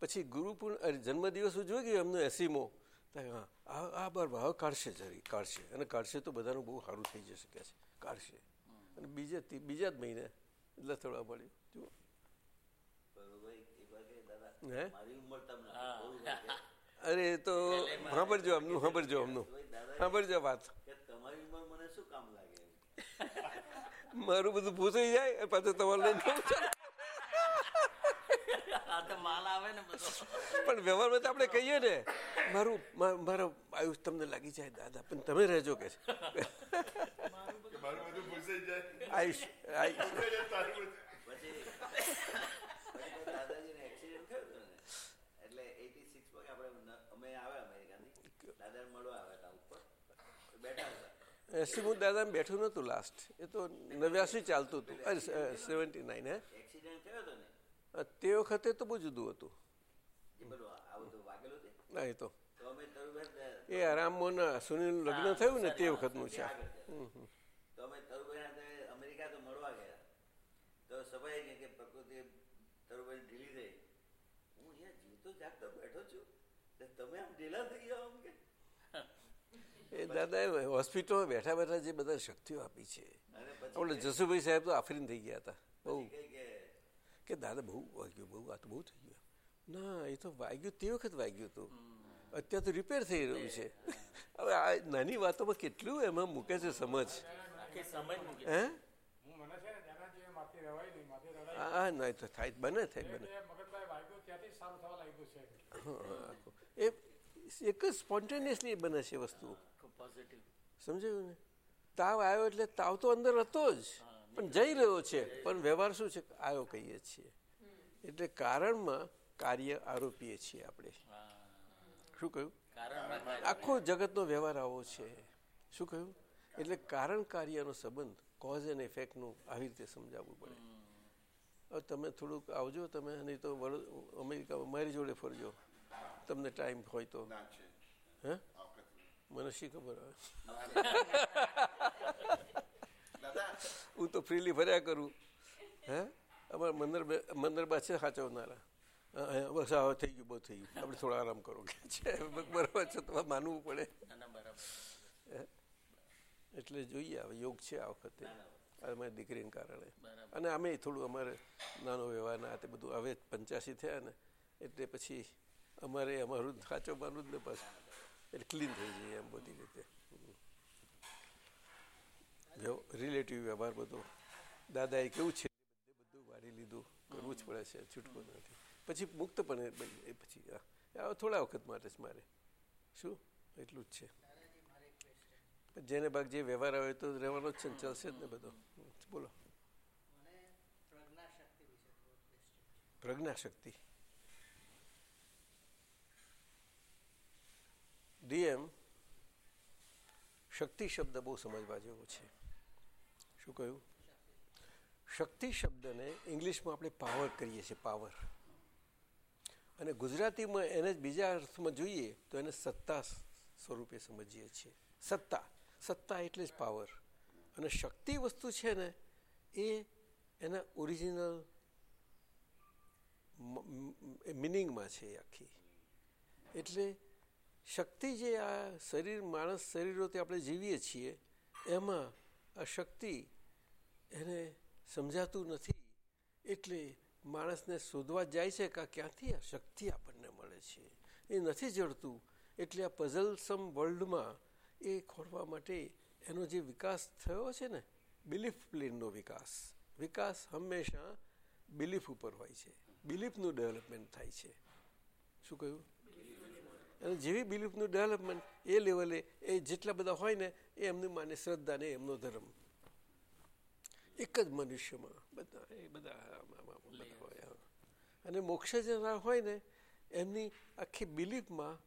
S2: પછી ગુરુપૂર્ણ જન્મદિવસ ઉજવે ગયો એમનો એસીમો. તો હા આ આ બાર ભાવ કાઢશે જરી કાઢશે. અને કાઢશે તો બધાનું બહુ સારું થઈ જશે કે છે કાઢશે. અને બીજા બીજા જ મહિને લથડવા મળ્યું જુઓ.
S5: બરોબર એ દાદા
S2: હે? અરે તો સાંભળજો આમનું સાંભળજો આમનું સાંભળજો વાત.
S5: કે તમારી ઉંમર મને શું કામ લાગે?
S2: મારું બધું ભૂસાઈ જાય પાછું તમારે લઈને જવું છે.
S7: આ તો માલ આવે ને બધો.
S2: પણ વ્યવહારમાં તો આપણે કહીએ ને મારું મારો આયુષ તમને લાગી જાય દાદા પણ તમે રહેજો કે આયુષ આયુષ
S5: પછી પછી કોઈ દાદાજીને એક્સિડન્ટ થયો હતો ને એટલે એટી સિક્સમાં આપણે ન- અમે આવ્યા અમેરિકાથી દાદાને મળવા આવ્યા હતા ઉપર બેઠા હતા
S2: એસીમું દાદા બેઠું નતું લાસ્ટ એ તો નવ્યાસી ચાલતું હતું. સેવન્ટી નાઇન હે? તે વખતે તો બહુ જુદું હતું. ના એ તો. એ આરામમાં સુનિલ લગ્ન થયું ને તે વખતનું છે.
S5: તો અમે તરુબેન અમેરિકા તો મળવા ગયા. તો કહે કે પ્રકૃતિ તરુબેન ઢીલી થઈ. હું અહીંયા જીવતો જાગતો બેઠો છું. તમે આમ ઢીલા થઈ ગયા આમ કે?
S2: એ દાદાએ હોસ્પિટલમાં બેઠા બેઠા જે બધા શક્તિઓ આપી છે. આપણે જસુભાઈ સાહેબ તો આફરીન થઈ ગયા હતા. બહુ.
S5: કે
S2: દાદા બહુ વાગ્યું બહુ આ તો બહુ થઈ ગયું. ના એ તો વાગ્યું તે વખત વાગ્યું હતું. અત્યારે તો રિપેર થઈ રહ્યું છે. હવે આ નાની વાતોમાં કેટલું એમાં મૂકે છે સમજ?
S7: આખી સમજ મૂકી
S2: હે?
S8: હું મને છે ને
S2: તો થાય બને થાય બને.
S8: એટલે મગજભાઈ વાગ્યો ત્યાંથી જ સારું થવા લાગ્યું છે.
S2: હા, આખું. એ એક જ સ્પોન્ટેનિયસલી બને છે વસ્તુ. સમજાયું ને? તાવ આવ્યો એટલે તાવ તો અંદર હતો જ. પણ જઈ રહ્યો છે. પણ વ્યવહાર શું છે? આવ્યો કહીએ છીએ. એટલે કારણમાં કાર્ય આરોપીએ છીએ આપણે. શું કહ્યું? આખો જગતનો વ્યવહાર આવો છે. શું કહ્યું? એટલે કારણ કાર્યનો સંબંધ કોઝ એન્ડ ઇફેક્ટનું આવી રીતે સમજાવવું પડે. હવે તમે થોડુંક આવજો તમે નહીં તો વડો અમેરિકામાં મારી જોડે ફરજો. તમને ટાઈમ હોય તો. હા? મને શી ખબર આવે હું તો ફ્રીલી ફર્યા કરું. હે? અમારા મંદર મંદરબા છે સાચવનારા. બસ હવે થઈ ગયું બહુ થઈ ગયું. આપણે થોડા આરામ કરો. કે છે બરાબર છે તમારે માનવું પડે. એટલે જોઈએ હવે યોગ છે આ વખતે. અમારી દીકરીને કારણે. અને અમે થોડું અમારે નાનો વ્યવહાર ના તે બધું હવે પંચ્યાસી થયા ને એટલે પછી અમારે અમારું સાચવવાનું જ ને પાછું. એટલે ક્લીન થઈ જઈએ એમ બધી રીતે. રિલેટિવ વ્યવહાર બધો દાદાએ કેવું છે? બધે બધું વાળી લીધું કરવું જ પડે છે છૂટકો નથી. પછી મુક્તપણે બની- એ પછી થોડા વખત માટે જ મારે. શું? એટલું જ છે. જેને ભાગ જે વ્યવહાર આવે તો રહેવાનો જ છે ને ચાલશે જ ને બધો. બોલો.
S1: પ્રજ્ઞાશક્તિ પ્રજ્ઞા શક્તિ વિશે થોડું question.
S2: પ્રજ્ઞા શક્તિ ડીએમ શક્તિ શબ્દ બહુ સમજવા જેવો છે. શું કહ્યું? શક્તિ શબ્દને ઇંગ્લિશમાં આપણે પાવર કરીએ છીએ પાવર અને ગુજરાતીમાં એને બીજા અર્થમાં જોઈએ તો એને સત્તા સ્વરૂપે સમજીએ છીએ. સત્તા. સત્તા એટલે જ પાવર અને શક્તિ વસ્તુ છે ને, એ એના ઓરિજિનલ મિનિંગમાં છે આખી. એટલે શક્તિ જે આ શરીર, માણસ શરીરોથી આપણે જીવીએ છીએ, એમાં આ શક્તિ એને સમજાતું નથી. એટલે માણસને શોધવા જાય છે કે ક્યાંથી આ શક્તિ આપણને મળે છે. એ નથી જડતું. એટલે આ પઝલસમ વર્લ્ડમાં એ ખોરવા માટે એનો જે વિકાસ થયો છે ને બિલીફ પ્લેનનો વિકાસ. વિકાસ હંમેશા બિલીફ ઉપર હોય છે. બિલીફનું ડેવલપમેન્ટ થાય છે. શું કહ્યું? અને જેવી બિલીફનું ડેવલપમેન્ટ એ લેવલે એ જેટલા બધા હોય ને એ એમની માને શ્રદ્ધા ને એમનો ધર્મ. એક જ મનુષ્યમાં બધા એ બધા હોય. અને મોક્ષ જનાર હોય ને એમની આખી બિલીફમાં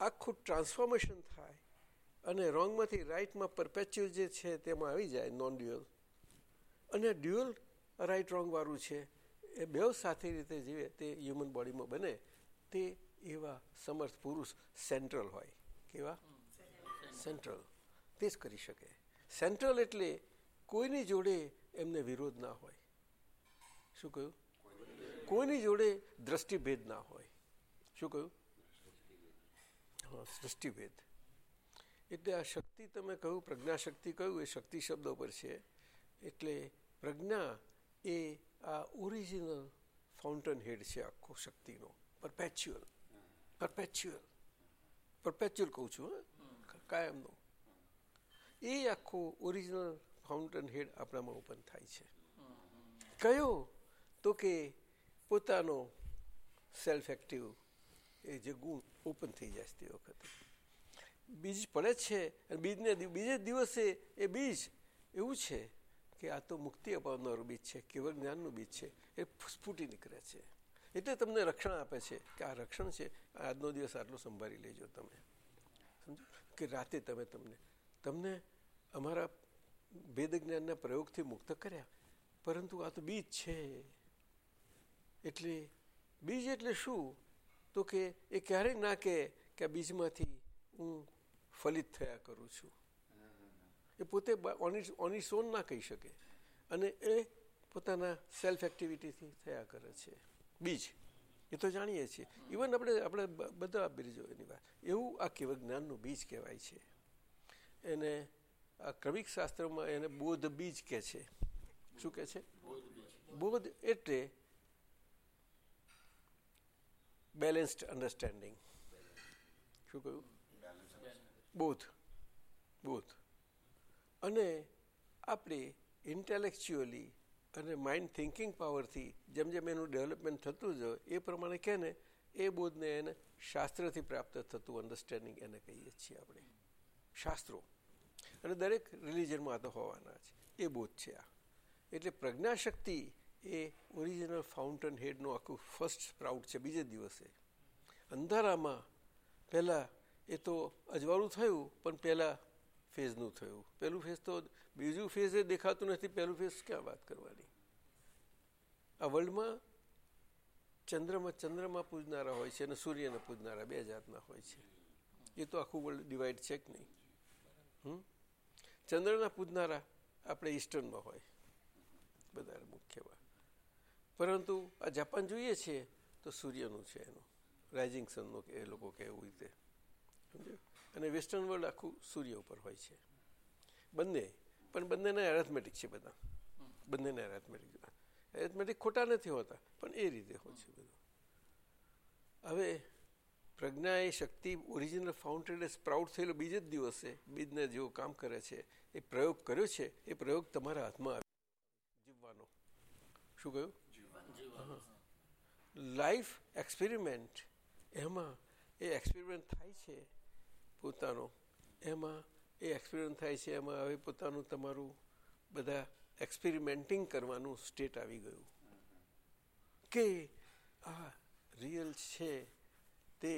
S2: આખું ટ્રાન્સફોર્મેશન થાય અને રોંગમાંથી રાઇટમાં પરપેચ્યુઅલ જે છે તેમાં આવી જાય નોન ડ્યુઅલ અને ડ્યુઅલ રાઇટ રોંગવાળું છે એ બે સાથે રીતે જીવે તે હ્યુમન બોડીમાં બને તે એવા સમર્થ પુરુષ સેન્ટ્રલ હોય. કેવા? સેન્ટ્રલ. તે જ કરી શકે. સેન્ટ્રલ એટલે કોઈની જોડે એમને વિરોધ ના હોય. શું કહ્યું? કોઈની જોડે દ્રષ્ટિભેદ ના હોય. શું કહ્યું? હા, દ્રષ્ટિભેદ. એટલે આ શક્તિ તમે કહ્યું પ્રજ્ઞા શક્તિ કહ્યું, એ શક્તિ શબ્દો પર છે. એટલે પ્રજ્ઞા એ આ ઓરિજિનલ ફાઉન્ટન હેડ છે આખો શક્તિનો પરપેચ્યુઅલ પરપેચ્યુઅલ પરપેચ્યુઅલ કહું છું કાયમનો. એ આખું ઓરિજિનલ ફાઉન્ટેન હેડ આપણામાં ઓપન થાય છે. કયો? તો કે પોતાનો સેલ્ફ એક્ટિવ એ જે ગુણ ઓપન થઈ જાય તે વખતે. બીજ પડે છે અને બીજને બીજે દિવસે એ બીજ એવું છે કે આ તો મુક્તિ અપાવનારું બીજ છે કેવળ જ્ઞાનનું બીજ છે એ સ્ફૂટી નીકળે છે. એટલે તમને રક્ષણ આપે છે કે આ રક્ષણ છે, આજનો દિવસ આટલો સંભાળી લેજો તમે. સમજો? કે રાતે તમે તમને તમને અમારા ભેદ જ્ઞાનના પ્રયોગથી મુક્ત કર્યા. પરંતુ આ તો બીજ છે. એટલે બીજ એટલે શું? તો કે એ ક્યારેય ના કહે કે આ બીજમાંથી હું ફલિત થયા કરું છું. એ પોતે ઓની સોન ના કહી શકે. અને એ પોતાના સેલ્ફ એક્ટિવિટીથી થયા કરે છે. બીજ. એ તો જાણીએ છીએ. ઇવન આપણે આપણે બધા બીજો એની વાત. એવું આ કેવળ જ્ઞાનનું બીજ કહેવાય છે. એને આ ક્રમિક શાસ્ત્રમાં એને બોધ બીજ કહે છે. શું કહે છે? બોધ એટલે બેલેન્સ્ડ અન્ડરસ્ટેન્ડિંગ શું કહ્યું? બોધ. બોધ. અને આપણે ઇન્ટેલેક્ચ્યુઅલી અને માઇન્ડ થિંકિંગ પાવરથી જેમ જેમ એનું ડેવલપમેન્ટ થતું જ એ પ્રમાણે કહે ને, એ બોધને એને શાસ્ત્રથી પ્રાપ્ત થતું અન્ડરસ્ટેન્ડિંગ એને કહીએ છીએ આપણે. શાસ્ત્રો. અને દરેક રિલિજનમાં આ તો હોવાના છે. એ બોધ છે આ. એટલે પ્રજ્ઞાશક્તિ એ ઓરિજિનલ ફાઉન્ટન હેડનું આખું ફર્સ્ટ સ્પ્રાઉટ છે, બીજે દિવસે. અંધારામાં પહેલાં એ તો અજવાળું થયું, પણ પહેલાં ફેઝનું થયું. પહેલું ફેઝ તો બીજું ફેઝ એ દેખાતું નથી, પહેલું ફેઝ ક્યાં વાત કરવાની? આ વર્લ્ડમાં ચંદ્રમાં ચંદ્રમાં પૂજનારા હોય છે અને સૂર્યને પૂજનારા બે જાતના હોય છે. એ તો આખું વર્લ્ડ ડિવાઈડ છે કે નહીં? ચંદ્રના પૂજનારા આપણે ઈસ્ટર્નમાં હોય બધા મુખ્યમાં. પરંતુ આ જાપાન જોઈએ છીએ તો સૂર્યનું છે એનું. રાઇઝિંગ સનનું એ લોકો કહેવું રીતે. સમજ્યું? અને વેસ્ટર્ન વર્લ્ડ આખું સૂર્ય ઉપર હોય છે. બંને. પણ બંનેના એરેથમેટિક છે બધા. બંનેના એરેથમેટિક એરેથમેટિક ખોટા નથી હોતા પણ એ રીતે હોય છે બધું. હવે પ્રજ્ઞા એ શક્તિ ઓરિજિનલ ફાઉન્ટેડ સ્પ્રાઉટ થયેલો બીજે જ દિવસે બીજને જેવો કામ કરે છે એ પ્રયોગ કર્યો છે એ પ્રયોગ તમારા હાથમાં જીવવાનો. શું કહ્યું? લાઈફ એક્સપેરિમેન્ટ એમાં એ એક્સપેરિમેન્ટ થાય છે પોતાનો. એમાં એ એક્સપેરિમેન્ટ થાય છે, એમાં હવે પોતાનું તમારું બધા એક્સપેરિમેન્ટિંગ કરવાનું સ્ટેટ આવી ગયું. કે આ રિયલ છે, તે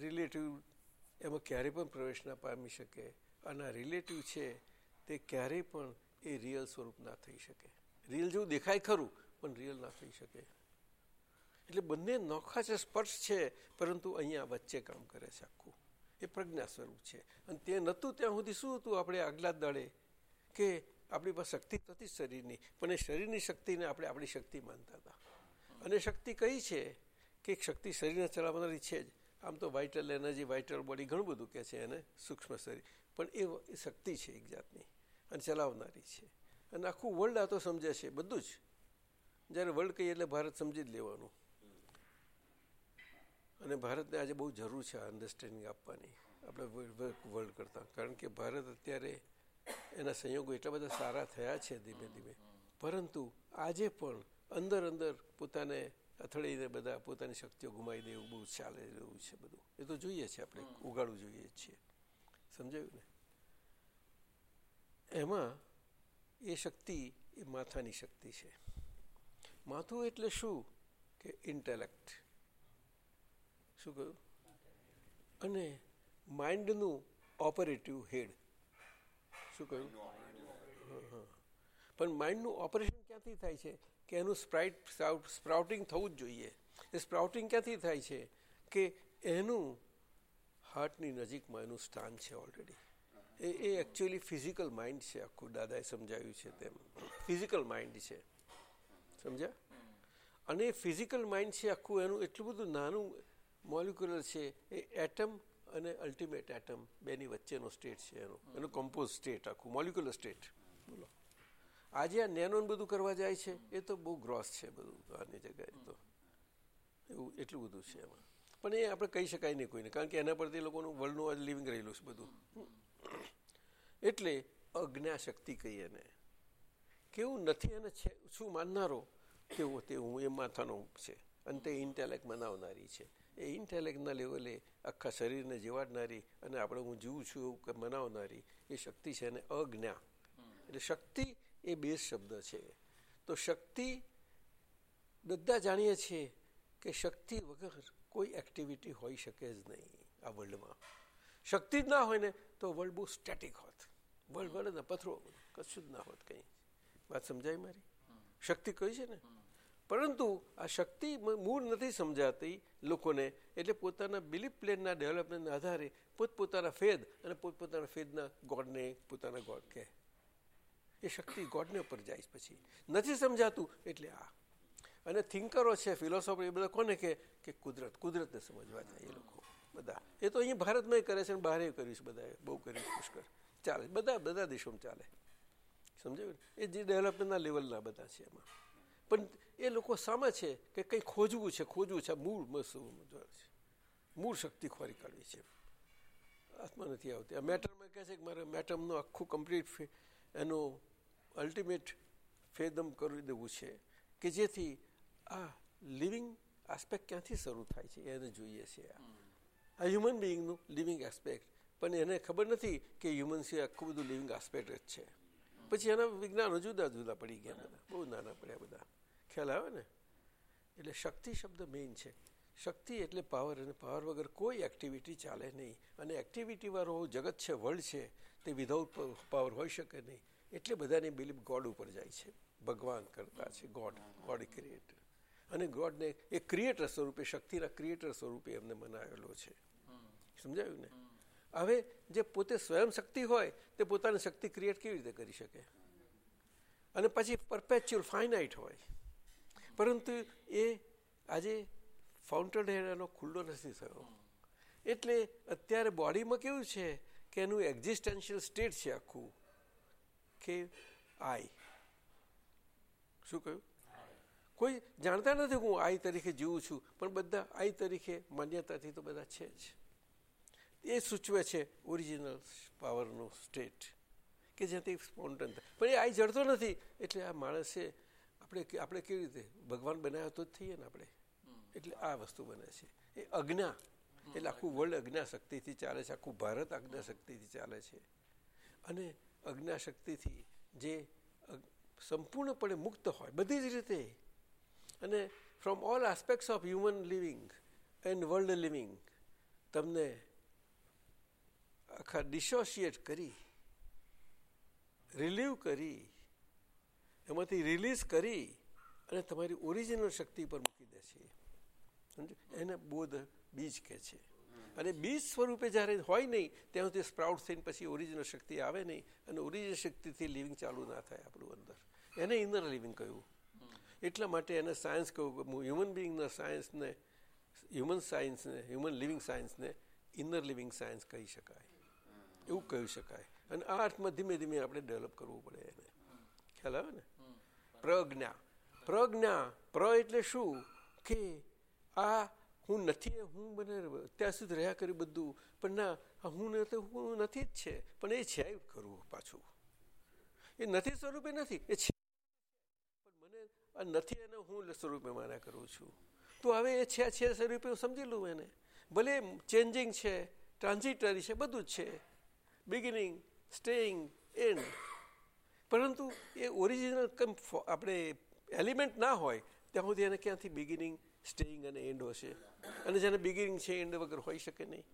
S2: રિલેટિવ એમાં ક્યારેય પણ પ્રવેશ ના પામી શકે. અને રિલેટિવ છે, તે ક્યારેય પણ એ રિયલ સ્વરૂપ ના થઈ શકે. રિયલ જેવું દેખાય ખરું, પણ રિયલ ના થઈ શકે. એટલે બંને નોખા છે, સ્પર્શ છે, પરંતુ અહીંયા વચ્ચે કામ કરે છે આખું. એ પ્રજ્ઞા સ્વરૂપ છે. અને તે નહોતું ત્યાં સુધી શું હતું? આપણે આગલા દળે કે આપણી પાસે શક્તિ નથી શરીરની, પણ એ શરીરની શક્તિને આપણે આપણી શક્તિ માનતા હતા. અને શક્તિ કઈ છે? કે શક્તિ શરીરને ચલાવનારી છે જ. આમ તો વાઇટલ એનર્જી વાઇટલ બોડી ઘણું બધું કહે છે એને, સૂક્ષ્મ શરીર. પણ એ શક્તિ છે એક જાતની, અને ચલાવનારી છે. અને આખું વર્લ્ડ આ તો સમજે છે, બધું જ. જ્યારે વર્લ્ડ કહીએ એટલે ભારત સમજી જ લેવાનું. અને ભારતને આજે બહુ જરૂર છે આ અન્ડરસ્ટેન્ડિંગ આપવાની, આપણે વર્લ્ડ કરતાં. કારણ કે ભારત અત્યારે એના સંયોગો એટલા બધા સારા થયા છે ધીમે ધીમે. પરંતુ આજે પણ અંદર અંદર પોતાને અથડાઈને બધા પોતાની શક્તિઓ ગુમાવી દે એવું બહુ ચાલે રહ્યું છે બધું. એ તો જોઈએ છે આપણે, ઉગાડવું જોઈએ છીએ. સમજાયું ને? એમાં એ શક્તિ એ માથાની શક્તિ છે. માથું એટલે શું? કે ઇન્ટેલેક્ટ શું કહ્યું? અને માઇન્ડનું ઓપરેટિવ હેડ. શું કહ્યું? પણ માઇન્ડનું ઓપરેશન ક્યાંથી થાય છે? કે એનું સ્પ્રાઇટ સ્પ્રાઉટિંગ થવું જ જોઈએ. એ સ્પ્રાઉટિંગ ક્યાંથી થાય છે? કે એનું હાર્ટની નજીકમાં એનું સ્થાન છે ઓલરેડી એ એ એકચ્યુઅલી ફિઝિકલ માઇન્ડ છે આખું. દાદાએ સમજાવ્યું છે તેમ. ફિઝિકલ માઇન્ડ છે. સમજ્યા? અને ફિઝિકલ માઇન્ડ છે આખું. એનું એટલું બધું નાનું મોલિક્યુલર છે એ એટમ અને અલ્ટિમેટ એટમ બેની વચ્ચેનો સ્ટેટ છે એનો. એનો કમ્પોઝ સ્ટેટ આખું મોલિક્યુલર સ્ટેટ બોલો. આજે આ નેનોન બધું કરવા જાય છે? એ તો બહુ ગ્રોસ છે બધું આની જગ્યાએ તો. એવું એટલું બધું છે એમાં. પણ એ આપણે કહી શકાય નહીં કોઈને કારણ કે એના પરથી લોકોનું વર્લ્ડનું આજ લિવિંગ રહેલું છે બધું. એટલે અજ્ઞાશક્તિ કહીએ એને. કેવું નથી અને છે શું માનનારો? કેવો તે હું એ માથાનો છે. અને તે ઇન્ટેલેક્ટ મનાવનારી છે. એ ઇન્ટેલેક્ટના લેવલે આખા શરીરને જીવાડનારી અને આપણે હું જીવું છું એવું કે મનાવનારી એ શક્તિ છે અને અજ્ઞા એટલે શક્તિ એ બે શબ્દ છે. તો શક્તિ બધા જાણીએ છીએ કે શક્તિ વગર કોઈ એક્ટિવિટી હોઈ શકે જ નહીં આ વર્લ્ડમાં શક્તિ જ ના હોય ને તો વર્લ્ડ બહુ સ્ટેટિક હોત. વર્લ્ડ વળના પથરો કશું જ ના હોત કંઈ. વાત સમજાય મારી? શક્તિ કઈ છે ને? પરંતુ આ શક્તિ મૂળ નથી સમજાતી લોકોને. એટલે પોતાના બિલીફ પ્લેનના ડેવલપમેન્ટના આધારે પોતપોતાના ફેદ અને પોતપોતાના ફેદના ગોડને પોતાના ગોડ કહે. એ શક્તિ ગોડને ઉપર જાય પછી. નથી સમજાતું એટલે આ. અને થિંકરો છે ફિલોસોફર એ બધા કોને કહે? કે કુદરત, કુદરતને સમજવા જાય એ લોકો. બધા. એ તો અહીં ભારતમાં કરે છે અને બહાર કર્યું છે બધાએ. બહુ કર્યું પુષ્કર ચાલે. બધા બધા દેશોમાં ચાલે. સમજાયું એ જે ડેવલપમેન્ટના લેવલના બધા છે એમાં. પણ એ લોકો સામે છે કે કંઈ ખોજવું છે ખોજવું છે. મૂળ મૂળ શક્તિ ખોરી કાઢવી છે. આત્મા નથી આવતી. આ મેટરમાં કહે છે કે મારે મેટમનું આખું કમ્પ્લીટ એનું અલ્ટિમેટ ફેદમ કરી દેવું છે કે જેથી આ લિવિંગ આસ્પેક્ટ ક્યાંથી શરૂ થાય છે, એને જોઈએ છે આ. હ્યુમન બિઈંગનું લિવિંગ આસ્પેક્ટ પણ એને ખબર નથી કે હ્યુમન સિવાય આખું બધું લિવિંગ આસ્પેક્ટ જ છે. પછી એના વિજ્ઞાનો જુદા જુદા પડી ગયા બધા. બહુ નાના પડ્યા બધા. ખ્યાલ આવે ને? એટલે શક્તિ શબ્દ મેઇન છે. શક્તિ એટલે પાવર અને પાવર વગર કોઈ એક્ટિવિટી ચાલે નહીં. અને એક્ટિવિટીવાળો જગત છે વર્લ્ડ છે, તે વિધાઉટ પાવર હોઈ શકે નહીં. એટલે બધાની બિલીફ ગોડ ઉપર જાય છે. ભગવાન કરતા છે ગોડ ગોડ ક્રિએટર અને ગોડને એ ક્રિએટર સ્વરૂપે, શક્તિના ક્રિએટર સ્વરૂપે એમને મનાવેલો છે. સમજાયું ને? હવે જે પોતે સ્વયં શક્તિ હોય, તે પોતાની શક્તિ ક્રિએટ કેવી રીતે કરી શકે? અને પછી પરપેચ્યુઅલ ફાઇનાઇટ હોય. પરંતુ એ આજે ફાઉન્ટન હેડ એનો ખુલ્લો નથી થયો. એટલે અત્યારે બોડીમાં કેવું છે કે એનું એક્ઝિસ્ટન્શિયલ સ્ટેટ છે આખું, કે આઈ શું કહ્યું? કોઈ જાણતા નથી હું આઈ તરીકે જીવું છું, પણ બધા આઈ તરીકે માન્યતાથી તો બધા છે જ. એ સૂચવે છે ઓરિજિનલ પાવરનું સ્ટેટ કે જ્યાંથી સ્પોન્ટન થાય. પણ એ આઈ જડતો નથી, એટલે આ માણસે આપણે આપણે કેવી રીતે? ભગવાન બનાવ્યો તો જ થઈએ ને આપણે. એટલે આ વસ્તુ બને છે. એ અજ્ઞા. એટલે આખું વર્લ્ડ અજ્ઞા શક્તિથી ચાલે છે. આખું ભારત અજ્ઞા શક્તિથી ચાલે છે. અને અજ્ઞા શક્તિથી જે સંપૂર્ણપણે મુક્ત હોય, બધી જ રીતે. અને from all aspects of human living and world living તમને આખા ડિસોસિએટ કરી રિલીવ કરી એમાંથી રિલીઝ કરી અને તમારી ઓરિજિનલ શક્તિ પર મૂકી દે છે. એને બોધ, બીજ કહે છે. અને બીજ સ્વરૂપે જ્યારે હોય નહીં, ત્યાં સુધી સ્પ્રાઉટ થઈને પછી ઓરિજિનલ શક્તિ આવે નહીં અને ઓરિજિનલ શક્તિથી લિવિંગ ચાલુ ના થાય આપણું અંદર. એને ઇનર લિવિંગ કહ્યું. એટલા માટે એને સાયન્સ કહ્યું હ્યુમન બિંગના સાયન્સને હ્યુમન સાયન્સને હ્યુમન લિવિંગ સાયન્સને ઇનર લિવિંગ સાયન્સ કહી શકાય. એવું કહી શકાય. અને આ અર્થમાં ધીમે ધીમે આપણે ડેવલપ કરવું પડે એને. ખ્યાલ આવે ને? પ્રજ્ઞા. પ્રજ્ઞા પ્ર એટલે શું? કે આ હું નથી હું બને ત્યાં સુધી રહ્યા કર્યું બધું. પણ ના હું હું નથી જ છે. પણ એ છે કરવું પાછું. એ નથી સ્વરૂપે નથી, એ છે. પણ મને આ નથી એને હું સ્વરૂપે માના કરું છું. તો હવે એ છે છે સ્વરૂપે હું સમજી લઉં એને. ભલે ચેન્જિંગ છે ટ્રાન્ઝિટરી છે, બધું જ છે. બિગિનિંગ સ્ટેઇંગ એન્ડ પરંતુ એ ઓરિજિનલ આપણે એલિમેન્ટ ના હોય, ત્યાં સુધી એને ક્યાંથી બિગિનિંગ સ્ટેઇંગ અને એન્ડ હશે? અને જેને બિગિનિંગ છે એન્ડ વગર હોઈ શકે નહીં.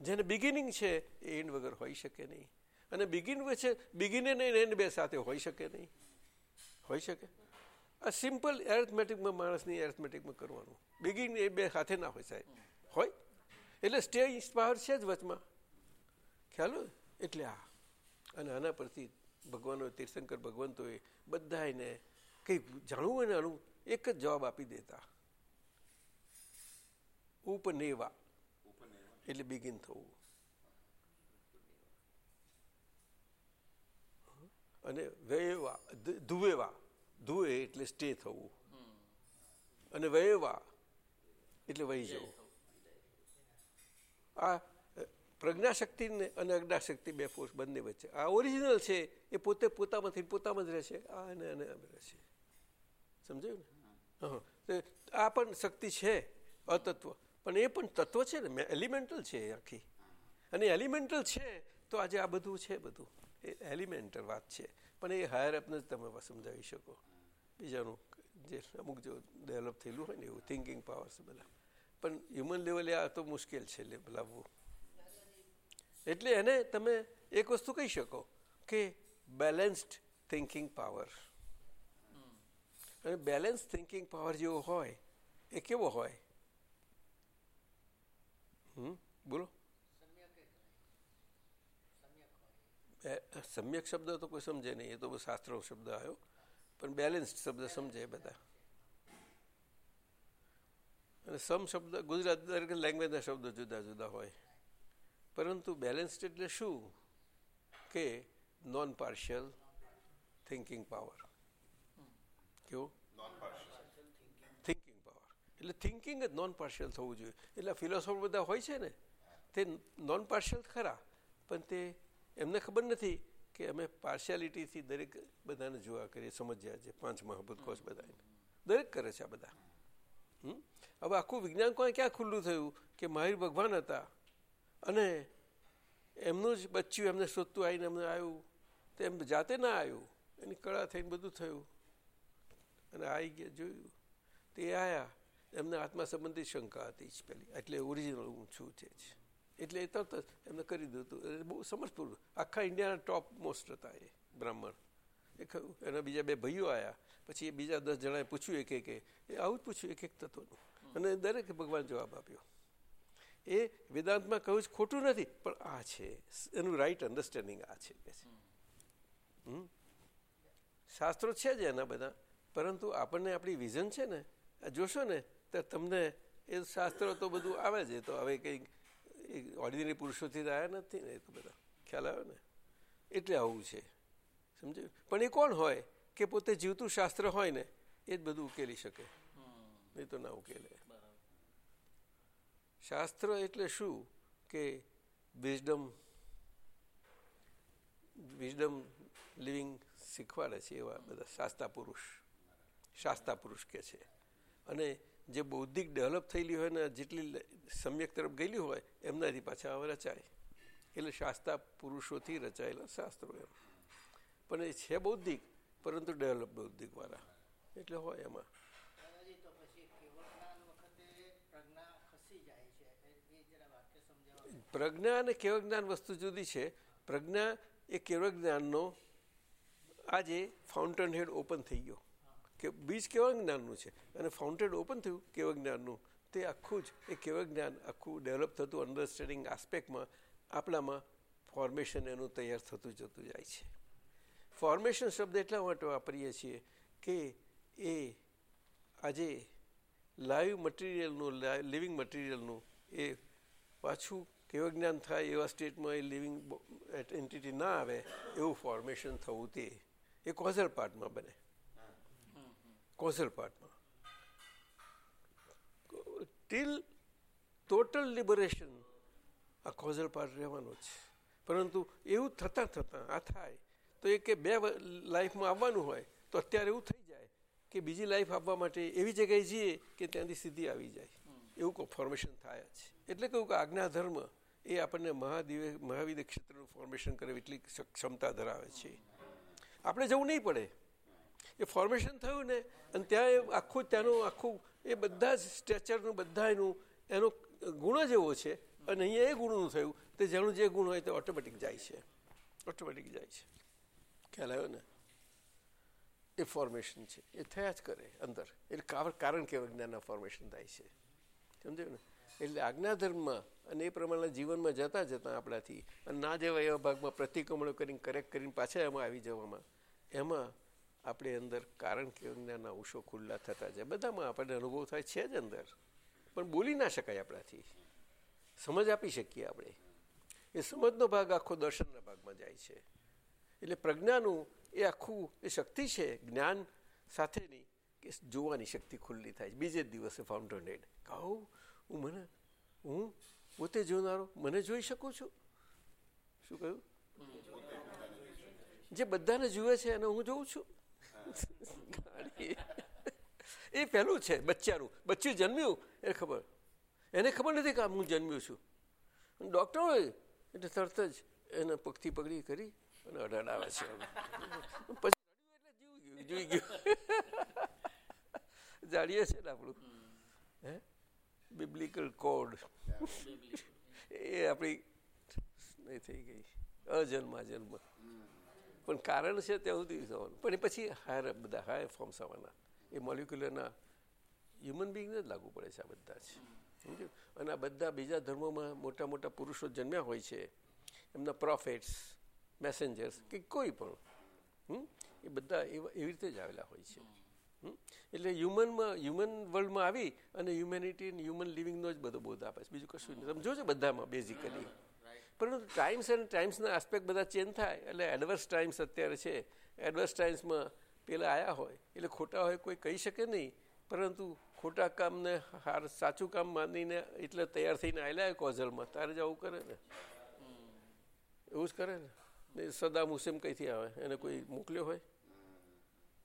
S2: જેને બિગિનિંગ છે, એ એન્ડ વગર હોઈ શકે નહીં. અને બિગિન છે બિગિન અને એન્ડ બે સાથે હોઈ શકે નહીં. હોઈ શકે? આ સિમ્પલ એરેથમેટિકમાં માણસની એરેથમેટિકમાં કરવાનું. બિગિન એ બે સાથે ના હોય સાહેબ. હોય? એટલે સ્ટેજ પાવર છે જ વચમાં. ખ્યાલ એટલે આ. અને આના પરથી ભગવાનો તીર્થંકર ભગવંતોએ બધા એને કંઈક જાણવું હોય ને આનું, એક જ જવાબ આપી દેતા. ઉપનેવા. એટલે બિગિન થવું. અને વયવા ધુવેવા. ધુવે એટલે સ્ટે થવું. અને વયવા એટલે વહી જવું. આ પ્રજ્ઞાશક્તિ અને અજ્ઞાશક્તિ બે ફોર્સ બંને વચ્ચે. આ ઓરિજિનલ છે એ પોતે પોતામાંથી પોતામાં જ રહેશે. આ અને અને રહેશે. સમજાયું ને? આ પણ શક્તિ છે અતત્વ. પણ એ પણ તત્વ છે ને એલિમેન્ટલ છે આખી. અને એલિમેન્ટલ છે તો આજે આ બધું છે બધું. એ એલિમેન્ટલ વાત છે. પણ એ હાયર અપને જ તમે સમજાવી શકો. બીજાનું જે અમુક જો ડેવલપ થયેલું હોય ને એવું થિંકિંગ પાવર્સ બધા. પણ હ્યુમન લેવલે આ તો મુશ્કેલ છે લાવવું. એટલે એને તમે એક વસ્તુ કહી શકો કે બેલેન્સ્ડ થિંકિંગ પાવર અને બેલેન્સ થિંકિંગ પાવર જેવો હોય, એ કેવો હોય? હમ, બોલો. સમ્યક શબ્દ તો કોઈ સમજે નહીં, એ તો શાસ્ત્રો શબ્દ આવ્યો. પણ બેલેન્સ્ડ શબ્દ સમજે બધા. અને સમ શબ્દ ગુજરાત દરેક લેંગ્વેજના શબ્દો જુદા જુદા હોય. પરંતુ બેલેન્સ્ડ એટલે શું? કે નોન પાર્શિયલ થિંકિંગ પાવર કેવું? થિંકિંગ પાવર એટલે થિંકિંગ જ નોન પાર્શિયલ થવું જોઈએ. એટલે ફિલોસોફર બધા હોય છે ને, તે નોન પાર્શિયલ ખરા, પણ તે એમને ખબર નથી કે અમે પાર્શિયાલિટીથી દરેક બધાને જોવા કરીએ, સમજ્યા છે. પાંચ મહાભૂત કોષ બધા દરેક કરે છે આ બધા. હવે આખું વિજ્ઞાન કોઈ ક્યાં ખુલ્લું થયું? કે મહાવીર ભગવાન હતા. અને એમનું જ બચ્યું એમને શોધતું આવીને એમને આવ્યું. તો એમ જાતે ના આવ્યું. એની કળા થઈને બધું થયું. અને આવી ગયા જોયું. તે આવ્યા એમને આત્મા સંબંધિત શંકા હતી જ પહેલી એટલે ઓરિજિનલ હું છું જ એટલે એ તરત જ એમને કરી દીધું. બહુ સમજપૂર્વક આખા ઇન્ડિયાના ટોપ મોસ્ટ હતા એ બ્રાહ્મણ. એ કહ્યું એના બીજા બે ભાઈઓ આવ્યા પછી એ બીજા દસ જણાએ પૂછ્યું એક એક એ આવું જ પૂછ્યું એક એક તત્વનું. અને દરેક ભગવાન જવાબ આપ્યો. એ વેદાંતમાં કહ્યું જ ખોટું નથી. પણ આ છે એનું રાઈટ અન્ડરસ્ટેન્ડિંગ આ છે કે છે. શાસ્ત્રો છે જ એના બધા પરંતુ આપણને આપણી વિઝન છે ને જોશો ને તો તમને એ શાસ્ત્રો તો બધું આવે છે તો હવે કંઈક ઓર્ડિનરી પુરુષોથી આવ્યા નથી ને એ તો બધા ખ્યાલ આવ્યો ને. એટલે આવું છે. સમજ્યું? પણ એ કોણ હોય કે પોતે જીવતું શાસ્ત્ર હોય ને એ જ બધું ઉકેલી શકે. નહીં તો ના ઉકેલે. શાસ્ત્ર એટલે શું કે વિઝડમ વિઝડમ લિવિંગ શીખવાડે છે એવા બધા શાસ્તા પુરુષ શાસ્તા પુરુષ કે છે. અને જે બૌદ્ધિક ડેવલપ થયેલી હોય ને, જેટલી સમ્યક તરફ ગયેલી હોય, એમનાથી પાછા રચાય. એટલે શાસ્તા પુરુષોથી રચાયેલા શાસ્ત્રો એમ. પણ એ છે બૌદ્ધિક, પરંતુ ડેવલપ બૌદ્ધિકવાળા. એટલે હોય એમાં. પ્રજ્ઞા અને કેવળ જ્ઞાન વસ્તુ જુદી છે. પ્રજ્ઞા એ કેવળ જ્ઞાનનો આજે ફાઉન્ટેન હેડ ઓપન થઈ ગયો. કે બીજ કેવળ જ્ઞાનનું છે. અને ફાઉન્ટેન ઓપન થયું કેવળ જ્ઞાનનું. તે આખું જ, એ કેવળ જ્ઞાન આખું ડેવલપ થતું અન્ડરસ્ટેન્ડિંગ આસ્પેક્ટમાં આપણામાં ફોર્મેશન એનું તૈયાર થતું જતું જાય છે. ફોર્મેશન શબ્દ એટલા માટે વાપરીએ છીએ કે એ આજે લાઈવ મટીરિયલનું લિવિંગ મટીરિયલનું એ પાછું કેવું જ્ઞાન થાય એવા સ્ટેટમાં એ લિવિંગ એન્ટિટી ના આવે એવું ફોર્મેશન થવું તે. એ કોઝલ પાર્ટમાં બને. કોઝલ પાર્ટમાં ટીલ ટોટલ લિબરેશન આ કોઝલ પાર્ટ રહેવાનો છે. પરંતુ એવું થતાં થતાં આ થાય તો એ કે બે લાઈફમાં આવવાનું હોય તો અત્યારે એવું થઈ જાય કે બીજી લાઈફ આપવા માટે એવી જગ્યાએ જઈએ કે ત્યાંથી સીધી આવી જાય. એવું ફોર્મેશન થાય જ. એટલે કહ્યું કે આજ્ઞા ધર્મ એ આપણને મહાદિવે મહાવીર ક્ષેત્રનું ફોર્મેશન કરે એટલી ક્ષમતા ધરાવે છે. આપણે જવું નહીં પડે. એ ફોર્મેશન થયું ને, અને ત્યાં એ આખું ત્યાંનું આખું એ બધા જ સ્ટ્રેચરનું બધા એનું, એનો ગુણ જ એવો છે. અને અહીંયા એ ગુણનું થયું, તે જેનું જે ગુણ હોય તે ઓટોમેટિક જાય છે. ઓટોમેટિક જાય છે. ખ્યાલ આવ્યો ને? એ ફોર્મેશન છે. એ થયા જ કરે અંદર. એટલે કારણ કે જ્ઞાનના ફોર્મેશન થાય છે. સમજાયું ને? એટલે આજ્ઞાધર્મમાં અને એ પ્રમાણના જીવનમાં જતા જતા આપણાથી અને ના જેવા એવા ભાગમાં પ્રતિક્રમણો કરીને કરેક્ટ કરીને પાછા એમાં આવી જવામાં, એમાં આપણે અંદર કારણ કે જ્ઞાનના અંશો ખુલ્લા થતા જાય. બધામાં આપણને અનુભવ થાય છે જ અંદર. પણ બોલી ના શકાય આપણાથી. સમજ આપી શકીએ આપણે. એ સમજનો ભાગ આખો દર્શનના ભાગમાં જાય છે. એટલે પ્રજ્ઞાનું એ આખું એ શક્તિ છે, જ્ઞાન સાથેની, કે જોવાની શક્તિ ખુલ્લી થાય છે. બીજે જ દિવસે ફાઉન્ટન હેડ કહું હું મને? હું? પોતે જોનારો? મને જોઈ શકું છું? શું કહ્યું? જે બધાને જુએ છે અને હું જોઉં છું? એ પહેલું છે, બચ્ચાનું. બચ્ચું જન્મ્યું એ ખબર? એને ખબર નથી કે હું જન્મ્યું છું. ડૉક્ટર હોય, એટલે તરત જ એને પગથી પગડી કરી અને અડાડાવે છે. પછી એટલે જીવ ગયું જોઈ ગયું. જાણીએ છે ને આપણું? હે? બિબ્લિકલ કોડ એ આપણી થઈ ગઈ. અજન્મા જન્મ પણ કારણ છે ત્યાં સુધી થવાનું. પણ એ પછી હાયર બધા હાયર ફોર્મ્સ આવવાના એ મોલિક્યુલરના હ્યુમન બિંગને જ લાગુ પડે છે આ બધા જ. સમજ્યું? અને આ બધા બીજા ધર્મોમાં મોટા મોટા પુરુષો જન્મ્યા હોય છે. એમના પ્રોફેટ્સ મેસેન્જર્સ કે કોઈ પણ? એ બધા એવા એવી રીતે જ આવેલા હોય છે? એટલે હ્યુમનમાં હ્યુમન વર્લ્ડમાં આવી અને હ્યુમેનિટી હ્યુમન લિવિંગનો જ બધો બોધ આપે છે. બીજું કશું નહીં. તમે જોજો બધામાં બેઝિકલી પરંતુ ટાઈમ્સ એન્ડ ટાઈમ્સના આસ્પેક્ટ બધા ચેન્જ થાય. એટલે એડવર્સ ટાઈમ્સ અત્યારે છે. એડવર્સ ટાઈમ્સમાં પેલા આવ્યા હોય. એટલે ખોટા હોય કોઈ કહી શકે નહીં. પરંતુ ખોટા કામને હાર સાચું કામ માનીને એટલે તૈયાર થઈને આવેલા કોઝલમાં. તારે જ આવું કરે ને. એવું જ કરે ને. સદા સદામ હુસેન કઈથી આવે? એને કોઈ મોકલ્યો હોય?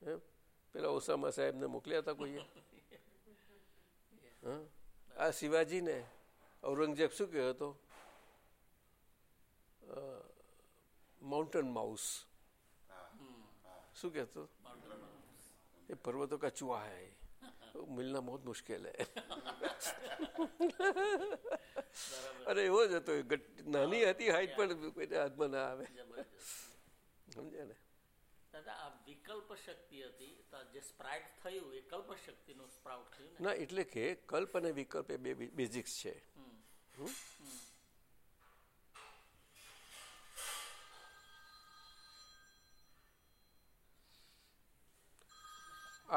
S2: એમ પેલા ઓસામા સાહેબ ને મોકલ્યા હતા કોઈએ? હા? આ શિવાજીને ઔરંગઝેબ શું કહ્યો હતો? માઉન્ટન માઉસ શું કહેતો? એ પર્વતો કા ચુહા મિલના બહુ મુશ્કેલ હે. અરે એવો જ હતો. નાની હતી હાઈટ પણ કોઈ હાથમાં ના આવે. સમજ્યા ને?
S7: દાદા આ વિકલ્પ શક્તિ હતી જે સ્પ્રાઇટ થયું એ કલ્પ શક્તિનું સ્પ્રાઉટ થયું ના?
S2: એટલે કે કલ્પ અને વિકલ્પ એ બે બેઝિક્સ છે?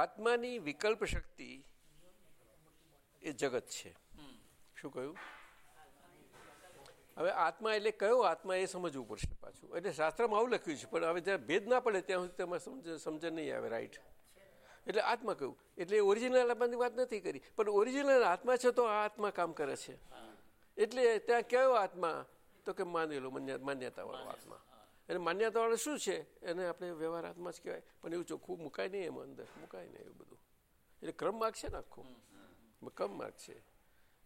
S2: આત્માની વિકલ્પ શક્તિ એ જગત છે. શું કહ્યું? હવે આત્મા એટલે કયો આત્મા એ સમજવું પડશે પાછું. એટલે શાસ્ત્રમાં આવું લખ્યું છે, પણ હવે જ્યાં ભેદ ના પડે ત્યાં સુધી તમારે સમજ, સમજણ નહીં આવે રાઈટ એટલે આત્મા કહ્યું એટલે ઓરિજિનલ આત્માની વાત નથી કરી, પણ ઓરિજિનલ આત્મા છે તો આ આત્મા કામ કરે છે. એટલે ત્યાં કયો આત્મા? તો કે માનેલો માન્યતાવાળો આત્મા. અને માન્યતાવાળો શું છે? એને આપણે વ્યવહાર આત્મા જ કહેવાય. પણ એવું ચોખ્ખું મુકાય નહીં એમાં અંદર, મુકાય નહીં એવું બધું. એટલે ક્રમ માર્ગ છે ને આખો? ક્રમ માર્ગ છે.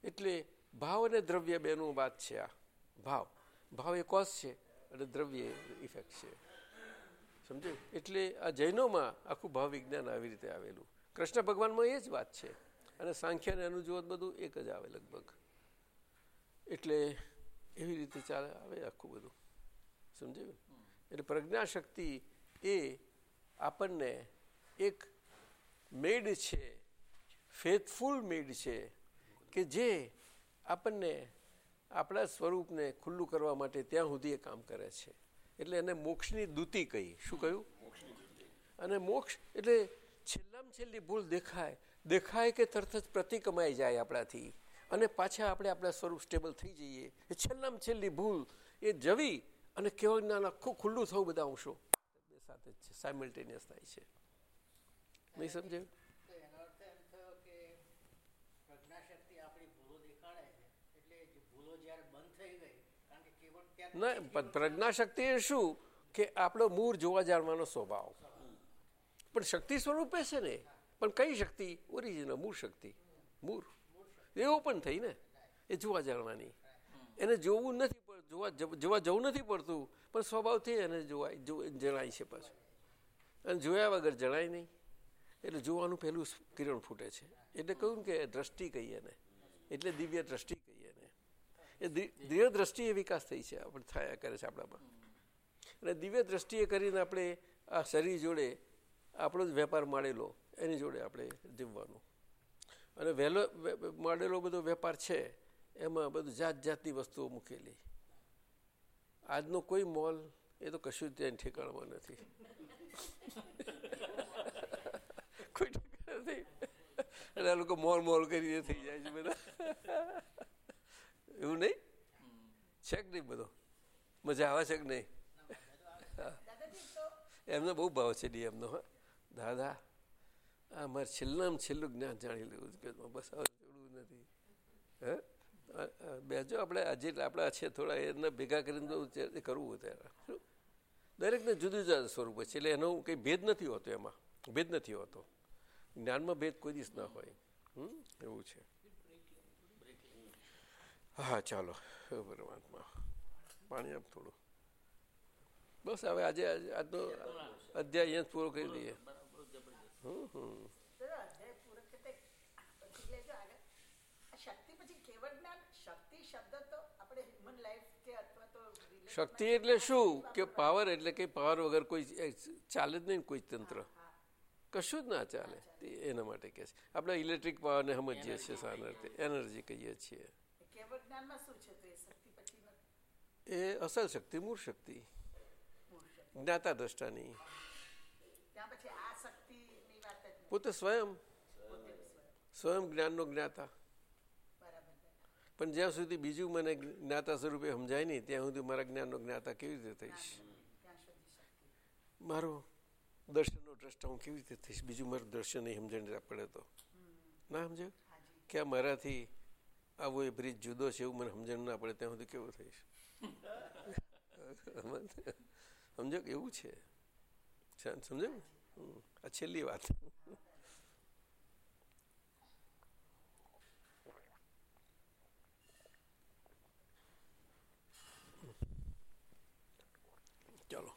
S2: એટલે ભાવ અને દ્રવ્ય બેનું વાત છે આ. ભાવ. ભાવ એ કોઝ છે અને દ્રવ્ય ઇફેક્ટ છે. સમજે એટલે આ જૈનોમાં આખું ભાવ વિજ્ઞાન આવી રીતે આવેલું. કૃષ્ણ ભગવાનમાં એ જ વાત છે. અને સાંખ્ય અને અનુજોત બધું એક જ આવે લગભગ. એટલે એવી રીતે ચાલે, આવે આખું બધું. સમજાયું? એટલે પ્રજ્ઞાશક્તિ એ આપણને એક મેડ છે ફેથફુલ મેડ છે, કે જે આપણને આપણા સ્વરૂપને ખુલ્લું કરવા માટે ત્યાં સુધી એ કામ કરે છે. એટલે એને મોક્ષની દૂતિ કહી શું કહ્યું? અને મોક્ષ એટલે છેલ્લામાં છેલ્લી ભૂલ દેખાય. દેખાય કે તરત જ પ્રતિકમાઈ જાય આપણાથી. અને પાછા આપણે આપણા સ્વરૂપ સ્ટેબલ થઈ જઈએ. એ છેલ્લામાં છેલ્લી ભૂલ એ જવી અને કેવળ જ્ઞાન આખું ખુલ્લું થવું બધા અંશો સાથે જ છે. સાયમલ્ટેનિયસ થાય છે. નહીં સમજાયું
S1: તો એનો અર્થ એમ થયો કે પ્રજ્ઞાશક્તિ આપણી ભૂલો દેખાડે છે એટલે જે ભૂલો જ્યારે બંધ થઈ ગઈ કારણ કે કેવળ ત્યાં
S2: ના પ્રજ્ઞાશક્તિ એ શું? કે આપણો મૂળ જોવા જાણવાનો સ્વભાવ. પણ શક્તિ સ્વરૂપે છે ને, પણ કઈ શક્તિ? ઓરિજિનલ, મૂળ શક્તિ. મૂળ. એવું પણ થઈ ને, એ જોવા જાણવાની. એને જોવું નથી જોવા જોવા, જવું નથી પડતું, પણ સ્વભાવથી એને જોવાય જણાય છે પાછું. અને જોયા વગર જણાય નહીં. એટલે જોવાનું પહેલું કિરણ ફૂટે છે. એટલે કહ્યું કે દ્રષ્ટિ કહીએ ને. એટલે દિવ્ય દ્રષ્ટિ એ દિવ્ય દ્રષ્ટિએ વિકાસ થઈ છે, આપણે થયા કરે છે આપણામાં. અને દિવ્ય દ્રષ્ટિએ કરીને આપણે આ શરીર જોડે આપણો જ વેપાર માળેલો એની જોડે આપણે જીવવાનું. અને વહેલો, વે- બધો વેપાર છે, એમાં બધું જાત જાતની વસ્તુઓ મૂકેલી. આજનો કોઈ મોલ એ તો કશું ત્યાં ઠેકાણમાં નથી. કોઈ ઠેકાણ નથી. અને આ લોકો મોલ મોલ કરીને થઈ જાય છે બધા. એવું નહીં? છે કે નહીં બધો? મજા આવે છે કે નહીં? એમનો બહુ ભાવ છે ડી એમનો, હા. દાદા, આ મારે છેલ્લામાં છેલ્લું જ્ઞાન જાણી લેવું બસ જોડવું નથી. આ- આ આપણે આજે આપણા છે થોડા એને ભેગા કરીને કરવું ત્યારે. દરેકને જુદું જુદા સ્વરૂપ છે. એટલે એનો કંઈ ભેદ નથી હોતો એમાં. ભેદ નથી હોતો. જ્ઞાનમાં ભેદ કોઈ દિવસ ના હોય. એવું છે. હા ચાલો. પરમાત્મા પાણી આપ થોડું. બસ હવે આજે આજે આજનો અધ્યાય અહીંયા જ પૂરો કરી દઈએ. હમ હમ.
S3: શક્તિ પછી કેવળ જ્ઞાન? શક્તિ શબ્દ તો આપણે હ્યુમન લાઈફ કે અથવા તો
S2: શક્તિ એટલે શું? કે પાવર એટલે કે પાવર વગર કોઈ ચાલે જ નહીં કોઈ તંત્ર. કશું જ ના ચાલે. તે એના માટે કહે છે. આપણે ઇલેક્ટ્રિક પાવરને સમજીએ છીએ સામાન્ય રીતે. એનર્જી કહીએ છીએ.
S3: કેવળ જ્ઞાનમાં શું છે તો એ શક્તિ પછીનો
S2: એ અસલ શક્તિ મૂળ શક્તિ
S3: મૂળ શક્તિ.
S2: જ્ઞાતા દ્રષ્ટાની
S3: ત્યાં પછી આ શક્તિની વાત જ નહીં
S2: પોતે સ્વયં
S3: પોતે સ્વયં.
S2: સ્વયં જ્ઞાનનો જ્ઞાતા
S3: બરાબર
S2: પણ જ્યાં સુધી બીજું મને જ્ઞાતા સ્વરૂપે સમજાય નહીં ત્યાં સુધી મારા જ્ઞાનનો જ્ઞાતા કેવી રીતે થઈશ
S3: ત્યાં સુધી શક્તિ
S2: મારો દર્શનનો દ્રષ્ટા હું કેવી રીતે થઈશ બીજું મારું દર્શન નહીં સમજણ પડે તો ના સમજાયું
S3: હાજી
S2: કે આ મારાથી આવો એ બ્રિજ જુદો છે એવું મને સમજણ ના પડે. ત્યાં સુધી કેવું થઈશ? સમજો કે એવું છે? સમજો ને? આ છેલ્લી વાત. ચાલો.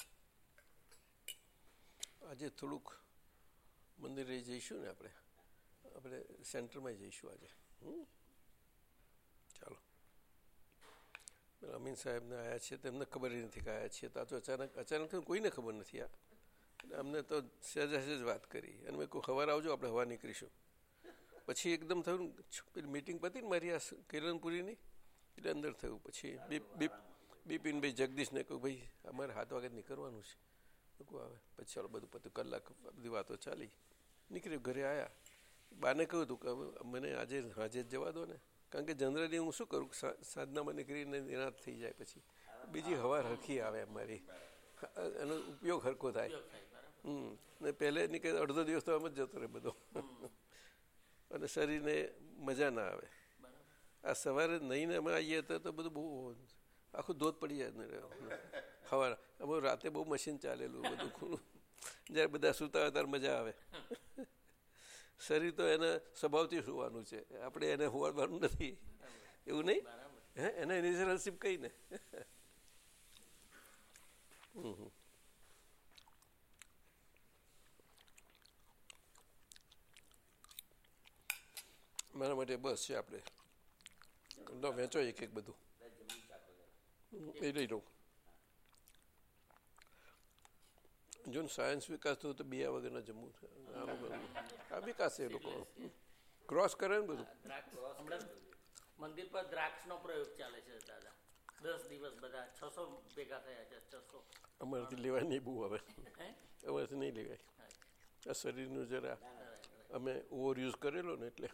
S2: આજે થોડુંક મંદિરે જઈશું ને આપણે? આપણે સેન્ટરમાં જઈશું આજે. હમ? ચાલો પેલા અમીન સાહેબને આવ્યા છે તેમને ખબર નથી કે આવ્યા છીએ તો તો અચાનક અચાનક કોઈને ખબર નથી આ. એટલે અમને તો સહેજ સહેજ વાત કરી. અને મેં કોઈ ખબર આવજો, આપણે હવા નીકળીશું. પછી એકદમ થયું પેલી મીટિંગ પતી ને મારી આ કિરણપુરીની, એટલે અંદર થયું. પછી બીપ બીપ બિપિનભાઈ જગદીશને કહું ભાઈ, અમારે હાથ વાગે નીકળવાનું છે. કહું આવે. પછી ચાલો, બધું પતું કલાક બધી વાતો ચાલી. નીકળ્યું, ઘરે આવ્યા બાને કહ્યું હતું કે મને આજે હાજે જવા દો ને. કારણ કે જનરલી હું શું કરું સાધનામાં નીકળીને નિરાશ થઈ જાય પછી. બીજી હવા હરખી આવે મારી એનો ઉપયોગ હરખો થાય. હમ. ને પહેલે નીકળે અડધો દિવસ તો આમ જ જતો રહે બધો. અને શરીરને મજા ના આવે. આ સવારે નહીં અમે આવીએ તો બધું બહુ આખું ધોધ પડી જાય સવારે અમે રાતે બહુ મશીન ચાલેલું બધું ખુલ્લું. જ્યારે બધા સૂતા હોય ત્યારે મજા આવે. શરીર તો એના સ્વભાવથી સુવાનું છે. આપણે એને હોવાનું નથી. એવું નહીં? હે? એને ઇન્સ્યોરન્સશીપ કહીને. મારા માટે બસ છે આપણે. વેચો એક એક બધું. એ લઈ લઉં. જો સાયન્સ વિકાસ થયું તો બે વગરના જમવું છે. આ વિકાસ એ લોકો. ક્રોસ કરે ને બધું.
S7: દ્રાક્ષ મંદિર પર દ્રાક્ષનો પ્રયોગ ચાલે છે દાદા. દસ દિવસ બધા છસો ભેગા થયા છે છસો.
S2: અમારાથી લેવાય નહીં બહુ હવે. અમારાથી નહીં લેવાય. આ શરીરનું જરા અમે ઓવર યુઝ કરેલો ને એટલે.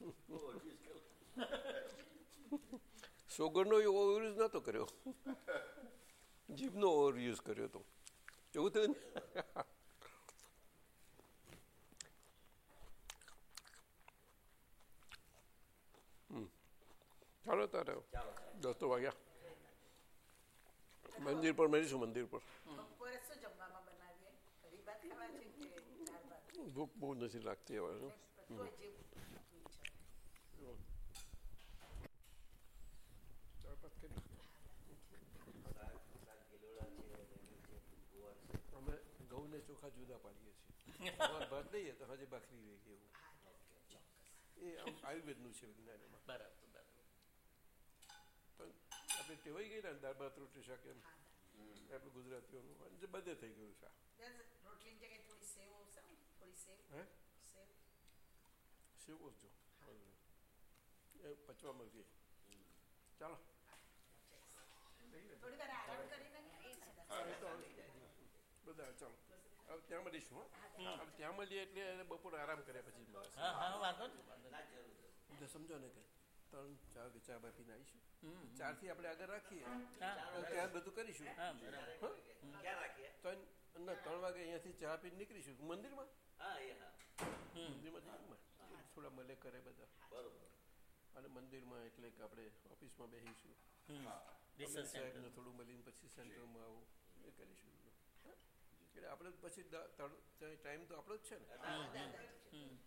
S2: સોગરનો ઓવર યુઝ નહોતો કર્યો. જીભનો ઓવર યુઝ કર્યો હતો એવું થયું ને હમ. ચાલો તારે દસ તો વાગ્યા મંદિર પર મળીશું મંદિર પર ભૂખ બહુ નથી લાગતી હવે
S3: તોય જે ઈચ્છા.
S2: ચાર પાંચ કરી અમે ઘઉંને ચોખા જુદા પાડીએ છીએ. સવાર ભાત લઈએ તો હજી ભાખરી રહી ગઈ એવું એ આમ આયુર્વેદનું છે વિજ્ઞાન એમાં
S7: બરાબર બરાબર.
S2: પણ આપણે ટેવાઈ ગયેલા ને દાળ ભાત રોટલી શાક એમ. આપણું ગુજરાતીઓનું અને જે બધે થઈ ગયું છે. આ.
S3: બસ રોટલીની જગ્યાએ થોડી સેવ આવશે ને? થોડી સેવ?
S2: હે?
S3: સેવ?
S2: સેવો જ જો. એ પચવા મળશે ચાલો.
S3: થોડી વાર આરામ કરીને એ
S2: હા, એ તો બધા ચાલો. હવે ત્યાં મળીશું હો. હવે ત્યાં મળીએ એટલે એને બપોર આરામ કર્યા પછી. તો સમજો ને કે ત્રણ ચાર કે ચા બા પીને આવીશું.
S7: હમ.
S2: ચારથી આપણે આગળ રાખીએ. ત્યાં બધું કરીશું.
S7: હા બરાબર.
S5: ક્યાં રાખીએ?
S2: ત્રણ ના ત્રણ વાગે અહીંયાથી ચા પીને નીકળીશું. મંદિરમાં. મંદિરમાં થોડા મળે કરે બધા.
S5: બરોબર.
S2: અને મંદિરમાં એટલે કે આપણે ઓફિસમાં બેસીશું સાહેબને થોડું મળીને પછી સેન્ટરમાં આવું એ કરીશું? એટલે આપણે પછી ટાઈમ તો આપણો જ છે ને.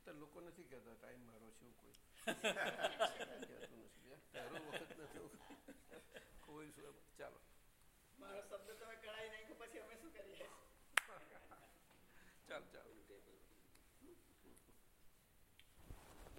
S2: તો લોકો નથી કહેતા ટાઈમ મારો છે એવું કોઈ. કહેતું નથી તારો વખત નથી કોઈ શું ચાલો.
S6: મારો શબ્દ તમે કઢાઈ નાખ્યો પછી અમે શું કરીએ?
S2: ચાલ ચાલ.